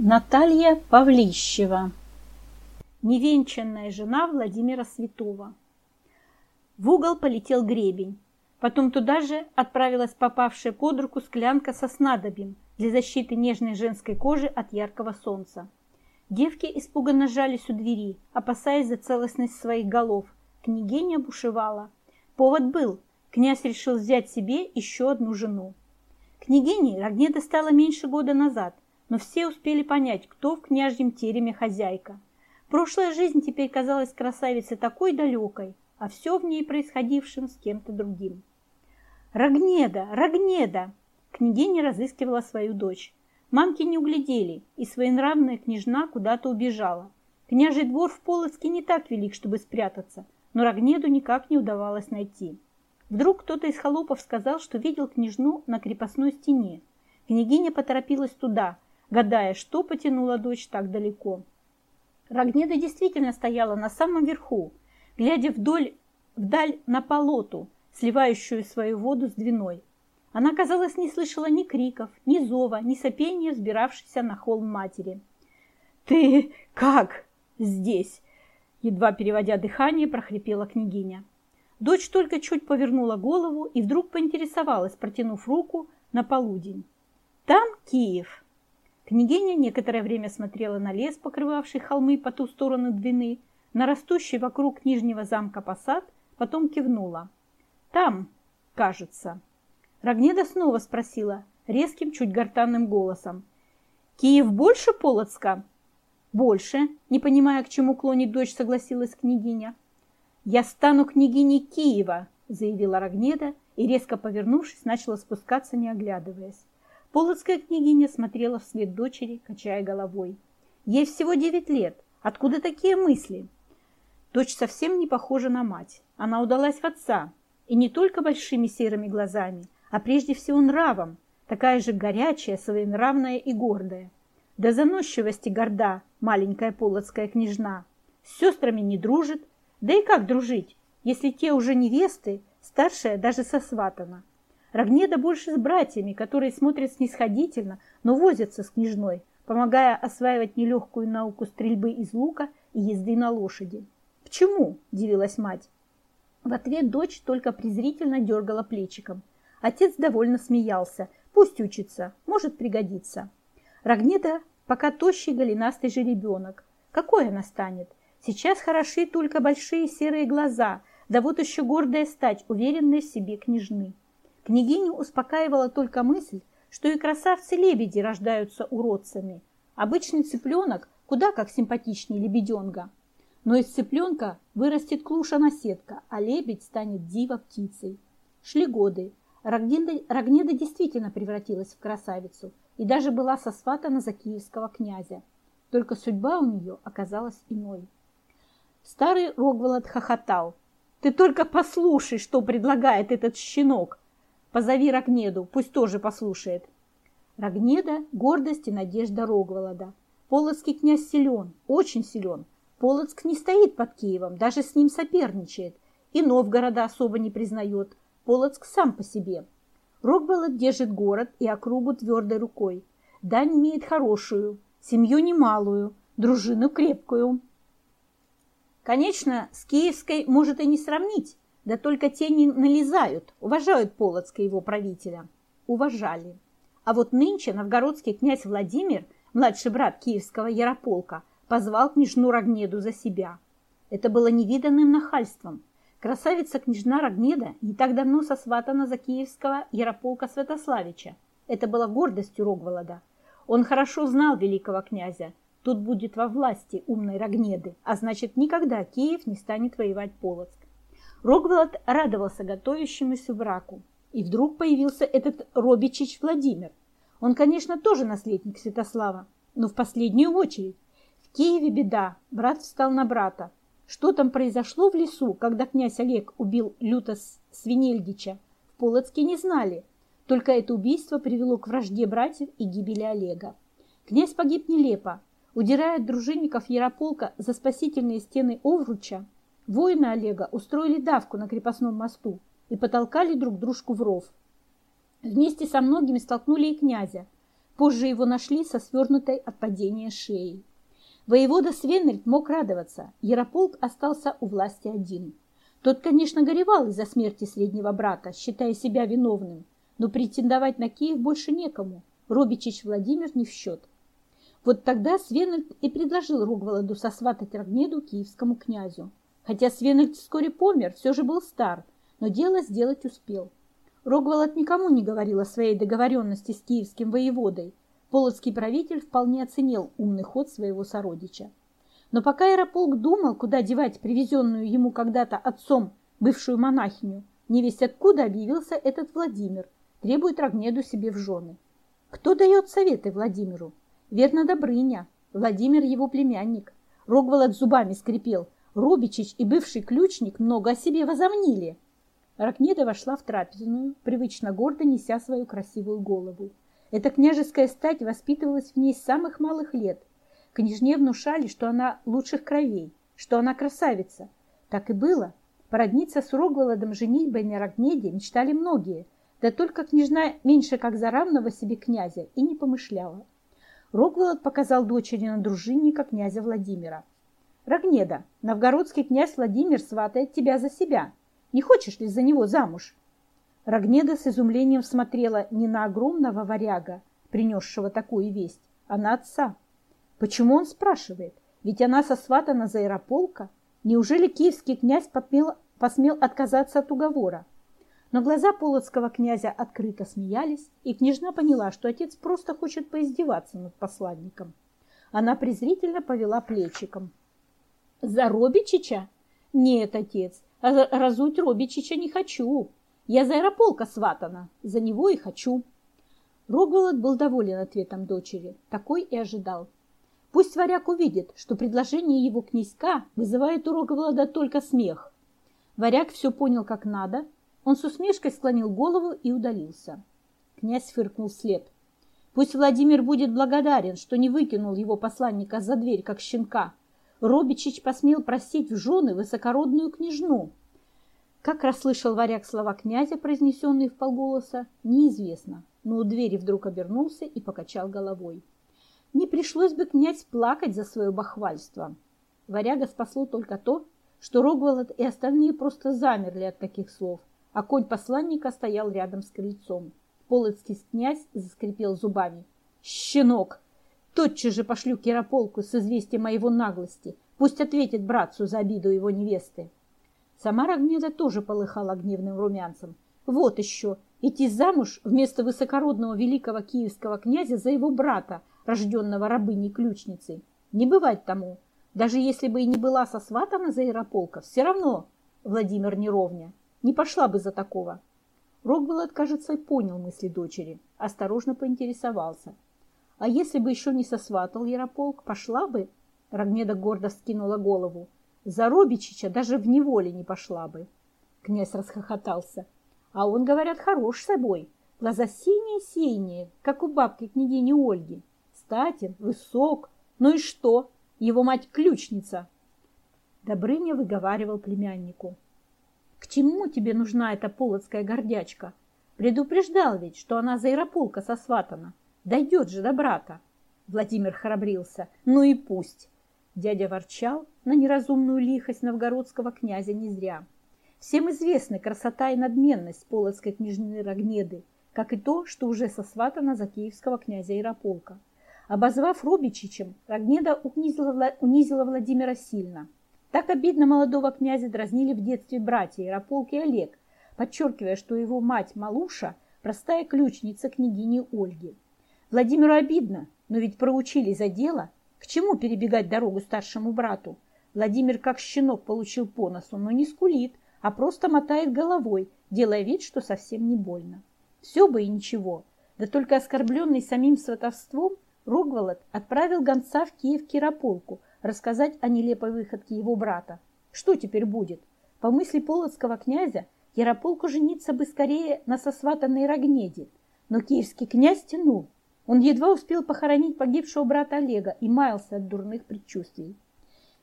Наталья Павлищева Невенчанная жена Владимира Святого В угол полетел гребень. Потом туда же отправилась попавшая под руку склянка со снадобьем для защиты нежной женской кожи от яркого солнца. Девки испуганно жались у двери, опасаясь за целостность своих голов. Княгиня бушевала. Повод был. Князь решил взять себе еще одну жену. Княгине Рогнеда стало меньше года назад – но все успели понять, кто в княжьем тереме хозяйка. Прошлая жизнь теперь казалась красавице такой далекой, а все в ней происходившим с кем-то другим. «Рогнеда! Рогнеда!» Княгиня разыскивала свою дочь. Мамки не углядели, и своенравная княжна куда-то убежала. Княжий двор в Полоцке не так велик, чтобы спрятаться, но Рогнеду никак не удавалось найти. Вдруг кто-то из холопов сказал, что видел княжну на крепостной стене. Княгиня поторопилась туда, гадая, что потянула дочь так далеко. Рогнеда действительно стояла на самом верху, глядя вдоль, вдаль на полоту, сливающую свою воду с Двиной. Она, казалось, не слышала ни криков, ни зова, ни сопения, взбиравшейся на холм матери. «Ты как здесь?» Едва переводя дыхание, прохрипела княгиня. Дочь только чуть повернула голову и вдруг поинтересовалась, протянув руку на полудень. «Там Киев!» Княгиня некоторое время смотрела на лес, покрывавший холмы по ту сторону Двины, на растущий вокруг Нижнего замка посад, потом кивнула. «Там, кажется». Рогнеда снова спросила, резким, чуть гортанным голосом. «Киев больше Полоцка?» «Больше», не понимая, к чему клонит дочь, согласилась княгиня. «Я стану княгиней Киева», заявила Рогнеда и, резко повернувшись, начала спускаться, не оглядываясь. Полоцкая княгиня смотрела вслед дочери, качая головой. Ей всего девять лет. Откуда такие мысли? Дочь совсем не похожа на мать. Она удалась в отца. И не только большими серыми глазами, а прежде всего нравом. Такая же горячая, своенравная и гордая. До заносчивости горда маленькая полоцкая княжна. С сестрами не дружит. Да и как дружить, если те уже невесты, старшая даже сосватана. Рогнеда больше с братьями, которые смотрят снисходительно, но возятся с княжной, помогая осваивать нелегкую науку стрельбы из лука и езды на лошади. «Почему?» – удивилась мать. В ответ дочь только презрительно дергала плечиком. Отец довольно смеялся. «Пусть учится, может пригодиться». Рогнеда пока тощий голенастый жеребенок. Какой она станет? Сейчас хороши только большие серые глаза, да вот еще гордая стать, уверенная в себе княжны. Княгиню успокаивала только мысль, что и красавцы-лебеди рождаются уродцами. Обычный цыпленок куда как симпатичнее лебеденка. Но из цыпленка вырастет клуша-наседка, а лебедь станет дива-птицей. Шли годы. Рогнеда, Рогнеда действительно превратилась в красавицу и даже была сосватана за киевского князя. Только судьба у нее оказалась иной. Старый Рогволод хохотал. «Ты только послушай, что предлагает этот щенок!» Позови Рогнеду, пусть тоже послушает. Рогнеда – гордость и надежда Рогволода. Полоцкий князь силен, очень силен. Полоцк не стоит под Киевом, даже с ним соперничает. И Новгорода особо не признает. Полоцк сам по себе. Рогволод держит город и округу твердой рукой. Дань имеет хорошую, семью немалую, дружину крепкую. Конечно, с киевской может и не сравнить, да только те не налезают, уважают Полоцка его правителя. Уважали. А вот нынче новгородский князь Владимир, младший брат киевского Ярополка, позвал княжну Рогнеду за себя. Это было невиданным нахальством. Красавица-княжна Рогнеда не так давно сосватана за киевского Ярополка Святославича. Это было гордостью Рогволода. Он хорошо знал великого князя. Тут будет во власти умной Рогнеды, а значит никогда Киев не станет воевать Полоцк. Рогволод радовался готовящемуся браку. И вдруг появился этот Робичич Владимир. Он, конечно, тоже наследник Святослава, но в последнюю очередь. В Киеве беда, брат встал на брата. Что там произошло в лесу, когда князь Олег убил люто Свинельдича, в Полоцке не знали. Только это убийство привело к вражде братьев и гибели Олега. Князь погиб нелепо. Удирая от дружинников Ярополка за спасительные стены Овруча, Воины Олега устроили давку на крепостном мосту и потолкали друг дружку в ров. Вместе со многими столкнули и князя. Позже его нашли со свернутой от падения шеей. Воевода Свенельд мог радоваться, Ярополк остался у власти один. Тот, конечно, горевал из-за смерти среднего брата, считая себя виновным, но претендовать на Киев больше некому. Робичич Владимир не в счет. Вот тогда Свенельд и предложил Рогволоду сосватать Рогнеду киевскому князю. Хотя Свенельд вскоре помер, все же был стар, но дело сделать успел. Рогволод никому не говорил о своей договоренности с киевским воеводой. Полоцкий правитель вполне оценил умный ход своего сородича. Но пока Ярополк думал, куда девать привезенную ему когда-то отцом бывшую монахиню, невесть откуда объявился этот Владимир, требует Рогнеду себе в жены. Кто дает советы Владимиру? Верно, Добрыня. Владимир его племянник. Рогволод зубами скрипел. Рубичич и бывший ключник много о себе возомнили. Рогнеда вошла в трапезную, привычно гордо неся свою красивую голову. Эта княжеская стать воспитывалась в ней с самых малых лет. Княжне внушали, что она лучших кровей, что она красавица. Так и было. Породниться с Рогволодом женитьбой на Рогнеде мечтали многие, да только княжна меньше как за равного себе князя и не помышляла. Рогволод показал дочери на дружинника князя Владимира. «Рогнеда, новгородский князь Владимир сватает тебя за себя. Не хочешь ли за него замуж?» Рогнеда с изумлением смотрела не на огромного варяга, принесшего такую весть, а на отца. Почему он спрашивает? Ведь она сосватана за Ярополка. Неужели киевский князь посмел, посмел отказаться от уговора? Но глаза полоцкого князя открыто смеялись, и княжна поняла, что отец просто хочет поиздеваться над посланником. Она презрительно повела плечиком. «За Робичича? Нет, отец, разуть Робичича не хочу. Я за Ярополка сватана, за него и хочу». Рогволод был доволен ответом дочери, такой и ожидал. Пусть варяг увидит, что предложение его князька вызывает у Рогволода только смех. Варяг все понял как надо – он с усмешкой склонил голову и удалился. Князь фыркнул вслед. Пусть Владимир будет благодарен, что не выкинул его посланника за дверь, как щенка. Робичич посмел просить в жены высокородную княжну. Как расслышал варяг слова князя, произнесенные в полголоса, неизвестно, но у двери вдруг обернулся и покачал головой. Не пришлось бы князь плакать за свое бахвальство. Варяга спасло только то, что Рогволод и остальные просто замерли от таких слов, а конь посланника стоял рядом с крыльцом. Полоцкий князь заскрипел зубами. «Щенок! Тотчас же пошлю Кирополку с известием о его наглости. Пусть ответит братцу за обиду его невесты». Сама Рогнеда тоже полыхала гневным румянцем. Вот еще, идти замуж вместо высокородного великого киевского князя за его брата, рожденного рабыней-ключницей. Не бывать тому. Даже если бы и не была сосватана за Ярополка, все равно Владимир Неровня. Не пошла бы за такого. Рогвелл, кажется, понял мысли дочери. Осторожно поинтересовался. А если бы еще не сосватал Ярополк, пошла бы? Рогнеда гордо скинула голову. За Робичича даже в неволе не пошла бы. Князь расхохотался. А он, говорят, хорош собой. Глаза синие-синие, как у бабки княгини Ольги. Статен, высок. Ну и что? Его мать ключница. Добрыня выговаривал племяннику. К чему тебе нужна эта полоцкая гордячка? Предупреждал ведь, что она за Ярополка сосватана. Дойдет же до брата. Владимир храбрился. Ну и пусть. Дядя ворчал на неразумную лихость новгородского князя не зря. Всем известны красота и надменность полоцкой княжны Рогнеды, как и то, что уже сосватана за киевского князя Ярополка. Обозвав Рубичичем, Рогнеда унизила, унизила Владимира сильно – так обидно молодого князя дразнили в детстве братья Ярополк и Олег, подчеркивая, что его мать Малуша – простая ключница княгини Ольги. Владимиру обидно, но ведь проучили за дело. К чему перебегать дорогу старшему брату? Владимир как щенок получил по носу, но не скулит, а просто мотает головой, делая вид, что совсем не больно. Все бы и ничего. Да только оскорбленный самим сватовством, Рогволод отправил гонца в Киев к Ярополку – рассказать о нелепой выходке его брата. Что теперь будет? По мысли полоцкого князя, Ярополку жениться бы скорее на сосватанной Рогнеде. Но киевский князь тянул. Он едва успел похоронить погибшего брата Олега и маялся от дурных предчувствий.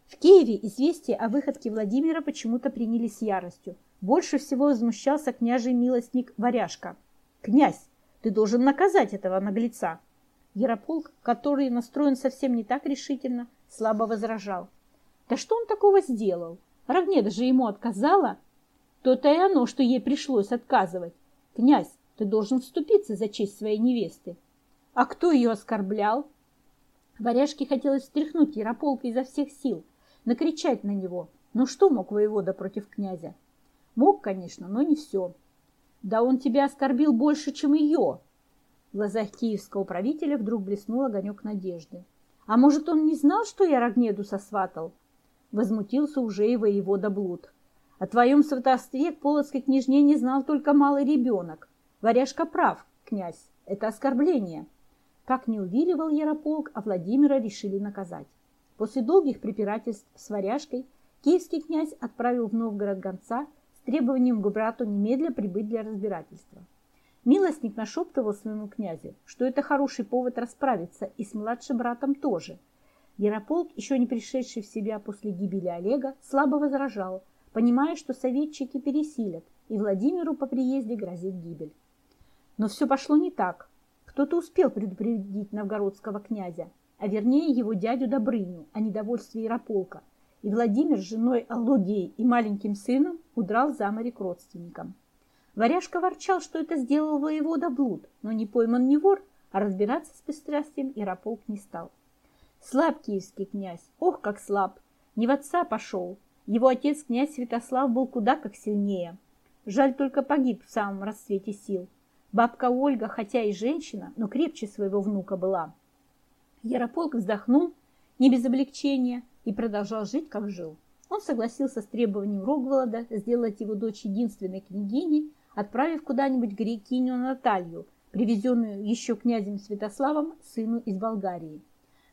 В Киеве известие о выходке Владимира почему-то приняли с яростью. Больше всего возмущался княжий милостник Варяжка. «Князь, ты должен наказать этого наглеца!» Ярополк, который настроен совсем не так решительно, слабо возражал. Да что он такого сделал? Равнеда же ему отказала. То-то и оно, что ей пришлось отказывать. Князь, ты должен вступиться за честь своей невесты. А кто ее оскорблял? Варяжке хотелось встряхнуть Ярополка изо всех сил, накричать на него. Но что мог воевода против князя? Мог, конечно, но не все. Да он тебя оскорбил больше, чем ее. В глазах киевского правителя вдруг блеснул огонек надежды. А может, он не знал, что я Рогнеду сосватал? Возмутился уже и воевода Блуд. О твоем сватовстве к полоцкой княжне не знал только малый ребенок. Варяжка прав, князь, это оскорбление. Как не увиливал Ярополк, а Владимира решили наказать. После долгих препирательств с Варяжкой киевский князь отправил в Новгород гонца с требованием к брату немедля прибыть для разбирательства. Милостник нашептывал своему князю, что это хороший повод расправиться и с младшим братом тоже. Ярополк, еще не пришедший в себя после гибели Олега, слабо возражал – понимая, что советчики пересилят, и Владимиру по приезде грозит гибель. Но все пошло не так. Кто-то успел предупредить новгородского князя, а вернее его дядю Добрыню о недовольстве Ярополка, и Владимир с женой Аллогией и маленьким сыном удрал за море к родственникам. Варяжка ворчал, что это сделал воевода Блуд, но не пойман не вор, а разбираться с пристрастием Ярополк не стал. Слаб киевский князь, ох, как слаб, не в отца пошел, его отец, князь Святослав, был куда как сильнее. Жаль, только погиб в самом расцвете сил. Бабка Ольга, хотя и женщина, но крепче своего внука была. Ярополк вздохнул, не без облегчения, и продолжал жить, как жил. Он согласился с требованием Рогволода сделать его дочь единственной княгиней, отправив куда-нибудь грекиню Наталью, привезенную еще князем Святославом, сыну из Болгарии.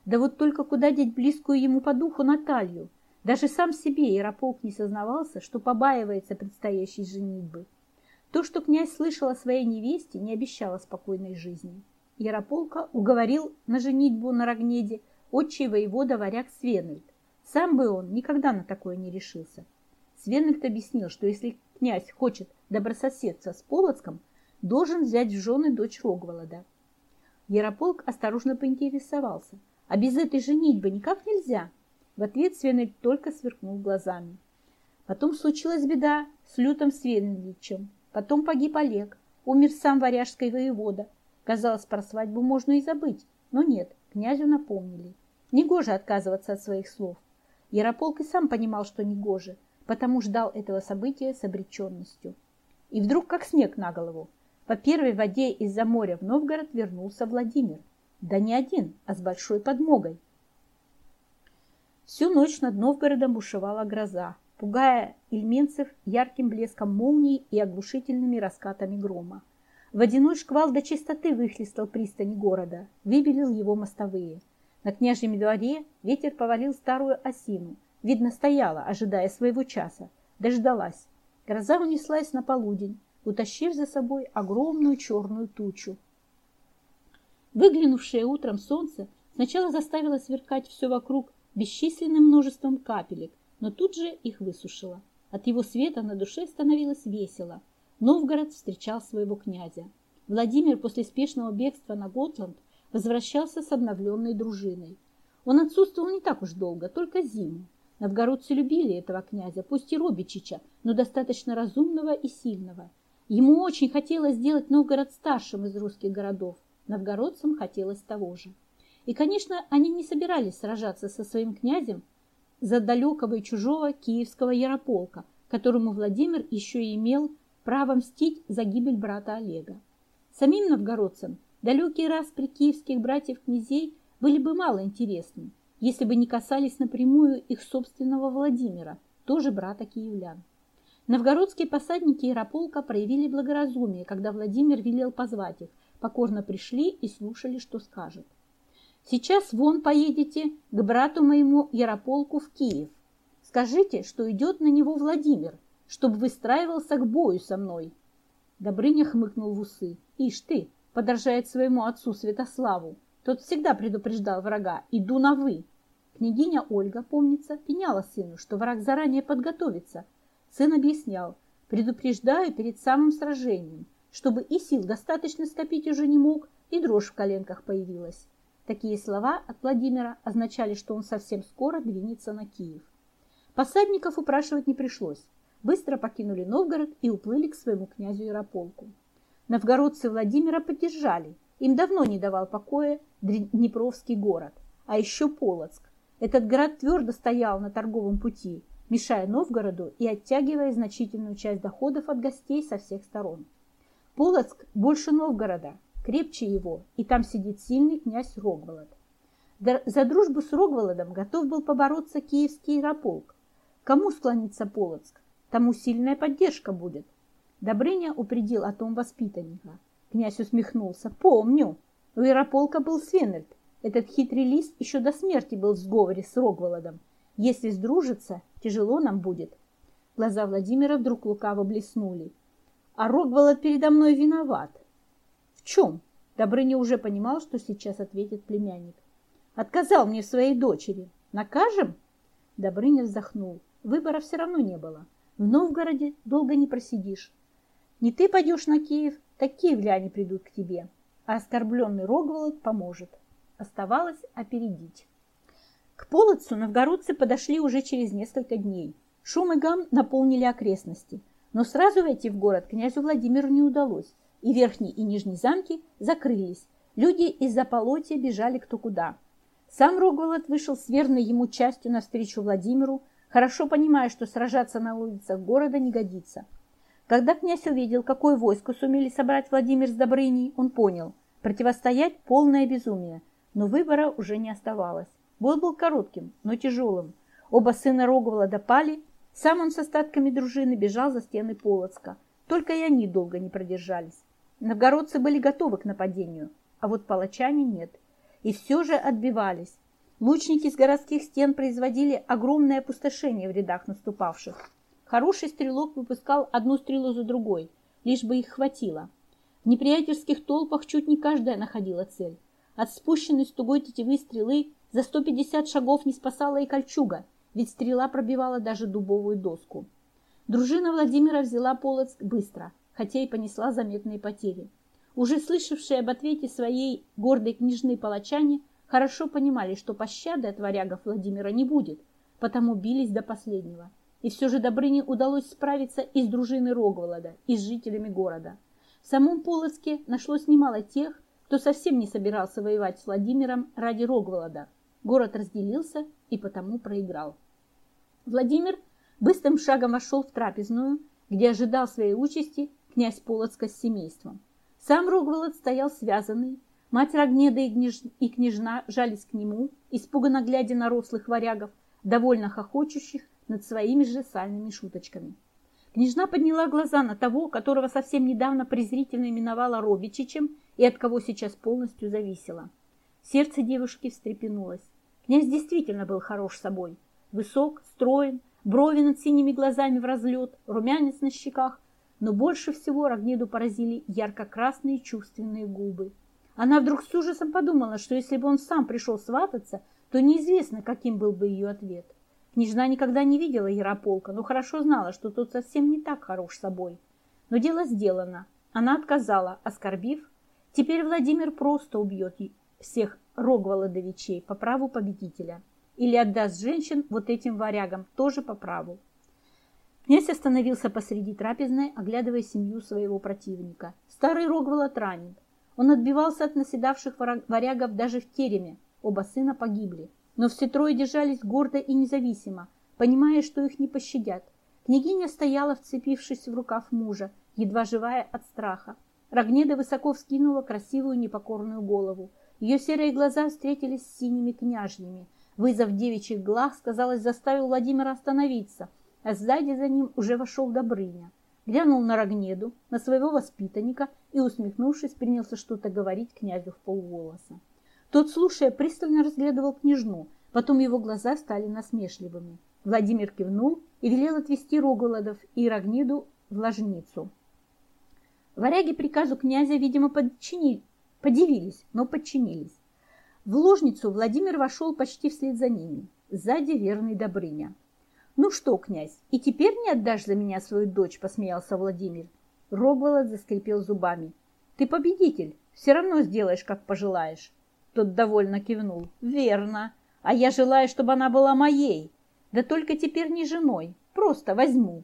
Да вот только куда деть близкую ему по духу Наталью – даже сам себе Ярополк не сознавался, что побаивается предстоящей женитьбы. То, что князь слышал о своей невесте, не обещало спокойной жизни. Ярополка уговорил на женитьбу на Рогнеде отчий воевода варяг Свенельд. Сам бы он никогда на такое не решился. Свенельд объяснил, что если князь хочет добрососедства с Полоцком, должен взять в жены дочь Рогволода. Ярополк осторожно поинтересовался, а без этой женитьбы никак нельзя – в ответ Свенель только сверкнул глазами. Потом случилась беда с лютым Свенельичем. Потом погиб Олег. Умер сам варяжский воевода. Казалось, про свадьбу можно и забыть. Но нет, князю напомнили. Негоже отказываться от своих слов. Ярополк и сам понимал, что негоже, потому ждал этого события с обреченностью. И вдруг, как снег на голову, по первой воде из-за моря в Новгород вернулся Владимир. Да не один, а с большой подмогой. Всю ночь над Новгородом бушевала гроза, пугая ильменцев ярким блеском молний и оглушительными раскатами грома. Водяной шквал до чистоты выхлестал пристани города, выбелил его мостовые. На княжьем дворе ветер повалил старую осину. Видно, стояла, ожидая своего часа. Дождалась. Гроза унеслась на полудень, утащив за собой огромную черную тучу. Выглянувшее утром солнце сначала заставило сверкать все вокруг бесчисленным множеством капелек, но тут же их высушила. От его света на душе становилось весело. Новгород встречал своего князя. Владимир после спешного бегства на Готланд возвращался с обновленной дружиной. Он отсутствовал не так уж долго, только зиму. Новгородцы любили этого князя, пусть и Робичича, но достаточно разумного и сильного. Ему очень хотелось сделать Новгород старшим из русских городов. Новгородцам хотелось того же. И, конечно, они не собирались сражаться со своим князем за далекого и чужого киевского ярополка, которому Владимир еще и имел право мстить за гибель брата Олега. Самим новгородцам далекие распри киевских братьев-князей были бы мало интересны, если бы не касались напрямую их собственного Владимира, тоже брата киевлян. Новгородские посадники Ярополка проявили благоразумие, когда Владимир велел позвать их, покорно пришли и слушали, что скажет. Сейчас вон поедете к брату моему Ярополку в Киев. Скажите, что идет на него Владимир, чтобы выстраивался к бою со мной. Добрыня хмыкнул в усы. Ишь ты, подражает своему отцу Святославу. Тот всегда предупреждал врага. Иду на «вы». Княгиня Ольга, помнится, пеняла сыну, что враг заранее подготовится. Сын объяснял, предупреждаю перед самым сражением, чтобы и сил достаточно скопить уже не мог, и дрожь в коленках появилась. Такие слова от Владимира означали, что он совсем скоро двинется на Киев. Посадников упрашивать не пришлось. Быстро покинули Новгород и уплыли к своему князю Ярополку. Новгородцы Владимира поддержали. Им давно не давал покоя Днепровский город, а еще Полоцк. Этот город твердо стоял на торговом пути, мешая Новгороду и оттягивая значительную часть доходов от гостей со всех сторон. Полоцк больше Новгорода, крепче его, и там сидит сильный князь Рогволод. За дружбу с Рогволодом готов был побороться киевский Ярополк. Кому склонится Полоцк, тому сильная поддержка будет. Добрыня упредил о том воспитанника. Князь усмехнулся. Помню, у Ярополка был Свенельд. Этот хитрый лист еще до смерти был в сговоре с Рогволодом. Если сдружится, тяжело нам будет. Глаза Владимира вдруг лукаво блеснули. А Рогволод передо мной виноват. В чем? Добрыня уже понимал, что сейчас ответит племянник. Отказал мне своей дочери. Накажем? Добрыня вздохнул. Выбора все равно не было. В Новгороде долго не просидишь. Не ты пойдешь на Киев, так киевляне придут к тебе, а оскорбленный Рогволод поможет. Оставалось опередить. К Полоцу новгородцы подошли уже через несколько дней. Шум и гам наполнили окрестности, но сразу войти в город князю Владимиру не удалось, и верхний и нижний замки закрылись. Люди из-за полотья бежали кто куда. Сам Рогволод вышел с верной ему частью навстречу Владимиру, хорошо понимая, что сражаться на улицах города не годится – когда князь увидел, какое войско сумели собрать Владимир с Добрыней, он понял – противостоять полное безумие, но выбора уже не оставалось. Бой был коротким, но тяжелым. Оба сына Рогова допали, сам он с остатками дружины бежал за стены Полоцка. Только и они долго не продержались. Новгородцы были готовы к нападению, а вот палачане нет. И все же отбивались. Лучники с городских стен производили огромное опустошение в рядах наступавших. Хороший стрелок выпускал одну стрелу за другой, лишь бы их хватило. В неприятельских толпах чуть не каждая находила цель. От спущенной с тугой тетивы стрелы за 150 шагов не спасала и кольчуга, ведь стрела пробивала даже дубовую доску. Дружина Владимира взяла Полоцк быстро, хотя и понесла заметные потери. Уже слышавшие об ответе своей гордой княжны палачане хорошо понимали, что пощады от варягов Владимира не будет, потому бились до последнего. И все же Добрыне удалось справиться и с дружиной Рогволода, и с жителями города. В самом Полоцке нашлось немало тех, кто совсем не собирался воевать с Владимиром ради Рогволода. Город разделился и потому проиграл. Владимир быстрым шагом вошел в трапезную, где ожидал своей участи князь Полоцка с семейством. Сам Рогволод стоял связанный, мать Рогнеда и, княж... и княжна жались к нему, испуганно глядя на рослых варягов, довольно хохочущих над своими же сальными шуточками. Княжна подняла глаза на того, которого совсем недавно презрительно именовала Робичичем и от кого сейчас полностью зависела. Сердце девушки встрепенулось. Князь действительно был хорош собой. Высок, строен, брови над синими глазами в разлет, румянец на щеках, но больше всего Рогнеду поразили ярко-красные чувственные губы. Она вдруг с ужасом подумала, что если бы он сам пришел свататься, то неизвестно, каким был бы ее ответ. Княжна никогда не видела Ярополка, но хорошо знала, что тот совсем не так хорош собой. Но дело сделано. Она отказала, оскорбив. Теперь Владимир просто убьет всех Рогволодовичей по праву победителя. Или отдаст женщин вот этим варягам тоже по праву. Князь остановился посреди трапезной, оглядывая семью своего противника. Старый Рогволод ранен. Он отбивался от наседавших варягов даже в тереме. Оба сына погибли. Но все трое держались гордо и независимо, понимая, что их не пощадят. Княгиня стояла, вцепившись в рукав мужа, едва живая от страха. Рогнеда высоко вскинула красивую непокорную голову. Ее серые глаза встретились с синими княжьями. Вызов девичьих глаз, казалось, заставил Владимира остановиться, а сзади за ним уже вошел Добрыня. Глянул на Рогнеду, на своего воспитанника и, усмехнувшись, принялся что-то говорить князю в полголоса. Тот, слушая, пристально разглядывал княжну, потом его глаза стали насмешливыми. Владимир кивнул и велел отвести Рогулодов и Рогниду в ложницу. Варяги приказу князя, видимо, подчини... подивились, но подчинились. В ложницу Владимир вошел почти вслед за ними. Сзади верный Добрыня. «Ну что, князь, и теперь не отдашь за меня свою дочь?» – посмеялся Владимир. Рогволод заскрипел зубами. «Ты победитель, все равно сделаешь, как пожелаешь». Тот довольно кивнул. Верно. А я желаю, чтобы она была моей. Да только теперь не женой. Просто возьму.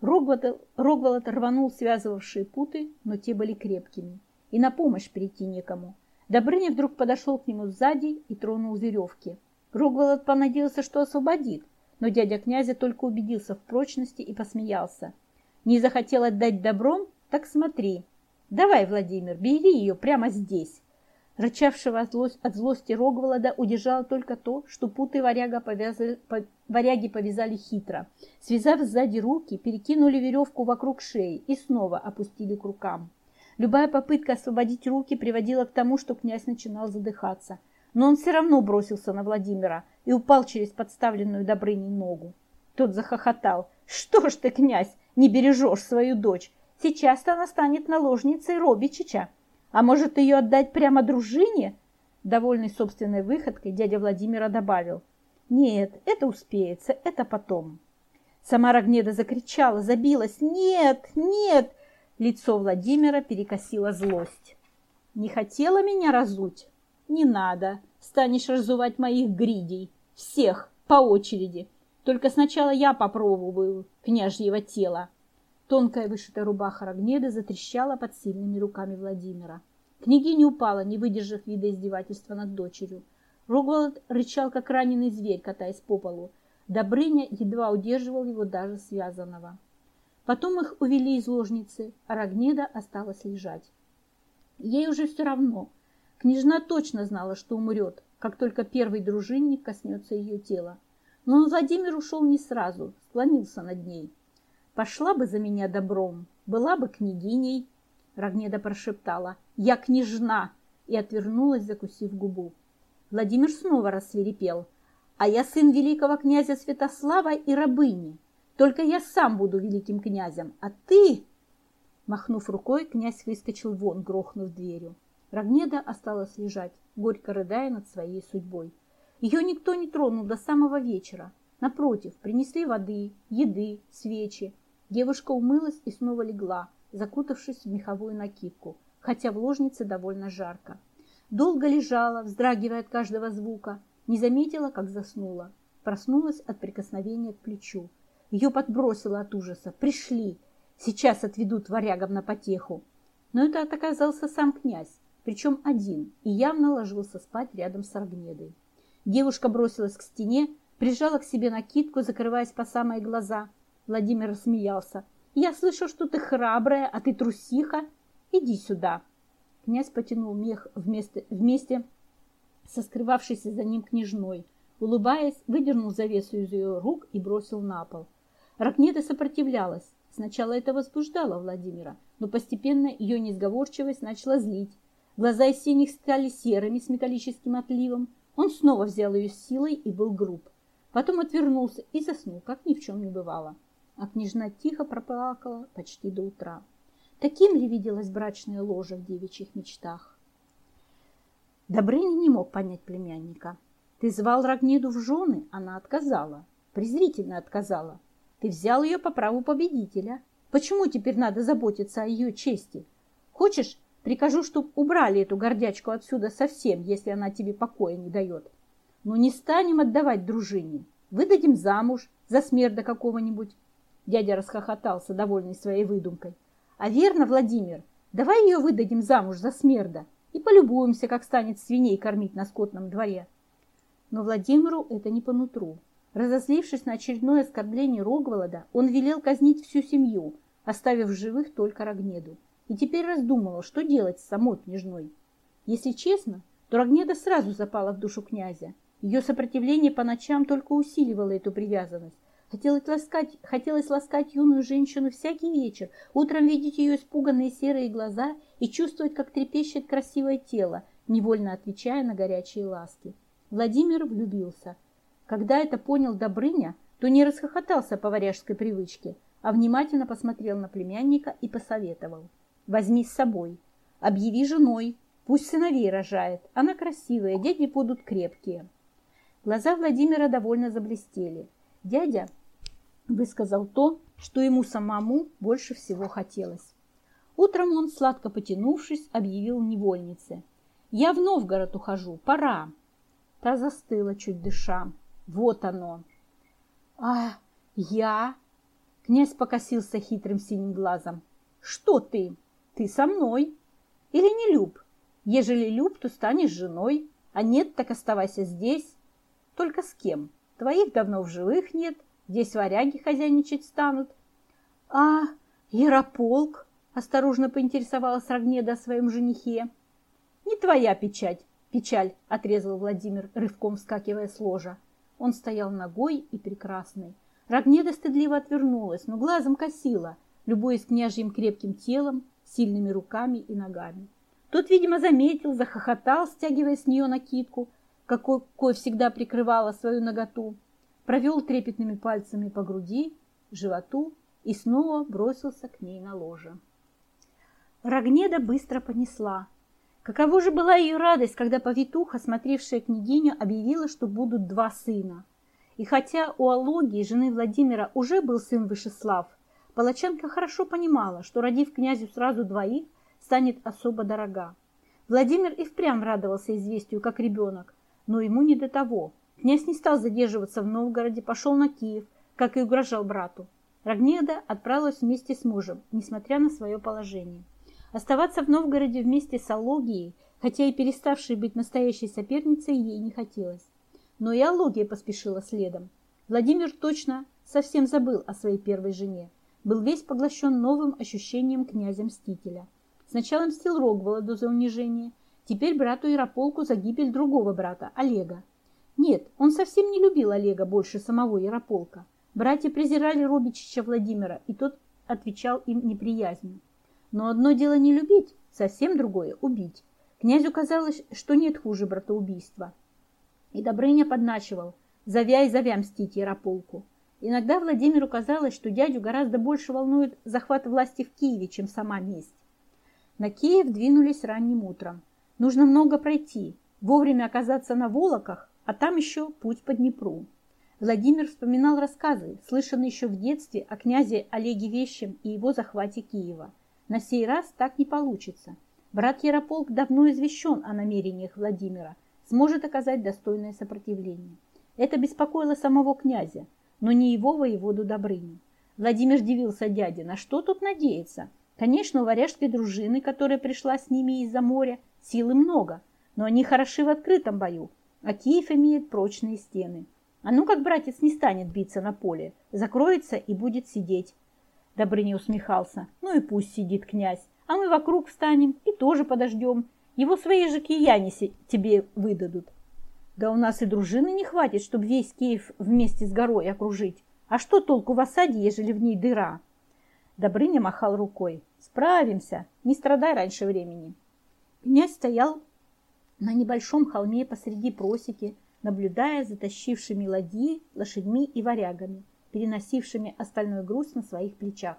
Рогволод рванул связывавшие путы, но те были крепкими. И на помощь прийти некому. Добрыня вдруг подошел к нему сзади и тронул веревки. Рогволод понадеялся, что освободит, но дядя князя только убедился в прочности и посмеялся. Не захотел отдать добром? Так смотри. Давай, Владимир, бери ее прямо здесь. Рычавшего от, злость, от злости Рогволода удержало только то, что путы варяга повязали, по, варяги повязали хитро. Связав сзади руки, перекинули веревку вокруг шеи и снова опустили к рукам. Любая попытка освободить руки приводила к тому, что князь начинал задыхаться. Но он все равно бросился на Владимира и упал через подставленную Добрыней ногу. Тот захохотал. «Что ж ты, князь, не бережешь свою дочь? Сейчас-то она станет наложницей Робичича. А может, ее отдать прямо дружине?» Довольный собственной выходкой, дядя Владимира добавил. «Нет, это успеется, это потом». Сама Рогнеда закричала, забилась. «Нет, нет!» Лицо Владимира перекосило злость. «Не хотела меня разуть? Не надо. Станешь разувать моих гридей. Всех, по очереди. Только сначала я попробую княжьего тела». Тонкая вышитая рубаха Рогнеды затрещала под сильными руками Владимира. Княгиня упала, не выдержав вида издевательства над дочерью. Рогволод рычал, как раненый зверь, катаясь по полу. Добрыня едва удерживал его даже связанного. Потом их увели из ложницы, а Рогнеда осталась лежать. Ей уже все равно. Княжна точно знала, что умрет, как только первый дружинник коснется ее тела. Но Владимир ушел не сразу, склонился над ней. «Пошла бы за меня добром, была бы княгиней», Рогнеда прошептала «Я княжна!» и отвернулась, закусив губу. Владимир снова рассверепел. «А я сын великого князя Святослава и рабыни. Только я сам буду великим князем, а ты...» Махнув рукой, князь выскочил вон, грохнув дверью. Рогнеда осталась лежать, горько рыдая над своей судьбой. Ее никто не тронул до самого вечера. Напротив, принесли воды, еды, свечи. Девушка умылась и снова легла, закутавшись в меховую накидку, хотя в ложнице довольно жарко. Долго лежала, вздрагивая от каждого звука, не заметила, как заснула. Проснулась от прикосновения к плечу. Ее подбросило от ужаса. Пришли. Сейчас отведут варягам на потеху. Но это оказался сам князь, причем один, и явно ложился спать рядом с Аргнедой. Девушка бросилась к стене, прижала к себе накидку, закрываясь по самые глаза. Владимир рассмеялся. «Я слышу, что ты храбрая, а ты трусиха. Иди сюда». Князь потянул мех вместе, вместе со скрывавшейся за ним княжной. Улыбаясь, выдернул завесу из ее рук и бросил на пол. Ракнета сопротивлялась. Сначала это возбуждало Владимира, но постепенно ее несговорчивость начала злить. Глаза из синих стали серыми с металлическим отливом. Он снова взял ее силой и был груб. Потом отвернулся и заснул, как ни в чем не бывало. А княжна тихо проплакала почти до утра. Таким ли виделась брачная ложа в девичьих мечтах? Добрыня не мог понять племянника. Ты звал Рогнеду в жены, она отказала. Презрительно отказала. Ты взял ее по праву победителя. Почему теперь надо заботиться о ее чести? Хочешь, прикажу, чтобы убрали эту гордячку отсюда совсем, если она тебе покоя не дает. Но не станем отдавать дружине. Выдадим замуж за смерда какого-нибудь. Дядя расхохотался, довольный своей выдумкой. А верно, Владимир, давай ее выдадим замуж за смерда и полюбуемся, как станет свиней кормить на скотном дворе. Но Владимиру это не по нутру. Разозлившись на очередное оскорбление Рогволода, он велел казнить всю семью, оставив живых только Рогнеду. И теперь раздумывал, что делать с самой княжной. Если честно, то Рогнеда сразу запала в душу князя. Ее сопротивление по ночам только усиливало эту привязанность. Хотелось ласкать, хотелось ласкать юную женщину всякий вечер, утром видеть ее испуганные серые глаза и чувствовать, как трепещет красивое тело, невольно отвечая на горячие ласки. Владимир влюбился – когда это понял Добрыня, то не расхохотался по варяжской привычке, а внимательно посмотрел на племянника и посоветовал. «Возьми с собой, объяви женой, пусть сыновей рожает, она красивая, дети будут крепкие». Глаза Владимира довольно заблестели. Дядя высказал то, что ему самому больше всего хотелось. Утром он, сладко потянувшись, объявил невольнице. Я в Новгород ухожу, пора. Та застыла, чуть дыша. Вот оно. А я? Князь покосился хитрым синим глазом. Что ты? Ты со мной. Или не люб? Ежели люб, то станешь женой, а нет, так оставайся здесь. Только с кем? Твоих давно в живых нет, здесь варяги хозяйничать станут. А Ярополк? Осторожно поинтересовалась Рогнеда о своем женихе. Не твоя печать, печаль, отрезал Владимир, рывком вскакивая с ложа. Он стоял ногой и прекрасный. Рогнеда стыдливо отвернулась, но глазом косила, любуясь княжьим крепким телом, сильными руками и ногами. Тот, видимо, заметил, захохотал, стягивая с нее накидку, какой кой всегда прикрывала свою ноготу, провел трепетными пальцами по груди, животу и снова бросился к ней на ложе. Рогнеда быстро понесла. Каково же была ее радость, когда повитуха, смотревшая княгиню, объявила, что будут два сына. И хотя у Алогии, жены Владимира, уже был сын Вышеслав, Палаченко хорошо понимала, что, родив князю сразу двоих, станет особо дорога. Владимир и впрямь радовался известию, как ребенок, но ему не до того. Князь не стал задерживаться в Новгороде, пошел на Киев, как и угрожал брату. Рогнеда отправилась вместе с мужем, несмотря на свое положение. Оставаться в Новгороде вместе с Алогией, хотя и переставшей быть настоящей соперницей, ей не хотелось. Но и Алогия поспешила следом. Владимир точно совсем забыл о своей первой жене. Был весь поглощен новым ощущением князя-мстителя – Сначала мстил Рогволоду за унижение, теперь брату Ярополку за гибель другого брата, Олега. Нет, он совсем не любил Олега больше самого Ярополка. Братья презирали Робичича Владимира, и тот отвечал им неприязнью. Но одно дело не любить, совсем другое – убить. Князю казалось, что нет хуже братоубийства. И Добрыня подначивал «Завяй, завя мстить Ярополку». Иногда Владимиру казалось, что дядю гораздо больше волнует захват власти в Киеве, чем сама месть. На Киев двинулись ранним утром. Нужно много пройти, вовремя оказаться на Волоках, а там еще путь по Днепру. Владимир вспоминал рассказы, слышанные еще в детстве о князе Олеге Вещем и его захвате Киева. На сей раз так не получится. Брат Ярополк давно извещен о намерениях Владимира, сможет оказать достойное сопротивление. Это беспокоило самого князя, но не его воеводу Добрыню. Владимир дивился дяде, на что тут надеяться – Конечно, у варяжской дружины, которая пришла с ними из-за моря, силы много, но они хороши в открытом бою, а Киев имеет прочные стены. А ну как братец не станет биться на поле, закроется и будет сидеть. Добрыня усмехался. Ну и пусть сидит князь, а мы вокруг встанем и тоже подождем. Его свои же кияне тебе выдадут. Да у нас и дружины не хватит, чтобы весь Киев вместе с горой окружить. А что толку в осаде, ежели в ней дыра? Добрыня махал рукой. «Справимся, не страдай раньше времени». Князь стоял на небольшом холме посреди просеки, наблюдая за тащившими ладьи, лошадьми и варягами, переносившими остальной груз на своих плечах.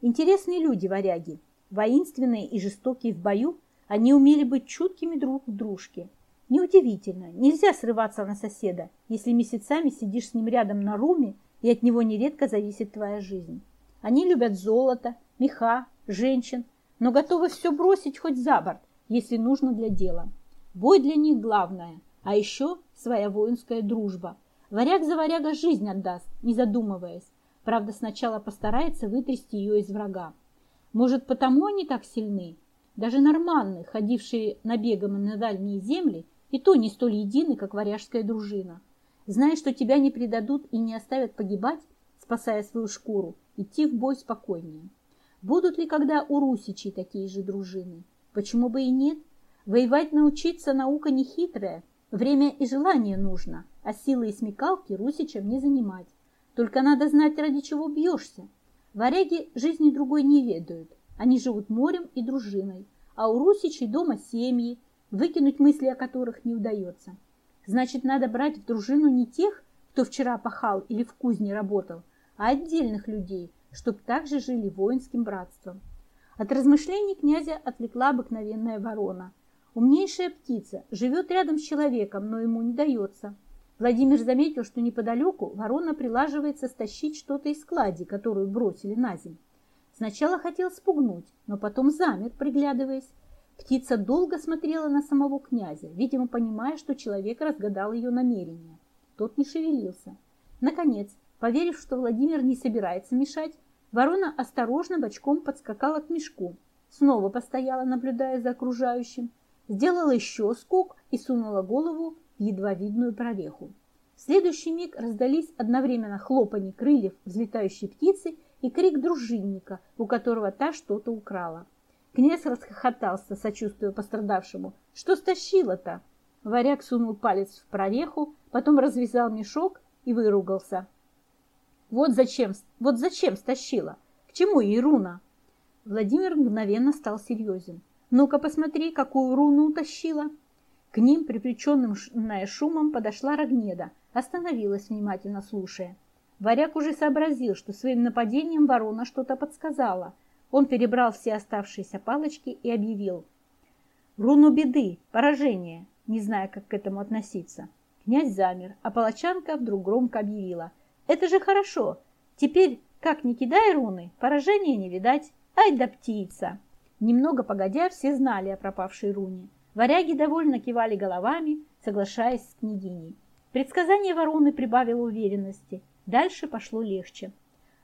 Интересные люди варяги, воинственные и жестокие в бою, они умели быть чуткими друг к дружке. Неудивительно, нельзя срываться на соседа, если месяцами сидишь с ним рядом на руме, и от него нередко зависит твоя жизнь. Они любят золото, меха, женщин, но готовы все бросить хоть за борт, если нужно для дела. Бой для них главное, а еще своя воинская дружба. Варяг за варяга жизнь отдаст, не задумываясь. Правда, сначала постарается вытрясти ее из врага. Может, потому они так сильны? Даже норманны, ходившие набегом на дальние земли, и то не столь едины, как варяжская дружина. Зная, что тебя не предадут и не оставят погибать, спасая свою шкуру, идти в бой спокойнее. Будут ли когда у русичей такие же дружины? Почему бы и нет? Воевать научиться наука не хитрая, время и желание нужно, а силы и смекалки русичам не занимать. Только надо знать, ради чего бьешься. Варяги жизни другой не ведают, они живут морем и дружиной, а у русичей дома семьи, выкинуть мысли о которых не удается. Значит, надо брать в дружину не тех, кто вчера пахал или в кузне работал, а отдельных людей, чтоб также жили воинским братством. От размышлений князя отвлекла обыкновенная ворона. Умнейшая птица, живет рядом с человеком, но ему не дается. Владимир заметил, что неподалеку ворона прилаживается стащить что-то из склади, которую бросили на землю. Сначала хотел спугнуть, но потом замер, приглядываясь. Птица долго смотрела на самого князя, видимо, понимая, что человек разгадал ее намерение. Тот не шевелился. Наконец, поверив, что Владимир не собирается мешать, ворона осторожно бочком подскакала к мешку, снова постояла, наблюдая за окружающим, сделала еще скок и сунула голову в едва видную прореху. В следующий миг раздались одновременно хлопанье крыльев взлетающей птицы и крик дружинника, у которого та что-то украла. Князь расхохотался, сочувствуя пострадавшему. «Что стащила-то?» Варяг сунул палец в прореху, потом развязал мешок и выругался. «Вот зачем, вот зачем стащила? К чему ей руна?» Владимир мгновенно стал серьезен. «Ну-ка посмотри, какую руну утащила!» К ним, припреченная шумом, подошла Рогнеда, остановилась, внимательно слушая. Варяг уже сообразил, что своим нападением ворона что-то подсказала. Он перебрал все оставшиеся палочки и объявил. «Руну беды, поражение!» не зная, как к этому относиться. Князь замер, а палачанка вдруг громко объявила. «Это же хорошо! Теперь, как ни кидай руны, поражения не видать! Ай да птица!» Немного погодя, все знали о пропавшей руне. Варяги довольно кивали головами, соглашаясь с княгиней. Предсказание вороны прибавило уверенности. Дальше пошло легче.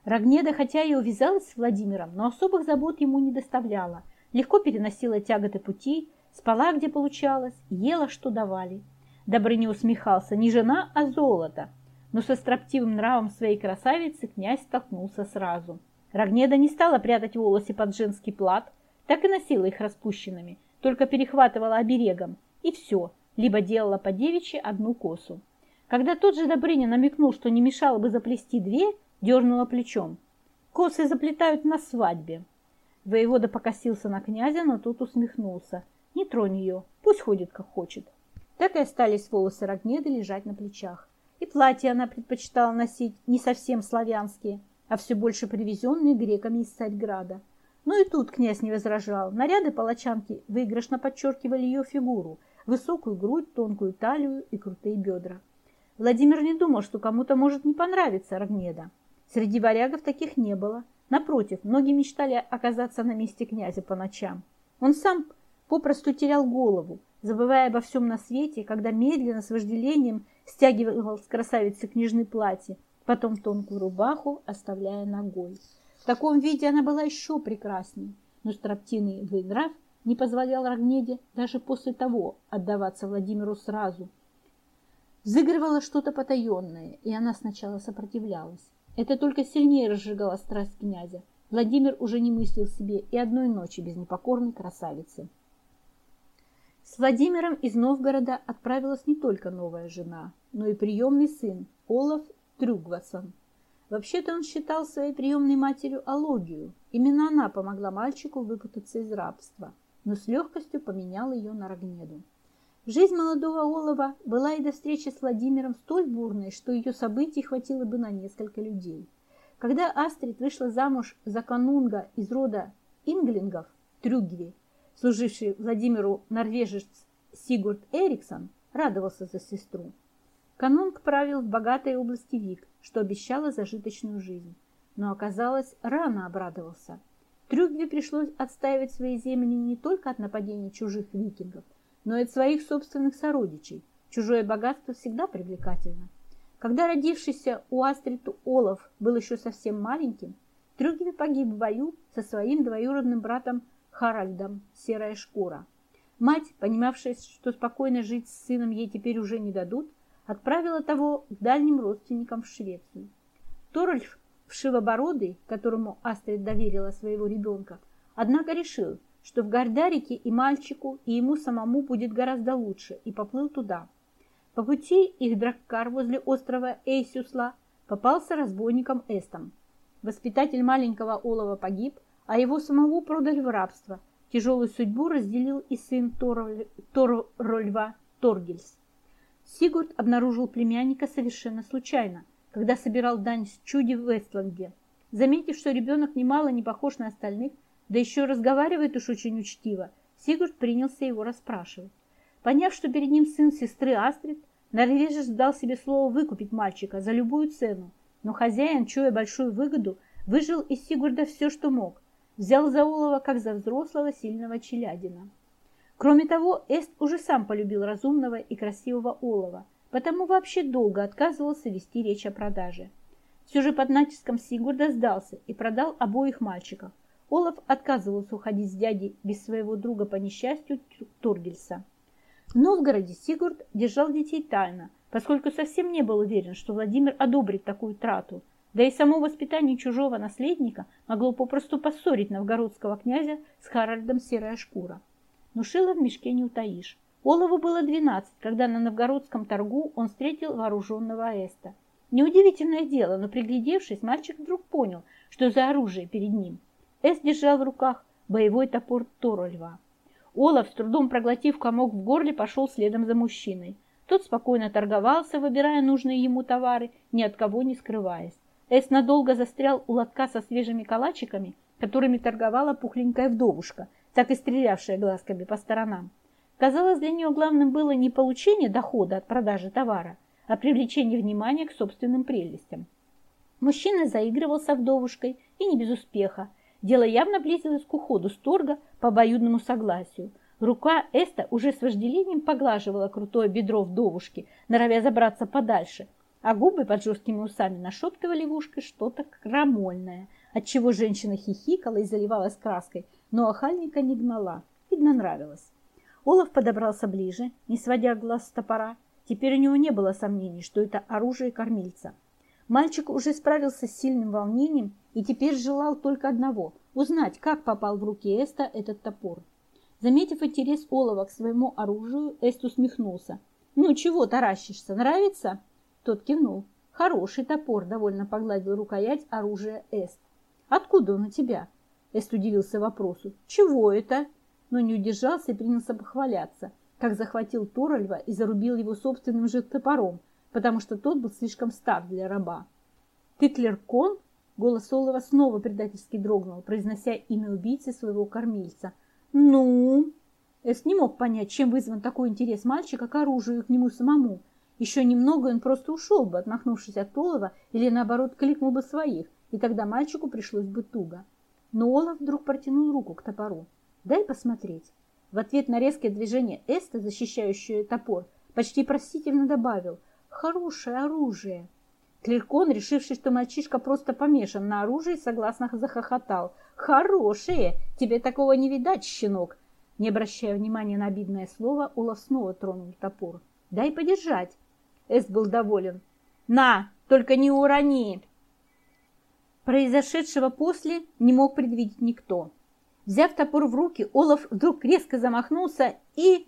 Рогнеда, хотя и увязалась с Владимиром, но особых забот ему не доставляла. Легко переносила тяготы пути, спала, где получалось, ела, что давали. Добрыня усмехался, не жена, а золото. Но со строптивым нравом своей красавицы князь столкнулся сразу. Рогнеда не стала прятать волосы под женский плат, так и носила их распущенными – только перехватывала оберегом, и все, либо делала по девичьи одну косу. Когда тот же Добрыня намекнул, что не мешало бы заплести две, дернула плечом. Косы заплетают на свадьбе. Воевода покосился на князя, но тот усмехнулся. Не тронь ее, пусть ходит как хочет. Так и остались волосы Рогнеды лежать на плечах. И платья она предпочитала носить не совсем славянские, а все больше привезенные греками из Царьграда. Но ну и тут князь не возражал. Наряды палачанки выигрышно подчеркивали ее фигуру, высокую грудь, тонкую талию и крутые бедра. Владимир не думал, что кому-то может не понравиться Рогнеда. Среди варягов таких не было. Напротив, многие мечтали оказаться на месте князя по ночам. Он сам попросту терял голову, забывая обо всем на свете, когда медленно, с вожделением стягивал с красавицы книжное платье, потом тонкую рубаху, оставляя ногой. В таком виде она была еще прекрасней, но строптивый нрав не позволял Рогнеде даже после того отдаваться Владимиру сразу. Взыгрывало что-то потаенное, и она сначала сопротивлялась. Это только сильнее разжигало страсть князя. Владимир уже не мыслил себе и одной ночи без непокорной красавицы. С Владимиром из Новгорода отправилась не только новая жена, но и приемный сын Олаф Трюгвасон. Вообще-то он считал своей приемной матерью Алогию. Именно она помогла мальчику выпутаться из рабства, но с легкостью поменял ее на Рогнеду. Жизнь молодого Олова была и до встречи с Владимиром столь бурной, что ее событий хватило бы на несколько людей. Когда Астрид вышла замуж за канунга из рода Инглингов, Трюгви, служивший Владимиру норвежец Сигурд Эриксон, радовался за сестру. Канунг правил в богатой области Вик, что обещало зажиточную жизнь. Но оказалось, рано обрадовался. Трюгве пришлось отстаивать свои земли не только от нападений чужих викингов, но и от своих собственных сородичей. Чужое богатство всегда привлекательно. Когда родившийся у Астрид Олаф был еще совсем маленьким, Трюгве погиб в бою со своим двоюродным братом Харальдом Серая Шкура. Мать, понимавшая, что спокойно жить с сыном ей теперь уже не дадут, отправила того к дальним родственникам в Швецию. Торольф, вшивобородый, которому Астрид доверила своего ребенка, однако решил, что в Гордарике и мальчику, и ему самому будет гораздо лучше, и поплыл туда. По пути их драккар возле острова Эйсюсла попался разбойникам Эстом. Воспитатель маленького Олова погиб, а его самого продали в рабство. Тяжелую судьбу разделил и сын Торольва Торгельс. Сигурд обнаружил племянника совершенно случайно, когда собирал дань с чуди в Вестланде. Заметив, что ребенок немало не похож на остальных, да еще разговаривает уж очень учтиво, Сигурд принялся его расспрашивать. Поняв, что перед ним сын сестры Астрид, норвежец дал себе слово выкупить мальчика за любую цену, но хозяин, чуя большую выгоду, выжил из Сигурда все, что мог, взял за олова, как за взрослого сильного челядина. Кроме того, Эст уже сам полюбил разумного и красивого Олова, потому вообще долго отказывался вести речь о продаже. Все же под натиском Сигурда сдался и продал обоих мальчиков. Олаф отказывался уходить с дядей без своего друга по несчастью Тургельса. В Новгороде Сигурд держал детей тайно, поскольку совсем не был уверен, что Владимир одобрит такую трату, да и само воспитание чужого наследника могло попросту поссорить новгородского князя с Харальдом Серая Шкура. Но шило в мешке не утаишь. Олову было 12, когда на новгородском торгу он встретил вооруженного Эста. Неудивительное дело, но приглядевшись, мальчик вдруг понял, что за оружие перед ним. Эст держал в руках боевой топор Торольва. Олаф, с трудом проглотив комок в горле, пошел следом за мужчиной. Тот спокойно торговался, выбирая нужные ему товары, ни от кого не скрываясь. Эс надолго застрял у лотка со свежими калачиками, которыми торговала пухленькая вдовушка – так и стрелявшая глазками по сторонам. Казалось, для нее главным было не получение дохода от продажи товара, а привлечение внимания к собственным прелестям. Мужчина заигрывал со вдовушкой и не без успеха. Дело явно близилось к уходу с торга по обоюдному согласию. Рука Эста уже с вожделением поглаживала крутое бедро вдовушки, норовя забраться подальше, а губы под жесткими усами нашептывали в ушко что-то крамольное, отчего женщина хихикала и заливалась краской – но охальника не гнала. Видно, нравилось. Олаф подобрался ближе, не сводя глаз с топора. Теперь у него не было сомнений, что это оружие кормильца. Мальчик уже справился с сильным волнением и теперь желал только одного – узнать, как попал в руки Эста этот топор. Заметив интерес Олова к своему оружию, Эст усмехнулся. «Ну чего таращишься, нравится?» Тот кивнул. «Хороший топор», – довольно погладил рукоять оружия Эст. «Откуда он у тебя?» Эст удивился вопросу. «Чего это?» Но не удержался и принялся похваляться, как захватил Торальва и зарубил его собственным же топором, потому что тот был слишком стар для раба. «Ты клеркон?» Голос Олова снова предательски дрогнул, произнося имя убийцы своего кормильца. «Ну?» Эст не мог понять, чем вызван такой интерес мальчика к оружию к нему самому. Еще немного он просто ушел бы, отмахнувшись от Олова, или наоборот кликнул бы своих, и тогда мальчику пришлось бы туго. Но Олаф вдруг протянул руку к топору. «Дай посмотреть». В ответ на резкое движение Эста, защищающее топор, почти просительно добавил «Хорошее оружие». Клеркон, решивший, что мальчишка просто помешан на оружии, согласно захохотал. «Хорошее! Тебе такого не видать, щенок!» Не обращая внимания на обидное слово, Олаф снова тронул топор. «Дай подержать!» Эст был доволен. «На, только не урони!» Произошедшего после не мог предвидеть никто. Взяв топор в руки, Олаф вдруг резко замахнулся и...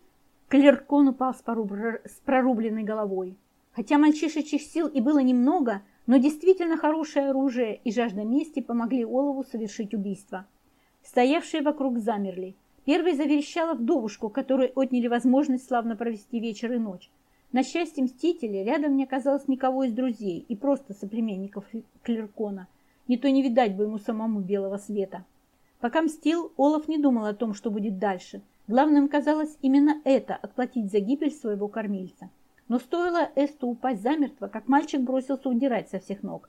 Клеркон упал с, с прорубленной головой. Хотя мальчишечьих сил и было немного, но действительно хорошее оружие и жажда мести помогли Олову совершить убийство. Стоявшие вокруг замерли. Первой заверещала вдовушку, которой отняли возможность славно провести вечер и ночь. На счастье мстителя рядом не оказалось никого из друзей и просто соплеменников Клеркона – не то не видать бы ему самому белого света. Пока мстил, Олаф не думал о том, что будет дальше. Главным казалось именно это – отплатить за гибель своего кормильца. Но стоило Эсту упасть замертво, как мальчик бросился удирать со всех ног.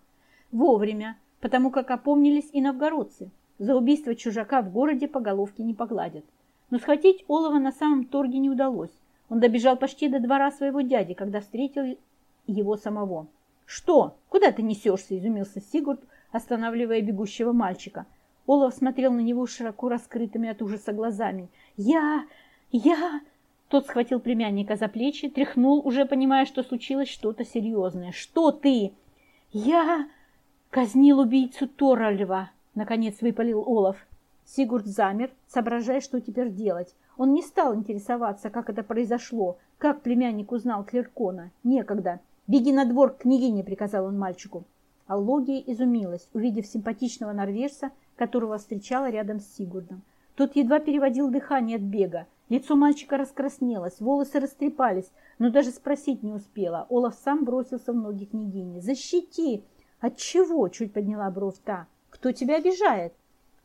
Вовремя, потому как опомнились и новгородцы. За убийство чужака в городе по головке не погладят. Но схватить Олова на самом торге не удалось. Он добежал почти до двора своего дяди, когда встретил его самого. «Что? Куда ты несешься?» – изумился Сигурд, останавливая бегущего мальчика. Олаф смотрел на него широко раскрытыми от ужаса глазами. «Я... я...» Тот схватил племянника за плечи, тряхнул, уже понимая, что случилось что-то серьезное. «Что ты?» «Я...» «Казнил убийцу Торальва», — наконец выпалил Олаф. Сигурд замер, соображая, что теперь делать. Он не стал интересоваться, как это произошло, как племянник узнал Клеркона. Некогда. «Беги на двор к княгине», — приказал он мальчику. Аллогия изумилась, увидев симпатичного норвежца, которого встречала рядом с Сигурдом. Тот едва переводил дыхание от бега. Лицо мальчика раскраснелось, волосы растрепались, но даже спросить не успела. Олаф сам бросился в ноги княгини. «Защити!» «От чего?» – чуть подняла бровь та. «Кто тебя обижает?»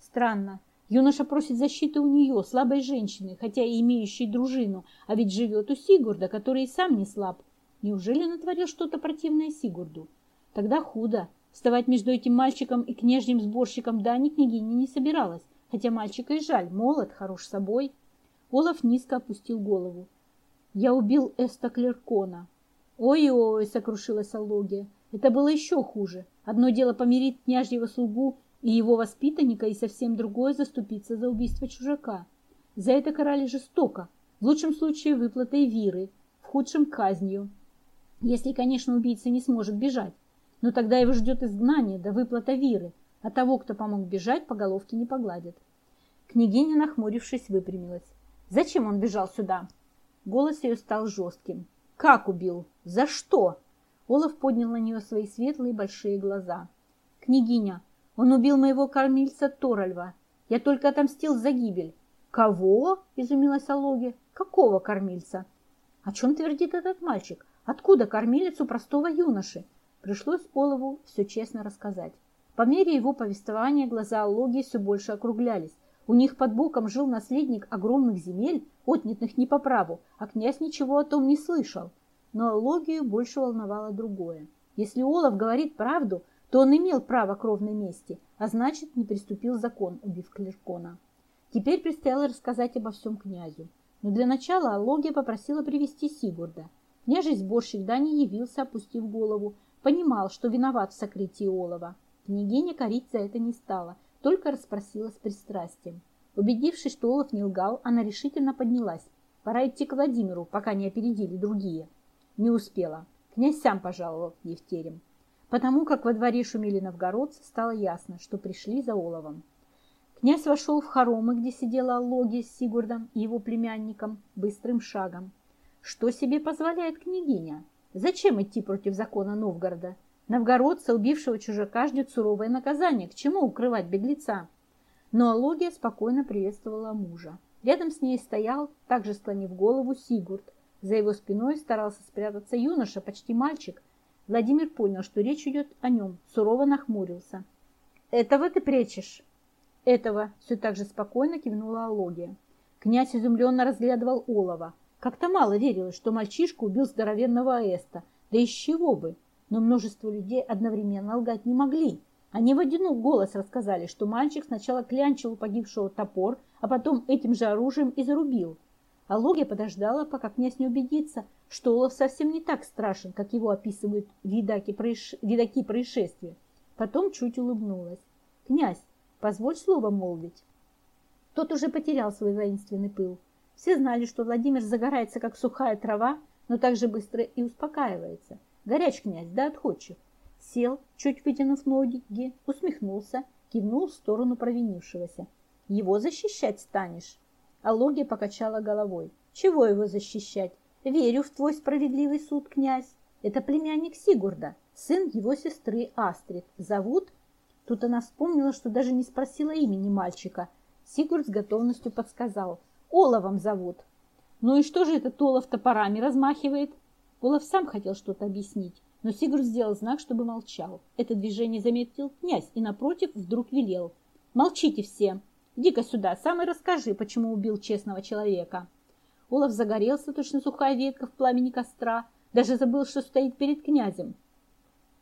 «Странно. Юноша просит защиты у нее, слабой женщины, хотя и имеющей дружину, а ведь живет у Сигурда, который и сам не слаб. Неужели натворил что-то противное Сигурду?» Тогда худо. Вставать между этим мальчиком и княжним сборщиком дани княгиня не собиралась, хотя мальчика и жаль, молод, хорош собой. Олаф низко опустил голову. «Я убил Эста Клеркона». «Ой-ой!» — сокрушилась Аллогия. «Это было еще хуже. Одно дело помирить княжьего слугу и его воспитанника, и совсем другое заступиться за убийство чужака. За это карали жестоко, в лучшем случае выплатой виры, в худшем казнью. Если, конечно, убийца не сможет бежать, но тогда его ждет изгнание до выплата виры, а того, кто помог бежать, по головке не погладят. Княгиня, нахмурившись, выпрямилась. «Зачем он бежал сюда?» Голос ее стал жестким. «Как убил? За что?» Олаф поднял на нее свои светлые большие глаза. «Княгиня, он убил моего кормильца Торальва. Я только отомстил за гибель». «Кого?» – изумилась Алоги. «Какого кормильца?» «О чем твердит этот мальчик? Откуда кормилец у простого юноши?» Пришлось Олову все честно рассказать. По мере его повествования глаза Аллогии все больше округлялись. У них под боком жил наследник огромных земель, отнятых не по праву, а князь ничего о том не слышал. Но Аллогию больше волновало другое. Если Олаф говорит правду, то он имел право кровной мести, а значит, не приступил закон, убив Клеркона. Теперь предстояло рассказать обо всем князю. Но для начала Аллогия попросила привести Сигурда. Княжий сборщик Дани явился, опустив голову, понимал, что виноват в сокрытии Олова. Княгиня корить за это не стала, только расспросила с пристрастием. Убедившись, что Олаф не лгал, она решительно поднялась. Пора идти к Владимиру, пока не опередили другие. Не успела. Князь сам пожаловал в Евтерем. Потому как во дворе шумели новгородцы, стало ясно, что пришли за Оловом. Князь вошел в хоромы, где сидела Аллогия с Сигурдом и его племянником, быстрым шагом. Что себе позволяет княгиня? Зачем идти против закона Новгорода? Новгородца, убившего чужака, ждет суровое наказание. К чему укрывать беглеца? Но Алогия спокойно приветствовала мужа. Рядом с ней стоял, также склонив голову, Сигурд. За его спиной старался спрятаться юноша, почти мальчик. Владимир понял, что речь идет о нем, сурово нахмурился. «Этого ты прячешь?» «Этого», — все так же спокойно кивнула Алогия. Князь изумленно разглядывал Олова. Как-то мало верилось, что мальчишка убил здоровенного Эста. Да из чего бы? Но множество людей одновременно лгать не могли. Они в один голос рассказали, что мальчик сначала клянчил у погибшего топор, а потом этим же оружием и зарубил. А Логия подождала, пока князь не убедится, что Олаф совсем не так страшен, как его описывают видаки, проиш... видаки происшествия. Потом чуть улыбнулась. «Князь, позволь слово молвить». Тот уже потерял свой воинственный пыл. Все знали, что Владимир загорается, как сухая трава, но так же быстро и успокаивается – Горяч князь, да отходчив. Сел, чуть вытянув ноги, усмехнулся, кивнул в сторону провинившегося. Его защищать станешь? Алогия покачала головой. Чего его защищать? Верю в твой справедливый суд, князь. Это племянник Сигурда, сын его сестры Астрид. Зовут? Тут она вспомнила, что даже не спросила имени мальчика. Сигурд с готовностью подсказал. Оловом зовут. Ну и что же этот Олов топорами размахивает? Олаф сам хотел что-то объяснить, но Сигурд сделал знак, чтобы молчал. Это движение заметил князь и, напротив, вдруг велел. «Молчите все! Иди-ка сюда, сам и расскажи, почему убил честного человека». Олаф загорелся, точно сухая ветка в пламени костра, даже забыл, что стоит перед князем.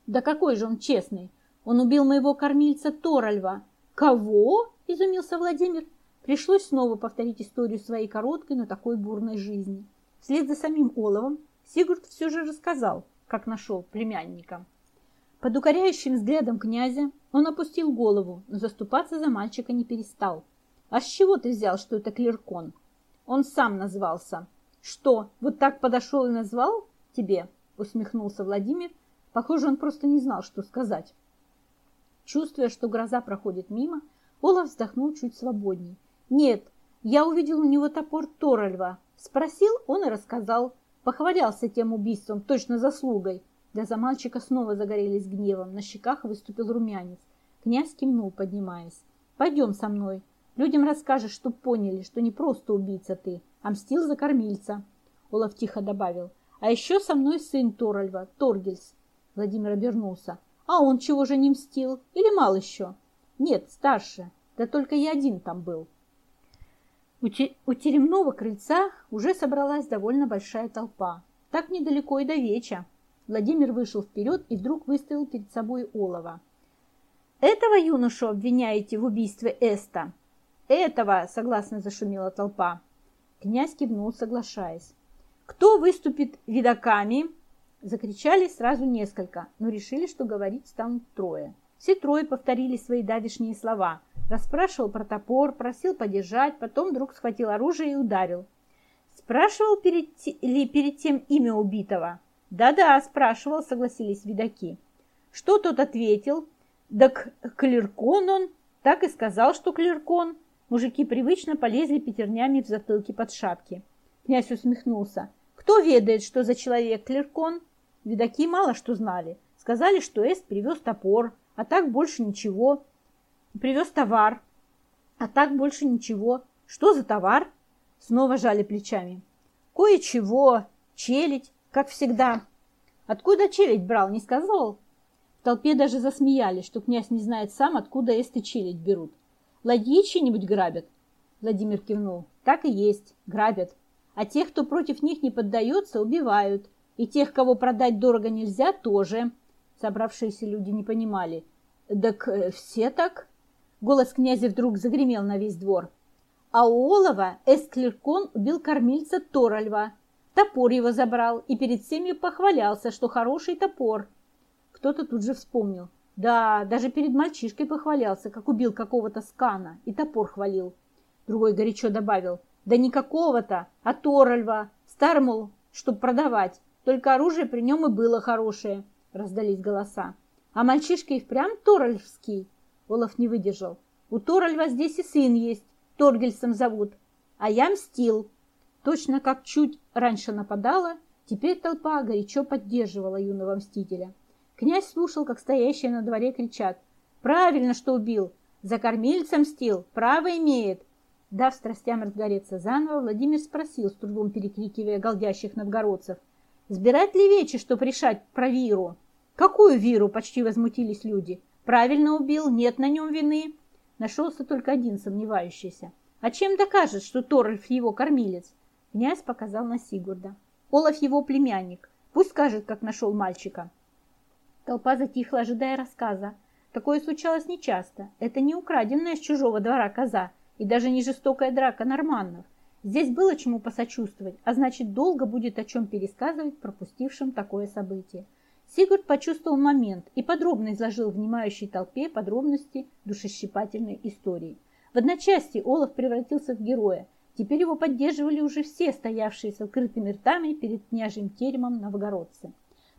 «Да какой же он честный! Он убил моего кормильца Торальва!» «Кого?» – изумился Владимир. Пришлось снова повторить историю своей короткой, но такой бурной жизни. Вслед за самим Оловом Сигурд все же рассказал, как нашел племянника. Под укоряющим взглядом князя он опустил голову, но заступаться за мальчика не перестал. «А с чего ты взял, что это Клеркон?» «Он сам назвался». «Что, вот так подошел и назвал тебе?» усмехнулся Владимир. Похоже, он просто не знал, что сказать. Чувствуя, что гроза проходит мимо, Олаф вздохнул чуть свободней. «Нет, я увидел у него топор Торальва. Спросил, он и рассказал. Похвалялся тем убийством, точно заслугой. Глаза мальчика снова загорелись гневом, на щеках выступил румянец. Князь кивнул, поднимаясь. «Пойдем со мной. Людям расскажешь, чтоб поняли, что не просто убийца ты, а мстил за кормильца». Олаф тихо добавил. «А еще со мной сын Торальва, Торгельс». Владимир обернулся. «А он чего же не мстил? Или мал еще?» «Нет, старше. Да только я один там был». У, теремного крыльца уже собралась довольно большая толпа. Так недалеко и до веча. Владимир вышел вперед и вдруг выставил перед собой олова. «Этого юношу обвиняете в убийстве Эста?» «Этого!» – согласно зашумела толпа. Князь кивнул, соглашаясь. «Кто выступит видаками?» Закричали сразу несколько, но решили, что говорить станут трое. Все трое повторили свои давишние слова. Расспрашивал про топор, просил подержать, потом вдруг схватил оружие и ударил. Спрашивал перед ли перед тем имя убитого? Да-да, спрашивал, согласились видаки. Что тот ответил? Да клеркон он. Так и сказал, что клеркон. Мужики привычно полезли пятернями в затылки под шапки. Князь усмехнулся. Кто ведает, что за человек клеркон? Видаки мало что знали. Сказали, что Эст привез топор, а так больше ничего. Привез товар, а так больше ничего. Что за товар? Снова жали плечами. Кое-чего, челядь, как всегда. Откуда челядь брал, не сказал? В толпе даже засмеялись, что князь не знает сам, откуда эсты челядь берут. Ладьи чьи-нибудь грабят? Владимир кивнул. Так и есть, грабят. А тех, кто против них не поддается, убивают. И тех, кого продать дорого нельзя, тоже. Собравшиеся люди не понимали. Так э, все так? Голос князя вдруг загремел на весь двор. А у Олова Эсклеркон убил кормильца Торальва. Топор его забрал и перед всеми похвалялся, что хороший топор. Кто-то тут же вспомнил. Да, даже перед мальчишкой похвалялся, как убил какого-то скана и топор хвалил. Другой горячо добавил. Да не какого-то, а Торальва. Стар, мол, чтоб продавать. Только оружие при нем и было хорошее. Раздались голоса. А мальчишка и впрямь Торальвский. Олаф не выдержал. У Торальва здесь и сын есть. Торгельсом зовут, а я мстил. Точно как чуть раньше нападала, теперь толпа горячо поддерживала юного мстителя. Князь слушал, как стоящие на дворе кричат. «Правильно, что убил! За кормильцем мстил! Право имеет!» Дав страстям разгореться заново, Владимир спросил, с трудом перекрикивая голдящих новгородцев. «Сбирать ли вечи, чтоб решать про Виру?» «Какую Виру?» – почти возмутились люди. «Правильно убил, нет на нем вины». Нашелся только один сомневающийся. А чем докажет, что Торальф его кормилец? Князь показал на Сигурда. Олаф его племянник. Пусть скажет, как нашел мальчика. Толпа затихла, ожидая рассказа. Такое случалось нечасто. Это не украденная с чужого двора коза и даже не жестокая драка норманнов. Здесь было чему посочувствовать, а значит, долго будет о чем пересказывать пропустившим такое событие. Сигурд почувствовал момент и подробно изложил внимающей толпе подробности душещипательной истории. В одночасье Олаф превратился в героя. Теперь его поддерживали уже все стоявшие с открытыми ртами перед княжьим теремом новгородцы.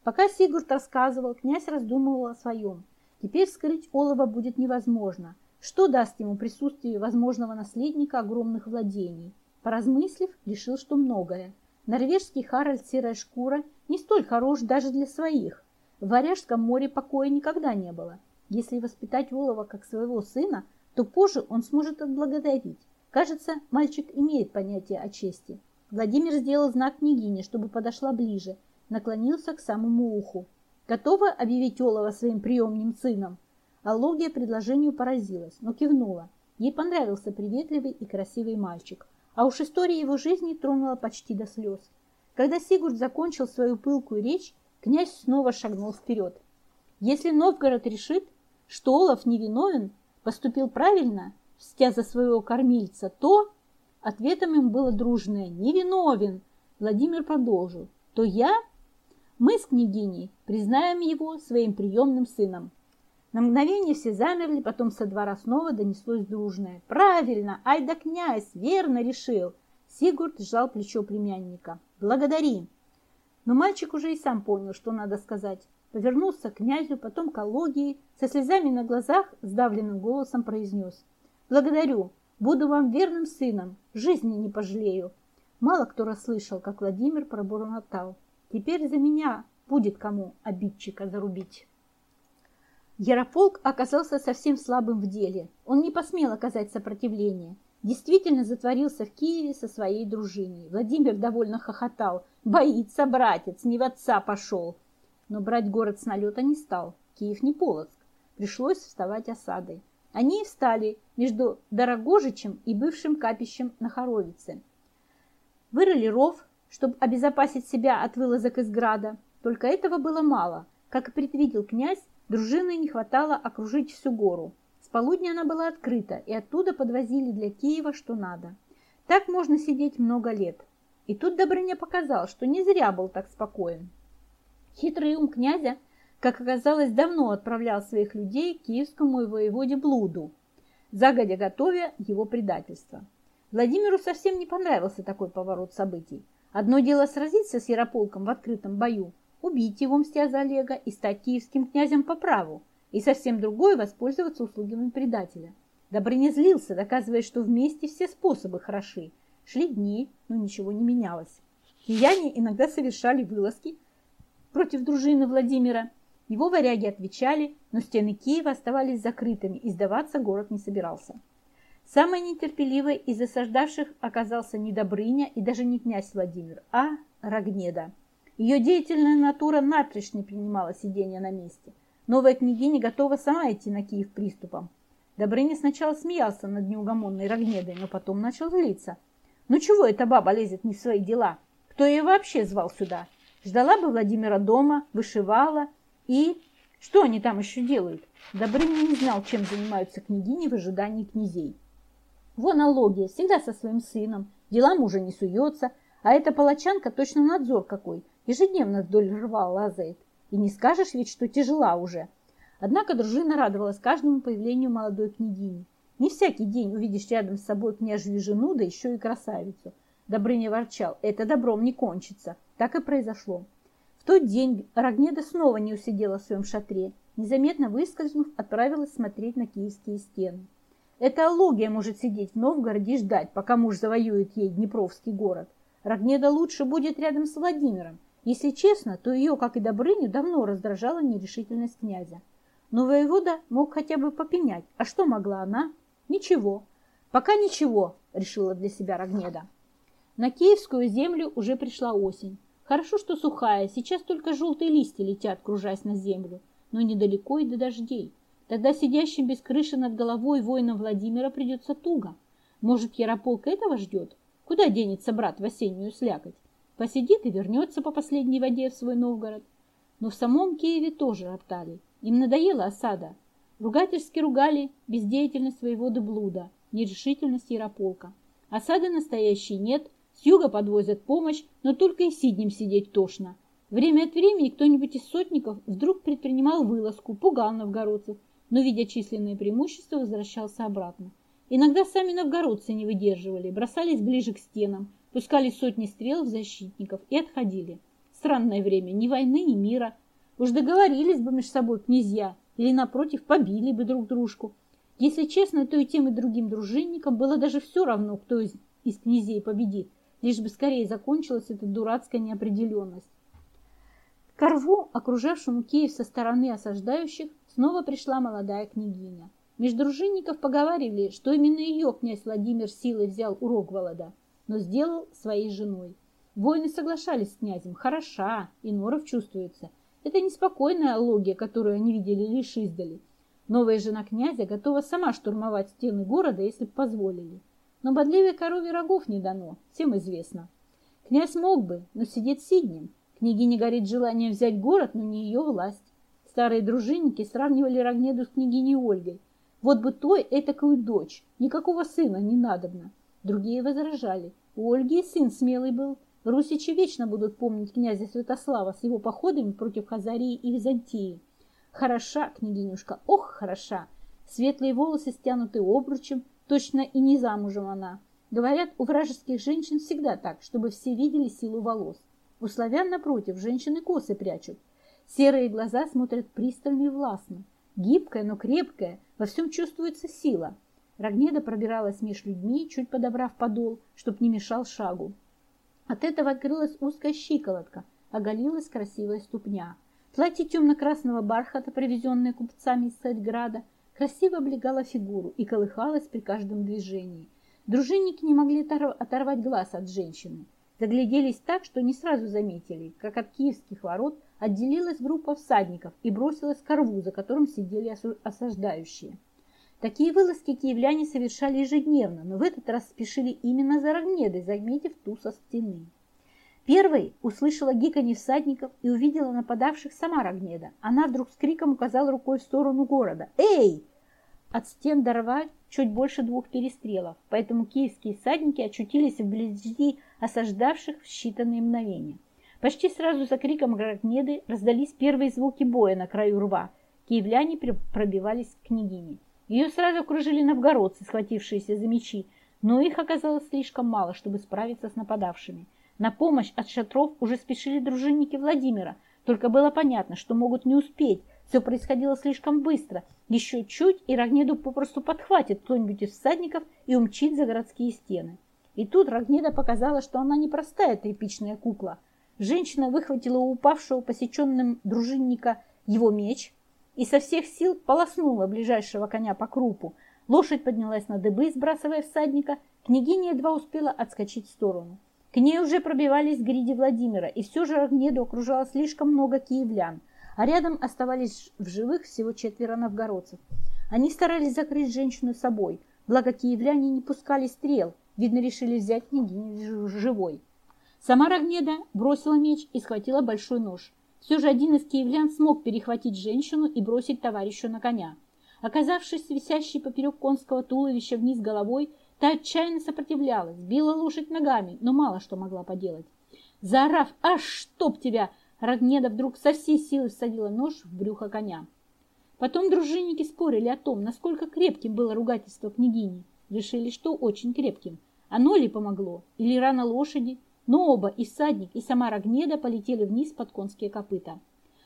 Пока Сигурд рассказывал, князь раздумывал о своем. Теперь скрыть Олова будет невозможно. Что даст ему присутствие возможного наследника огромных владений? Поразмыслив, решил, что многое. Норвежский Харальд Серая Шкура не столь хорош даже для своих. В Варяжском море покоя никогда не было. Если воспитать Волова как своего сына, то позже он сможет отблагодарить. Кажется, мальчик имеет понятие о чести. Владимир сделал знак княгине, чтобы подошла ближе, наклонился к самому уху. Готова объявить Олова своим приемным сыном? Аллогия предложению поразилась, но кивнула. Ей понравился приветливый и красивый мальчик. А уж история его жизни тронула почти до слез. Когда Сигурд закончил свою пылкую речь, князь снова шагнул вперед. Если Новгород решит, что Олаф невиновен, поступил правильно, мстя за своего кормильца, то... Ответом им было дружное «невиновен». Владимир продолжил. То я, мы с княгиней, признаем его своим приемным сыном. На мгновение все замерли, потом со двора снова донеслось дружное. «Правильно! Ай да князь! Верно решил!» Сигурд сжал плечо племянника. «Благодари!» Но мальчик уже и сам понял, что надо сказать. Повернулся к князю, потом к Алогии, со слезами на глазах, сдавленным голосом произнес. «Благодарю! Буду вам верным сыном, жизни не пожалею!» Мало кто расслышал, как Владимир пробормотал. «Теперь за меня будет кому обидчика зарубить!» Ярополк оказался совсем слабым в деле. Он не посмел оказать сопротивление. Действительно затворился в Киеве со своей дружиной. Владимир довольно хохотал. «Боится, братец, не в отца пошел!» Но брать город с налета не стал. Киев не Полоцк. Пришлось вставать осадой. Они и встали между Дорогожичем и бывшим капищем на Хоровице. Вырыли ров, чтобы обезопасить себя от вылазок из града. Только этого было мало. Как и предвидел князь, Дружины не хватало окружить всю гору. С полудня она была открыта, и оттуда подвозили для Киева что надо. Так можно сидеть много лет. И тут Добрыня показал, что не зря был так спокоен. Хитрый ум князя, как оказалось, давно отправлял своих людей к киевскому воеводе Блуду, загодя готовя его предательство. Владимиру совсем не понравился такой поворот событий. Одно дело сразиться с Ярополком в открытом бою, убить его, мстя за Олега, и стать киевским князем по праву, и совсем другое воспользоваться услугами предателя. Добрыня злился, доказывая, что вместе все способы хороши. Шли дни, но ничего не менялось. Кияне иногда совершали вылазки против дружины Владимира. Его варяги отвечали, но стены Киева оставались закрытыми, и сдаваться город не собирался. Самой нетерпеливой из осаждавших оказался не Добрыня и даже не князь Владимир, а Рогнеда. Ее деятельная натура напрочь не принимала сидения на месте. Новая княгиня готова сама идти на Киев приступом. Добрыня сначала смеялся над неугомонной Рогнедой, но потом начал злиться. Ну чего эта баба лезет не в свои дела? Кто ее вообще звал сюда? Ждала бы Владимира дома, вышивала и... Что они там еще делают? Добрыня не знал, чем занимаются княгини в ожидании князей. Вон Алогия, всегда со своим сыном, дела мужа не суется, а эта палачанка точно надзор какой, ежедневно вдоль рва лазает. И не скажешь ведь, что тяжела уже. Однако дружина радовалась каждому появлению молодой княгини. Не всякий день увидишь рядом с собой княжью жену, да еще и красавицу. Добрыня ворчал, это добром не кончится. Так и произошло. В тот день Рогнеда снова не усидела в своем шатре. Незаметно выскользнув, отправилась смотреть на киевские стены. Эта Алогия может сидеть в Новгороде и ждать, пока муж завоюет ей Днепровский город. Рогнеда лучше будет рядом с Владимиром. Если честно, то ее, как и Добрыню, давно раздражала нерешительность князя. Но воевода мог хотя бы попенять. А что могла она? Ничего. Пока ничего, решила для себя Рогнеда. На Киевскую землю уже пришла осень. Хорошо, что сухая, сейчас только желтые листья летят, кружась на землю, но недалеко и до дождей. Тогда сидящим без крыши над головой воинам Владимира придется туго. Может, Ярополк этого ждет? Куда денется брат в осеннюю слякоть? Посидит и вернется по последней воде в свой Новгород. Но в самом Киеве тоже роптали. Им надоела осада. Ругательски ругали бездеятельность воеводы Блуда, нерешительность Ярополка. Осады настоящей нет, с юга подвозят помощь, но только и сиднем сидеть тошно. Время от времени кто-нибудь из сотников вдруг предпринимал вылазку, пугал новгородцев, но, видя численные преимущества, возвращался обратно. Иногда сами новгородцы не выдерживали, бросались ближе к стенам, пускали сотни стрел в защитников и отходили. Странное время, ни войны, ни мира. Уж договорились бы между собой князья, или, напротив, побили бы друг дружку. Если честно, то и тем, и другим дружинникам было даже все равно, кто из, из князей победит, лишь бы скорее закончилась эта дурацкая неопределенность. К рву, окружавшему Киев со стороны осаждающих, снова пришла молодая княгиня. Меж дружинников поговаривали, что именно ее князь Владимир силой взял у Рогволода, но сделал своей женой. Воины соглашались с князем. Хороша, и норов чувствуется. Это неспокойная логия, которую они видели лишь издали. Новая жена князя готова сама штурмовать стены города, если бы позволили. Но бодливой корове рогов не дано, всем известно. Князь мог бы, но сидеть сиднем. Княгине горит желание взять город, но не ее власть. Старые дружинники сравнивали Рогнеду с княгиней Ольгой. Вот бы той этакую дочь, никакого сына не надобно. Другие возражали. У Ольги сын смелый был. Русичи вечно будут помнить князя Святослава с его походами против Хазарии и Византии. Хороша, княгинюшка, ох, хороша. Светлые волосы стянуты обручем, точно и не замужем она. Говорят, у вражеских женщин всегда так, чтобы все видели силу волос. У славян, напротив, женщины косы прячут. Серые глаза смотрят пристально и властно. Гибкая, но крепкая, во всем чувствуется сила. Рогнеда пробиралась меж людьми, чуть подобрав подол, чтоб не мешал шагу. От этого открылась узкая щиколотка, оголилась красивая ступня. Платье темно-красного бархата, привезенное купцами из Царьграда, красиво облегало фигуру и колыхалось при каждом движении. Дружинники не могли оторвать глаз от женщины. Загляделись так, что не сразу заметили, как от киевских ворот отделилась группа всадников и бросилась к рву, за которым сидели осаждающие. Такие вылазки киевляне совершали ежедневно, но в этот раз спешили именно за Рогнедой, заметив ту со стены. Первой услышала гиканье всадников и увидела нападавших сама Рогнеда. Она вдруг с криком указала рукой в сторону города. «Эй!» от стен до чуть больше двух перестрелов, поэтому киевские всадники очутились вблизи осаждавших в считанные мгновения. Почти сразу за криком Грагнеды раздались первые звуки боя на краю рва. Киевляне пробивались к княгине. Ее сразу окружили новгородцы, схватившиеся за мечи, но их оказалось слишком мало, чтобы справиться с нападавшими. На помощь от шатров уже спешили дружинники Владимира, только было понятно, что могут не успеть, все происходило слишком быстро. Еще чуть, и Рогнеду попросту подхватит кто-нибудь из всадников и умчит за городские стены. И тут Рогнеда показала, что она не простая тряпичная кукла. Женщина выхватила у упавшего посеченным дружинника его меч и со всех сил полоснула ближайшего коня по крупу. Лошадь поднялась на дыбы, сбрасывая всадника. Княгиня едва успела отскочить в сторону. К ней уже пробивались гриди Владимира, и все же Рогнеду окружало слишком много киевлян – а рядом оставались в живых всего четверо новгородцев. Они старались закрыть женщину собой, благо киевляне не пускали стрел, видно, решили взять княгиню живой. Сама Рогнеда бросила меч и схватила большой нож. Все же один из киевлян смог перехватить женщину и бросить товарищу на коня. Оказавшись висящей поперек конского туловища вниз головой, та отчаянно сопротивлялась, била лошадь ногами, но мало что могла поделать. Заорав «Аж чтоб тебя!», Рогнеда вдруг со всей силы всадила нож в брюхо коня. Потом дружинники спорили о том, насколько крепким было ругательство княгини. Решили, что очень крепким. Оно ли помогло, или рана лошади, но оба, и всадник, и сама Рогнеда полетели вниз под конские копыта.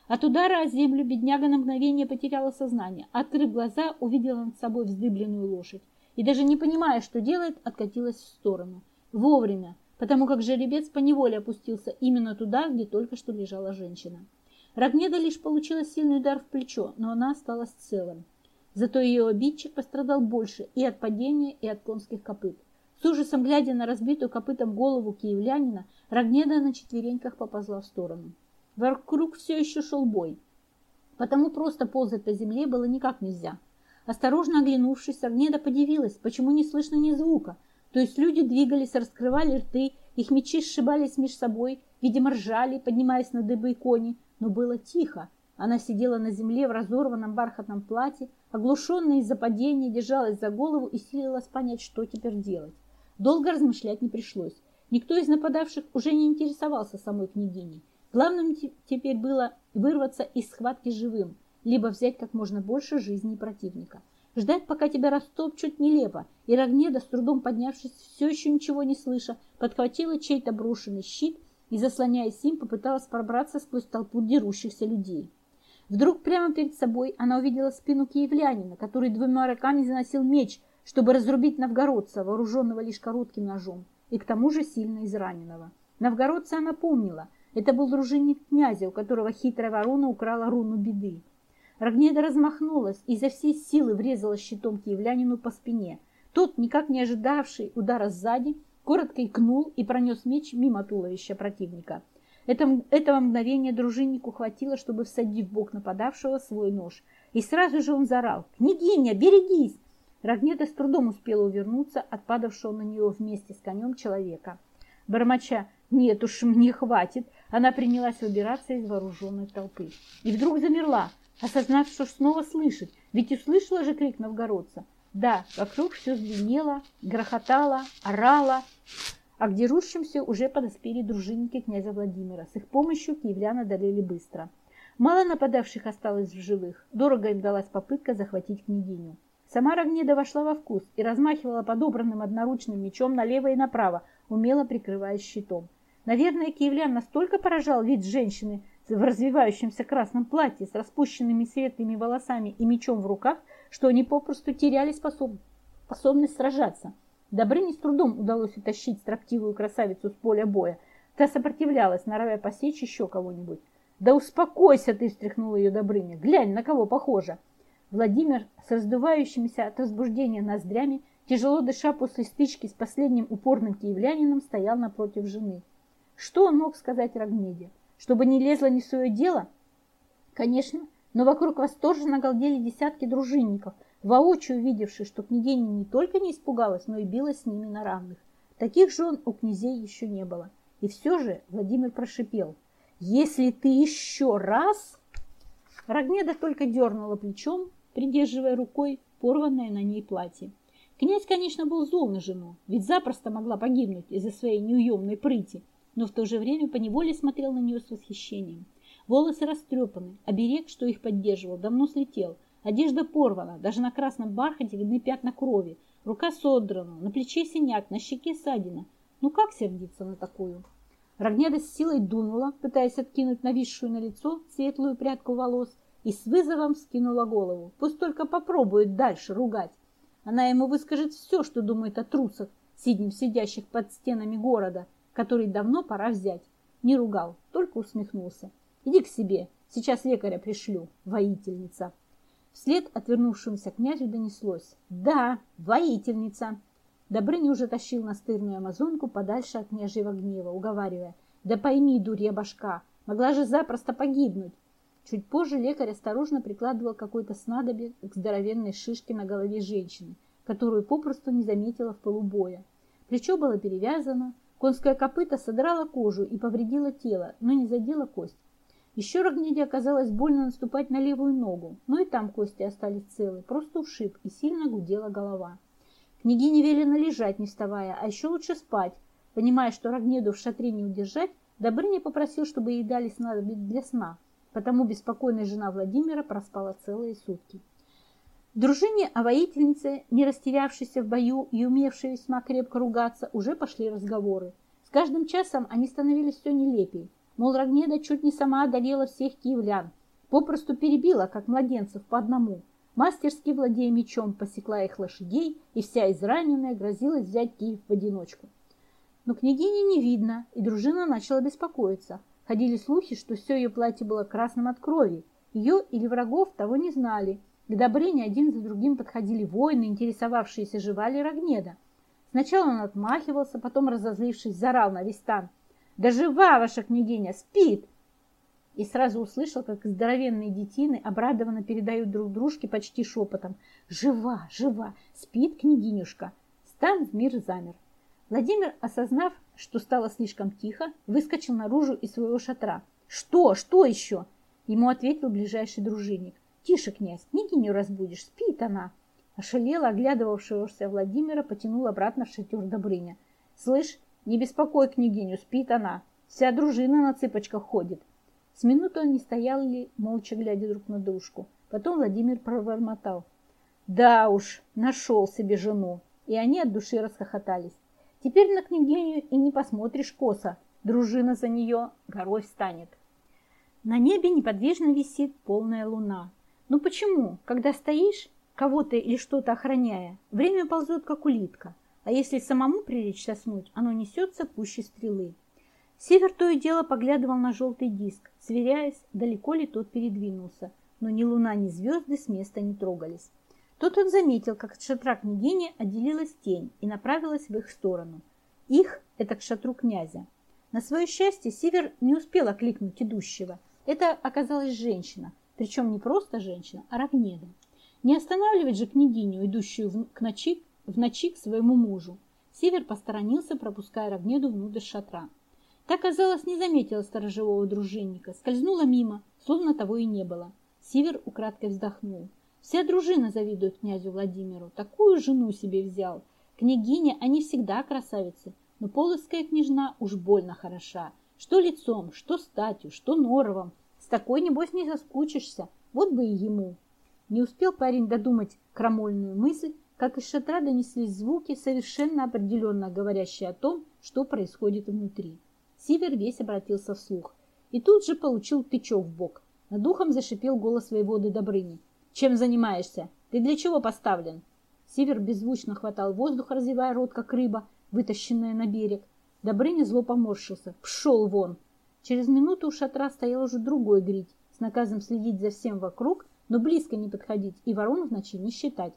От удара о землю бедняга на мгновение потеряла сознание, открыв глаза, увидела над собой вздыбленную лошадь и, даже не понимая, что делает, откатилась в сторону. Вовремя, потому как жеребец поневоле опустился именно туда, где только что лежала женщина. Рогнеда лишь получила сильный удар в плечо, но она осталась целым. Зато ее обидчик пострадал больше и от падения, и от конских копыт. С ужасом глядя на разбитую копытом голову киевлянина, Рогнеда на четвереньках поползла в сторону. Вокруг все еще шел бой, потому просто ползать по земле было никак нельзя. Осторожно оглянувшись, Рогнеда подивилась, почему не слышно ни звука, то есть люди двигались, раскрывали рты, их мечи сшибались между собой, видимо, ржали, поднимаясь на дыбы и кони, но было тихо. Она сидела на земле в разорванном бархатном платье, оглушенная из-за падения, держалась за голову и силилась понять, что теперь делать. Долго размышлять не пришлось. Никто из нападавших уже не интересовался самой княгиней. Главным теперь было вырваться из схватки живым, либо взять как можно больше жизней противника. Ждать, пока тебя растопчут, нелепо, и Рогнеда, с трудом поднявшись, все еще ничего не слыша, подхватила чей-то брошенный щит и, заслоняясь им, попыталась пробраться сквозь толпу дерущихся людей. Вдруг прямо перед собой она увидела спину киевлянина, который двумя руками заносил меч, чтобы разрубить новгородца, вооруженного лишь коротким ножом, и к тому же сильно израненного. Новгородца она помнила. Это был дружинник князя, у которого хитрая ворона украла руну беды. Рогнеда размахнулась и за всей силы врезала щитом киевлянину по спине. Тот, никак не ожидавший удара сзади, коротко икнул и пронес меч мимо туловища противника. Это, этого мгновения дружиннику хватило, чтобы всадить в бок нападавшего свой нож. И сразу же он заорал «Княгиня, берегись!» Рогнеда с трудом успела увернуться от падавшего на нее вместе с конем человека. Бормоча «Нет уж, мне хватит!» Она принялась выбираться из вооруженной толпы. И вдруг замерла, осознав, что снова слышит, ведь услышала же крик новгородца. Да, вокруг все звенело, грохотало, орало, а к дерущимся уже подоспели дружинники князя Владимира. С их помощью киевлян одолели быстро. Мало нападавших осталось в живых, дорого им далась попытка захватить княгиню. Сама Рогнеда вошла во вкус и размахивала подобранным одноручным мечом налево и направо, умело прикрываясь щитом. Наверное, киевлян настолько поражал вид женщины, в развивающемся красном платье с распущенными светлыми волосами и мечом в руках, что они попросту теряли способ... способность сражаться. Добрыне с трудом удалось утащить строптивую красавицу с поля боя. Та сопротивлялась, норовя посечь еще кого-нибудь. «Да успокойся ты!» – встряхнула ее Добрыня. «Глянь, на кого похоже!» Владимир с раздувающимися от возбуждения ноздрями, тяжело дыша после стычки с последним упорным киевлянином, стоял напротив жены. Что он мог сказать Рогнеде? чтобы не лезла не в свое дело? Конечно, но вокруг восторженно галдели десятки дружинников, воочию увидевшие, что княгиня не только не испугалась, но и билась с ними на равных. Таких жен у князей еще не было. И все же Владимир прошипел, «Если ты еще раз...» Рогнеда только дернула плечом, придерживая рукой порванное на ней платье. Князь, конечно, был зол на жену, ведь запросто могла погибнуть из-за своей неуемной прыти, но в то же время поневоле смотрел на нее с восхищением. Волосы растрепаны, а берег, что их поддерживал, давно слетел. Одежда порвана, даже на красном бархате видны пятна крови. Рука содрана, на плече синяк, на щеке ссадина. Ну как сердиться на такую? Рогнеда с силой дунула, пытаясь откинуть нависшую на лицо светлую прядку волос, и с вызовом скинула голову. Пусть только попробует дальше ругать. Она ему выскажет все, что думает о трусах, сиднем сидящих под стенами города, который давно пора взять. Не ругал, только усмехнулся. Иди к себе, сейчас лекаря пришлю, воительница. Вслед отвернувшемуся князю донеслось. Да, воительница. Добрыня уже тащил настырную амазонку подальше от княжьего гнева, уговаривая. Да пойми, дурья башка, могла же запросто погибнуть. Чуть позже лекарь осторожно прикладывал какой-то снадобье к здоровенной шишке на голове женщины, которую попросту не заметила в полубоя. Плечо было перевязано, конское копыто содрало кожу и повредило тело, но не задело кость. Еще Рогнеде оказалось больно наступать на левую ногу, но и там кости остались целы, просто ушиб и сильно гудела голова. Княгине велено лежать, не вставая, а еще лучше спать. Понимая, что Рогнеду в шатре не удержать, Добрыня попросил, чтобы ей дали снадобье для сна – Потому беспокойная жена Владимира проспала целые сутки. Дружине о воительнице, не растерявшейся в бою и умевшей весьма крепко ругаться, уже пошли разговоры. С каждым часом они становились все нелепей. Мол, Рогнеда чуть не сама одолела всех киевлян, попросту перебила, как младенцев, по одному. Мастерски владея мечом, посекла их лошадей, и вся израненная грозилась взять Киев в одиночку. Но княгини не видно, и дружина начала беспокоиться – Ходили слухи, что все ее платье было красным от крови. Ее или врагов того не знали. К Добрыне один за другим подходили воины, интересовавшиеся, жива ли Рогнеда. Сначала он отмахивался, потом, разозлившись, зарал на весь стан. «Да жива ваша княгиня! Спит!» И сразу услышал, как здоровенные детины обрадованно передают друг дружке почти шепотом. «Жива! Жива! Спит княгинюшка!» Стан в мир замер. Владимир, осознав, что стало слишком тихо, выскочил наружу из своего шатра. «Что? Что еще?» Ему ответил ближайший дружинник. «Тише, князь, княгиню разбудишь, спит она». Ошалела, оглядывавшегося Владимира, потянул обратно в шатер Добрыня. «Слышь, не беспокой княгиню, спит она. Вся дружина на цыпочках ходит». С минуты они стояли, молча глядя друг на дружку. Потом Владимир пробормотал. «Да уж, нашел себе жену». И они от души расхохотались. Теперь на княгиню и не посмотришь косо, дружина за нее горой встанет. На небе неподвижно висит полная луна. Ну почему, когда стоишь, кого-то или что-то охраняя, время ползет, как улитка, а если самому прилечь соснуть, оно несется пуще стрелы. Север то и дело поглядывал на желтый диск, сверяясь, далеко ли тот передвинулся, но ни луна, ни звезды с места не трогались. Тут он заметил, как от шатра княгини отделилась тень и направилась в их сторону. Их – это к шатру князя. На свое счастье Сивер не успел окликнуть идущего. Это оказалась женщина, причем не просто женщина, а Рогнеда. Не останавливать же княгиню, идущую в, к ночи, в ночи к своему мужу. Север посторонился, пропуская Рогнеду внутрь шатра. Так казалось, не заметила сторожевого дружинника, скользнула мимо, словно того и не было. Север украдкой вздохнул. Вся дружина завидует князю Владимиру. Такую жену себе взял. Княгиня, они всегда красавицы, но полоцкая княжна уж больно хороша. Что лицом, что статью, что норовом. С такой, небось, не соскучишься. Вот бы и ему. Не успел парень додумать крамольную мысль, как из шатра донеслись звуки, совершенно определенно говорящие о том, что происходит внутри. Сивер весь обратился вслух. И тут же получил тычок в бок. Над ухом зашипел голос воеводы Добрыни. Чем занимаешься? Ты для чего поставлен? Север беззвучно хватал воздух, разевая рот, как рыба, вытащенная на берег. Добрыня зло поморщился. Пшел вон! Через минуту у шатра стоял уже другой грить, с наказом следить за всем вокруг, но близко не подходить и ворон в ночи не считать.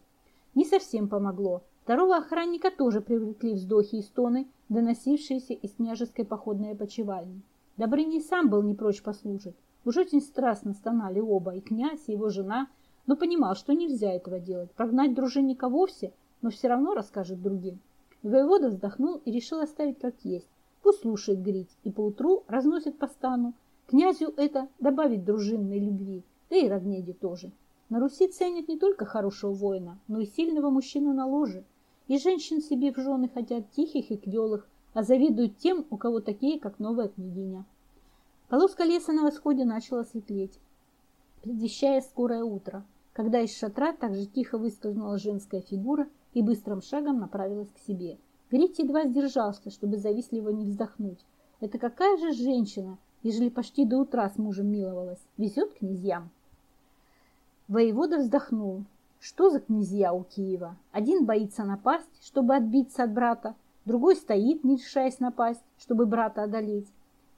Не совсем помогло. Второго охранника тоже привлекли вздохи и стоны, доносившиеся из княжеской походной опочивальни. Добрыня сам был не прочь послушать. Уж очень страстно стонали оба, и князь, и его жена – но понимал, что нельзя этого делать. Прогнать дружинника вовсе, но все равно расскажет другим. Воевода вздохнул и решил оставить как есть. Пусть слушает грить и поутру разносит по стану. Князю это добавить дружинной любви, да и Рогнеде тоже. На Руси ценят не только хорошего воина, но и сильного мужчину на ложе. И женщин себе в жены хотят тихих и квелых, а завидуют тем, у кого такие, как новая княгиня. Полоска леса на восходе начала светлеть, предвещая скорое утро, когда из шатра также тихо выскользнула женская фигура и быстрым шагом направилась к себе. Грит едва сдержался, чтобы завистливо не вздохнуть. Это какая же женщина, ежели почти до утра с мужем миловалась, везет князьям? Воевода вздохнул. Что за князья у Киева? Один боится напасть, чтобы отбиться от брата, другой стоит, не решаясь напасть, чтобы брата одолеть.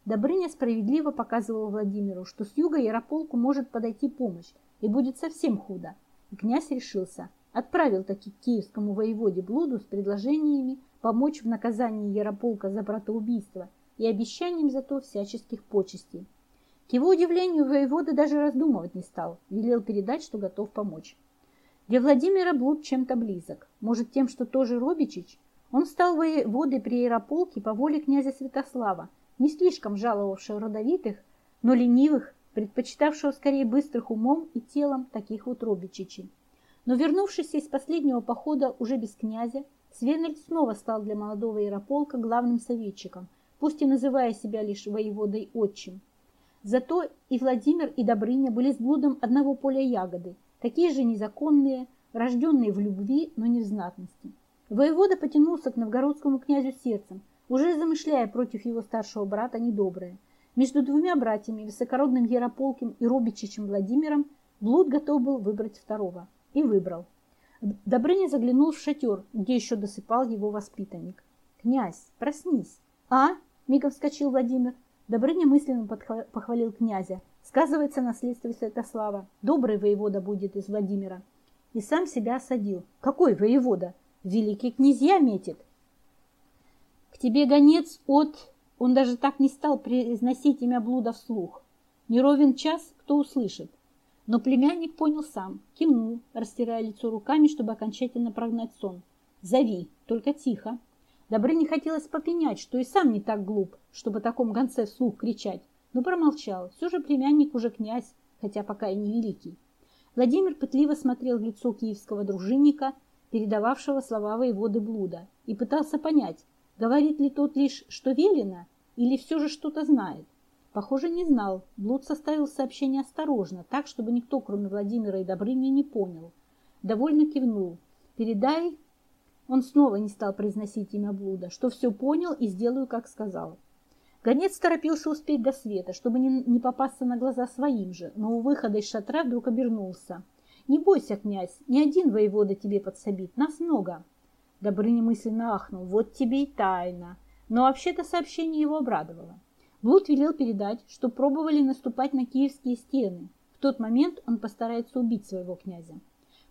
Добрыня справедливо показывал Владимиру, что с юга Ярополку может подойти помощь, и будет совсем худо. Князь решился. Отправил таки к киевскому воеводе Блуду с предложениями помочь в наказании Ярополка за братоубийство и обещанием за то всяческих почестей. К его удивлению, воевода даже раздумывать не стал, велел передать, что готов помочь. Для Владимира Блуд чем-то близок. Может, тем, что тоже Робичич? Он стал воеводой при Ярополке по воле князя Святослава, не слишком жаловавшего родовитых, но ленивых, предпочитавшего скорее быстрых умом и телом таких вот робичичей. Но вернувшись из последнего похода уже без князя, Свенельд снова стал для молодого Ярополка главным советчиком, пусть и называя себя лишь воеводой отчим. Зато и Владимир, и Добрыня были с блудом одного поля ягоды, такие же незаконные, рожденные в любви, но не в знатности. Воевода потянулся к новгородскому князю сердцем, уже замышляя против его старшего брата недоброе. Между двумя братьями, высокородным Ярополким и Робичичем Владимиром, Блуд готов был выбрать второго. И выбрал. Добрыня заглянул в шатер, где еще досыпал его воспитанник. «Князь, проснись!» «А?» – мигом вскочил Владимир. Добрыня мысленно похвалил князя. Сказывается наследство Святослава. Добрый воевода будет из Владимира. И сам себя осадил. Какой воевода? Великий князья метит. К тебе гонец от... Он даже так не стал произносить имя блуда вслух. Не ровен час, кто услышит. Но племянник понял сам, кивнул, растирая лицо руками, чтобы окончательно прогнать сон. «Зови, только тихо». Добрыне хотелось попенять, что и сам не так глуп, чтобы таком гонце вслух кричать, но промолчал. Все же племянник уже князь, хотя пока и не великий. Владимир пытливо смотрел в лицо киевского дружинника, передававшего слова воеводы блуда, и пытался понять, Говорит ли тот лишь, что велено, или все же что-то знает? Похоже, не знал. Блуд составил сообщение осторожно, так, чтобы никто, кроме Владимира и Добрыни, не понял. Довольно кивнул. «Передай...» Он снова не стал произносить имя блуда, что все понял и сделаю, как сказал. Гонец торопился успеть до света, чтобы не, не попасться на глаза своим же, но у выхода из шатра вдруг обернулся. «Не бойся, князь, ни один воевода тебе подсобит, нас много». Добрыня мысленно ахнул. Вот тебе и тайна. Но вообще-то сообщение его обрадовало. Блуд велел передать, что пробовали наступать на киевские стены. В тот момент он постарается убить своего князя.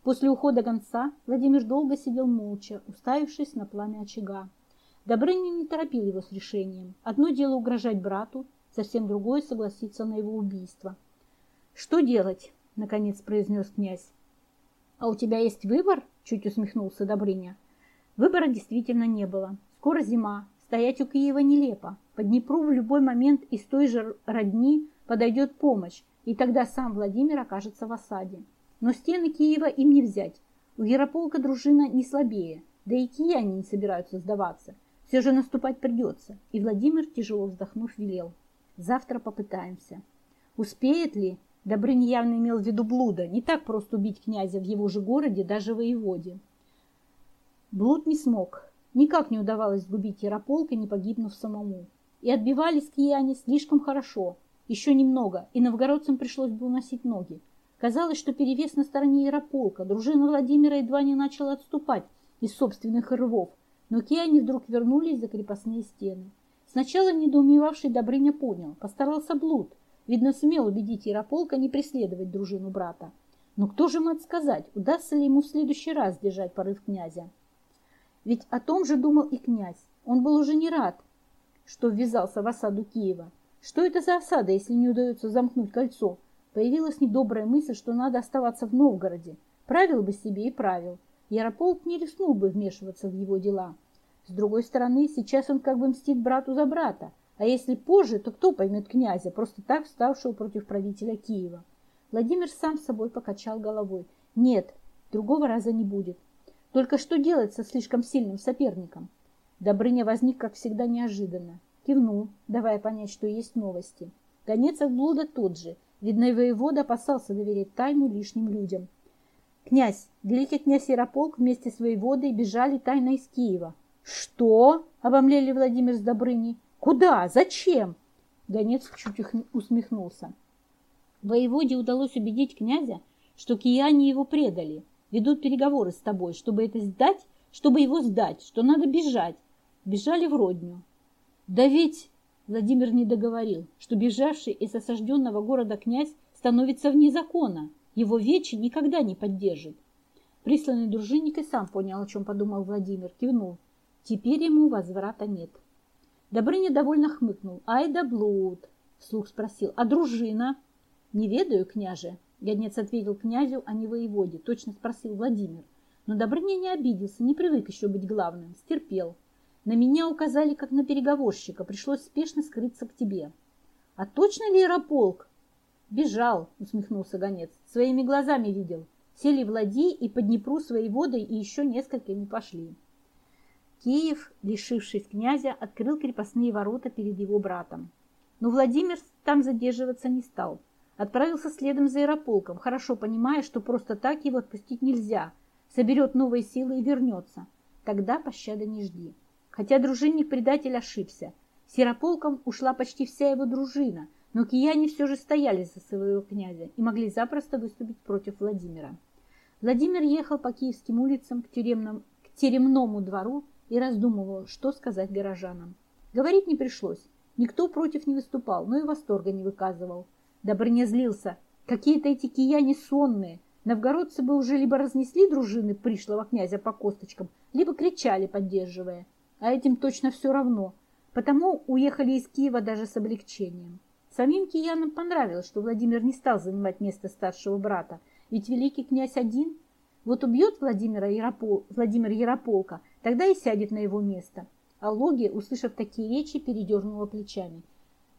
После ухода гонца Владимир долго сидел молча, уставившись на пламя очага. Добрыня не торопил его с решением. Одно дело угрожать брату, совсем другое согласиться на его убийство. «Что делать?» — наконец произнес князь. «А у тебя есть выбор?» — чуть усмехнулся Добрыня. Выбора действительно не было. Скоро зима, стоять у Киева нелепо. По Днепру в любой момент из той же родни подойдет помощь, и тогда сам Владимир окажется в осаде. Но стены Киева им не взять. У Ярополка дружина не слабее, да и кияне не собираются сдаваться. Все же наступать придется, и Владимир, тяжело вздохнув, велел. Завтра попытаемся. Успеет ли? Добрыня явно имел в виду блуда. Не так просто убить князя в его же городе, даже воеводе. Блуд не смог. Никак не удавалось сгубить Ярополка, не погибнув самому. И отбивались кияне слишком хорошо. Еще немного, и новгородцам пришлось бы уносить ноги. Казалось, что перевес на стороне Ярополка. Дружина Владимира едва не начала отступать из собственных рвов. Но кияне вдруг вернулись за крепостные стены. Сначала недоумевавший Добрыня понял. Постарался блуд. Видно, сумел убедить Ярополка не преследовать дружину брата. Но кто же мог сказать, удастся ли ему в следующий раз держать порыв князя? Ведь о том же думал и князь. Он был уже не рад, что ввязался в осаду Киева. Что это за осада, если не удается замкнуть кольцо? Появилась недобрая мысль, что надо оставаться в Новгороде. Правил бы себе и правил. Ярополк не рискнул бы вмешиваться в его дела. С другой стороны, сейчас он как бы мстит брату за брата. А если позже, то кто поймет князя, просто так вставшего против правителя Киева? Владимир сам собой покачал головой. Нет, другого раза не будет. Только что делать со слишком сильным соперником? Добрыня возник, как всегда, неожиданно. Кивнул, давая понять, что есть новости. Гонец от блуда тот же. Видно, воевода опасался доверять тайну лишним людям. Князь, великий князь Ярополк вместе с воеводой бежали тайно из Киева. «Что?» — обомлели Владимир с Добрыней. «Куда? Зачем?» Гонец чуть усмехнулся. Воеводе удалось убедить князя, что кияне его предали, ведут переговоры с тобой, чтобы это сдать, чтобы его сдать, что надо бежать. Бежали в родню. Да ведь Владимир не договорил, что бежавший из осажденного города князь становится вне закона. Его вечи никогда не поддержит. Присланный дружинник и сам понял, о чем подумал Владимир, кивнул. Теперь ему возврата нет. Добрыня довольно хмыкнул. «Ай да блуд!» — вслух спросил. «А дружина?» «Не ведаю, княже». Гонец ответил князю, а не воеводе. Точно спросил Владимир. Но Добрыня не обиделся, не привык еще быть главным. Стерпел. На меня указали, как на переговорщика. Пришлось спешно скрыться к тебе. А точно ли Ярополк? Бежал, усмехнулся гонец. Своими глазами видел. Сели в ладьи и по Днепру своей водой и еще несколькими пошли. Киев, лишившись князя, открыл крепостные ворота перед его братом. Но Владимир там задерживаться не стал. Отправился следом за Ярополком, хорошо понимая, что просто так его отпустить нельзя. Соберет новые силы и вернется. Тогда пощады не жди. Хотя дружинник-предатель ошибся. С Ярополком ушла почти вся его дружина, но кияне все же стояли за своего князя и могли запросто выступить против Владимира. Владимир ехал по киевским улицам к, тюремному, к теремному двору и раздумывал, что сказать горожанам. Говорить не пришлось. Никто против не выступал, но и восторга не выказывал. Добрыня злился. Какие-то эти кияне сонные. Новгородцы бы уже либо разнесли дружины пришлого князя по косточкам, либо кричали, поддерживая а этим точно все равно. Потому уехали из Киева даже с облегчением. Самим киянам понравилось, что Владимир не стал занимать место старшего брата, ведь великий князь один. Вот убьет Владимира Яропол, Владимир Ярополка, тогда и сядет на его место. А Логия, услышав такие речи, передернула плечами.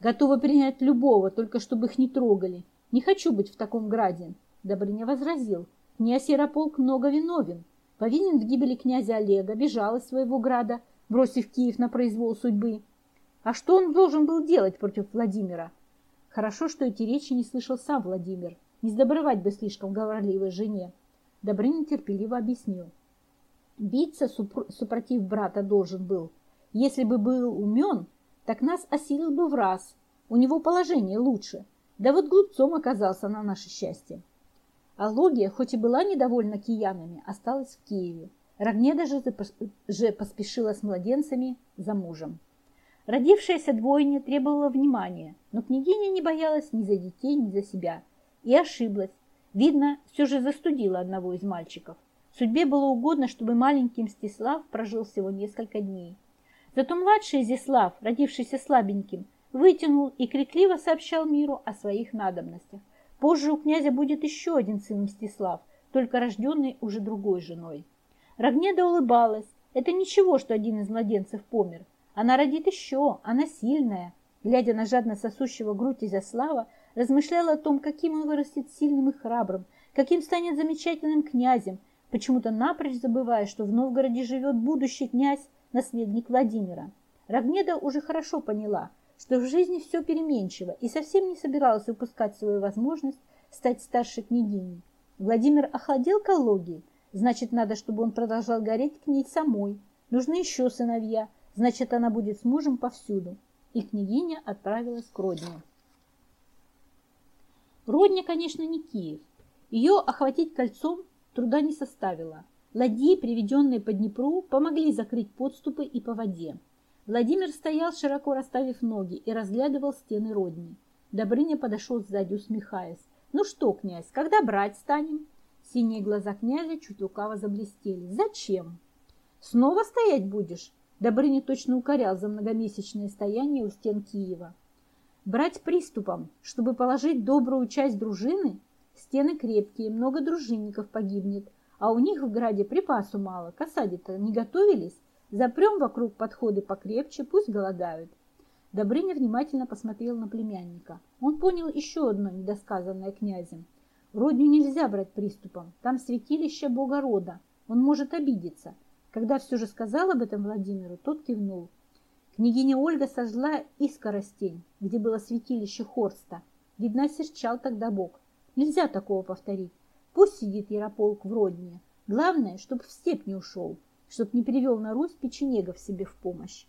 Готова принять любого, только чтобы их не трогали. Не хочу быть в таком граде. Добрыня возразил. Князь Ярополк много виновен. Повинен в гибели князя Олега, бежал из своего града, бросив Киев на произвол судьбы. А что он должен был делать против Владимира? Хорошо, что эти речи не слышал сам Владимир. Не сдобрывать бы слишком говорливой жене. Добрынин терпеливо объяснил. Биться супротив брата должен был. Если бы был умен, так нас осилил бы в раз. У него положение лучше. Да вот глупцом оказался на наше счастье. А Логия, хоть и была недовольна киянами, осталась в Киеве. Рогнеда же, поспешила с младенцами за мужем. Родившаяся двойня требовала внимания, но княгиня не боялась ни за детей, ни за себя. И ошиблась. Видно, все же застудила одного из мальчиков. Судьбе было угодно, чтобы маленький Мстислав прожил всего несколько дней. Зато младший Изяслав, родившийся слабеньким, вытянул и крикливо сообщал миру о своих надобностях. Позже у князя будет еще один сын Мстислав, только рожденный уже другой женой. Рогнеда улыбалась. Это ничего, что один из младенцев помер. Она родит еще, она сильная. Глядя на жадно сосущего грудь Изяслава, размышляла о том, каким он вырастет сильным и храбрым, каким станет замечательным князем, почему-то напрочь забывая, что в Новгороде живет будущий князь, наследник Владимира. Рогнеда уже хорошо поняла, что в жизни все переменчиво и совсем не собиралась упускать свою возможность стать старшей княгиней. Владимир охладел к Значит, надо, чтобы он продолжал гореть к ней самой. Нужны еще сыновья. Значит, она будет с мужем повсюду. И княгиня отправилась к родне. Родня, конечно, не Киев. Ее охватить кольцом труда не составило. Ладьи, приведенные по Днепру, помогли закрыть подступы и по воде. Владимир стоял, широко расставив ноги, и разглядывал стены родни. Добрыня подошел сзади, усмехаясь. «Ну что, князь, когда брать станем?» Синие глаза князя чуть лукаво заблестели. «Зачем? Снова стоять будешь?» Добрыня точно укорял за многомесячное стояние у стен Киева. «Брать приступом, чтобы положить добрую часть дружины? Стены крепкие, много дружинников погибнет, а у них в граде припасу мало, к осаде-то не готовились. Запрем вокруг подходы покрепче, пусть голодают». Добрыня внимательно посмотрел на племянника. Он понял еще одно недосказанное князем – Родню нельзя брать приступом, там святилище бога рода, он может обидеться. Когда все же сказал об этом Владимиру, тот кивнул. Княгиня Ольга сожгла искоростень, где было святилище Хорста. Видно, серчал тогда бог. Нельзя такого повторить. Пусть сидит Ярополк в Родне. Главное, чтоб в степь не ушел, чтоб не привел на Русь печенегов себе в помощь.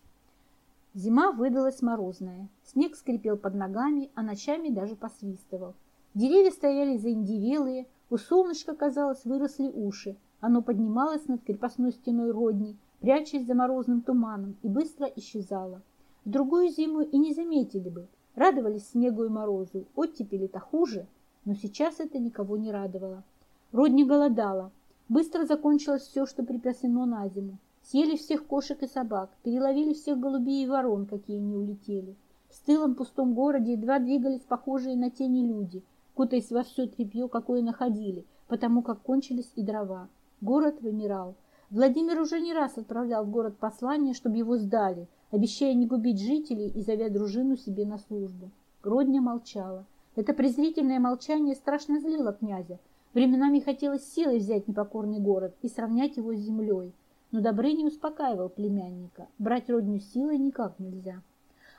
Зима выдалась морозная. Снег скрипел под ногами, а ночами даже посвистывал. Деревья стояли заиндивелые, у солнышка, казалось, выросли уши. Оно поднималось над крепостной стеной Родни, прячась за морозным туманом, и быстро исчезало. В другую зиму и не заметили бы. Радовались снегу и морозу, оттепели-то хуже, но сейчас это никого не радовало. Родни голодала. Быстро закончилось все, что припасено на зиму. Съели всех кошек и собак, переловили всех голубей и ворон, какие не улетели. В стылом пустом городе едва двигались похожие на тени люди, кутаясь во все тряпье, какое находили, потому как кончились и дрова. Город вымирал. Владимир уже не раз отправлял в город послание, чтобы его сдали, обещая не губить жителей и зовя дружину себе на службу. Родня молчала. Это презрительное молчание страшно злило князя. Временами хотелось силой взять непокорный город и сравнять его с землей. Но Добрыня успокаивал племянника. Брать родню силой никак нельзя.